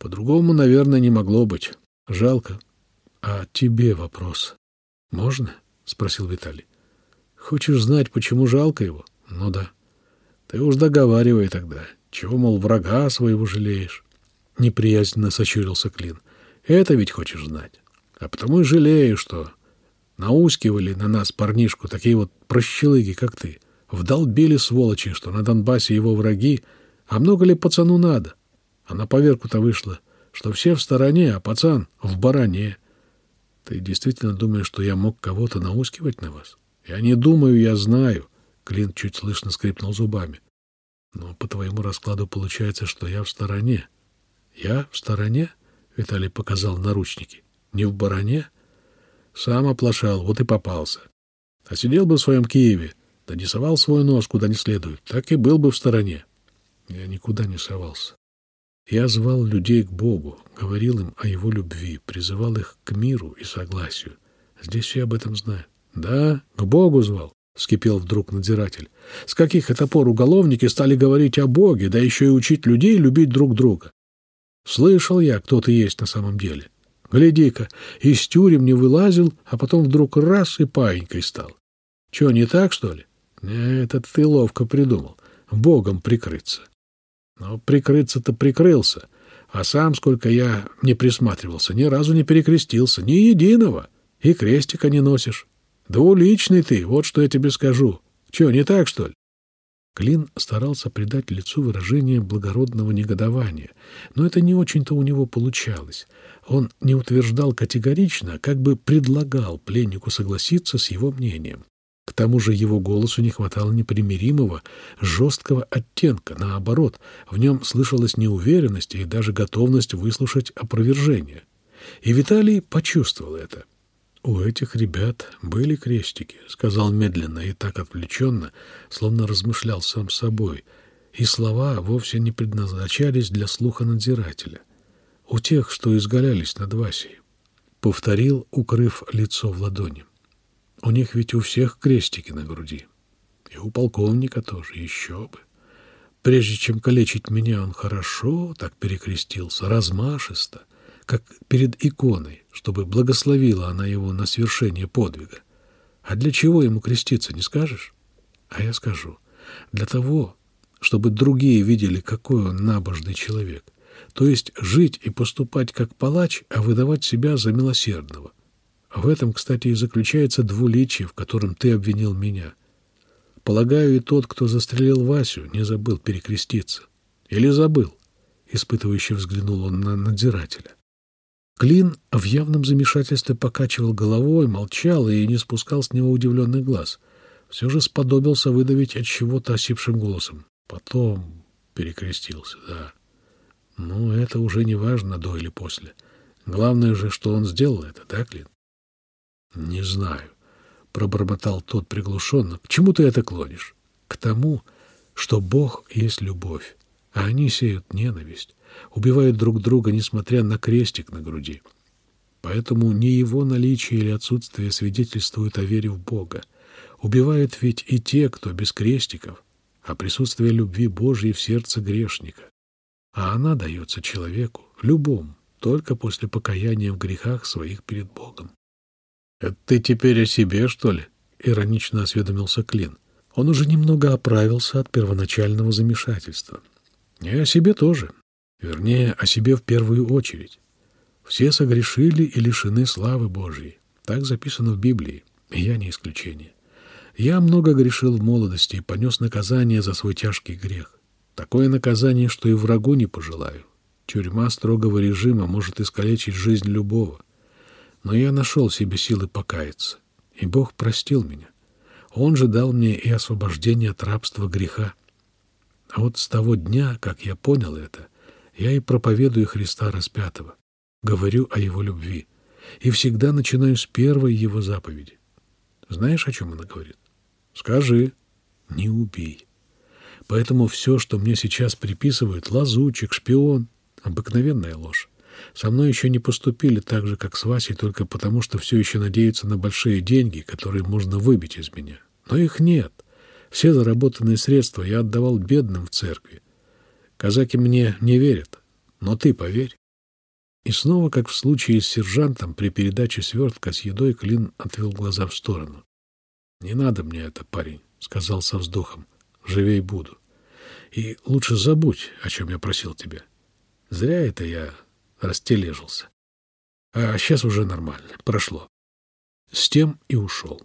По-другому, наверное, не могло быть. Жалко. А тебе вопрос. Можно? Спросил Виталий. Хочешь знать, почему жалко его? Ну да. Ты уж договаривай тогда. Чего, мол, врага своего жалеешь? Неприязненно сощурился Клин. Это ведь хочешь знать. А потому и жалею, что наускивали на нас парнишку такие вот прощелыги, как ты. Вдолбили сволочи, что на Донбассе его враги, а много ли пацану надо? А на поверку-то вышло, что все в стороне, а пацан в баране. Ты действительно думаешь, что я мог кого-то наускивать на вас? Я не думаю, я знаю. Клинт чуть слышно скрипнул зубами. Но по твоему раскладу получается, что я в стороне. Я в стороне? Виталий показал наручники. Не в баране? Сам оплошал, вот и попался. А сидел бы в своем Киеве, да не совал свой нос куда не следует, так и был бы в стороне. Я никуда не совался. Я звал людей к Богу, говорил им о его любви, призывал их к миру и согласию. Здесь все об этом знают. Да, к Богу звал. — вскипел вдруг надзиратель. «С каких это пор уголовники стали говорить о Боге, да еще и учить людей любить друг друга? Слышал я, кто ты есть на самом деле. Гляди-ка, из тюрем не вылазил, а потом вдруг раз и паинькой стал. Че, не так, что ли? Нет, это ты ловко придумал. Богом прикрыться. Но прикрыться-то прикрылся, а сам, сколько я не присматривался, ни разу не перекрестился, ни единого, и крестика не носишь. Двуличный ты, вот что я тебе скажу. Че, не так, что ли? Клин старался придать лицу выражение благородного негодования, но это не очень-то у него получалось. Он не утверждал категорично, как бы предлагал пленнику согласиться с его мнением. К тому же его голосу не хватало непримиримого, жесткого оттенка. Наоборот, в нем слышалась неуверенность и даже готовность выслушать опровержение. И Виталий почувствовал это. «У этих ребят были крестики», — сказал медленно и так отвлеченно, словно размышлял сам собой, и слова вовсе не предназначались для слуха надзирателя. «У тех, что изгалялись над Васей», — повторил, укрыв лицо в ладони. «У них ведь у всех крестики на груди. И у полковника тоже, еще бы. Прежде чем калечить меня, он хорошо так перекрестился, размашисто, как перед иконой, чтобы благословила она его на свершение подвига. А для чего ему креститься, не скажешь? А я скажу. Для того, чтобы другие видели, какой он набожный человек. То есть жить и поступать как палач, а выдавать себя за милосердного. В этом, кстати, и заключается двуличие, в котором ты обвинил меня. Полагаю, и тот, кто застрелил Васю, не забыл перекреститься. Или забыл? Испытывающе взглянул он на надзирателя. Клин в явном замешательстве покачивал головой, молчал и не спускал с него удивленный глаз. Все же сподобился выдавить от чего-то осипшим голосом. Потом перекрестился, да. Ну, это уже не важно, до или после. Главное же, что он сделал это, да, Клин? Не знаю, пробормотал тот приглушенно. К чему ты это клонишь? К тому, что Бог есть любовь, а они сеют ненависть убивают друг друга, несмотря на крестик на груди. Поэтому не его наличие или отсутствие свидетельствует о вере в Бога. Убивают ведь и те, кто без крестиков, а присутствие любви Божьей в сердце грешника. А она дается человеку, любому, только после покаяния в грехах своих перед Богом. «Это ты теперь о себе, что ли?» — иронично осведомился Клин. Он уже немного оправился от первоначального замешательства. «И о себе тоже. Вернее, о себе в первую очередь. Все согрешили и лишены славы Божьей. Так записано в Библии, и я не исключение. Я много грешил в молодости и понес наказание за свой тяжкий грех. Такое наказание, что и врагу не пожелаю. Тюрьма строгого режима может искалечить жизнь любого. Но я нашел себе силы покаяться, и Бог простил меня. Он же дал мне и освобождение от рабства греха. А вот с того дня, как я понял это — Я и проповедую Христа распятого, говорю о Его любви, и всегда начинаю с первой Его заповеди. Знаешь, о чем она говорит? Скажи, не убей. Поэтому все, что мне сейчас приписывают, лазучик, шпион, обыкновенная ложь. Со мной еще не поступили так же, как с Васей, только потому, что все еще надеются на большие деньги, которые можно выбить из меня. Но их нет. Все заработанные средства я отдавал бедным в церкви. Казаки мне не верят, но ты поверь. И снова, как в случае с сержантом, при передаче свертка с едой Клин отвел глаза в сторону. «Не надо мне это, парень», — сказал со вздохом. «Живей буду. И лучше забудь, о чем я просил тебя. Зря это я растележился. А сейчас уже нормально, прошло». С тем и ушел.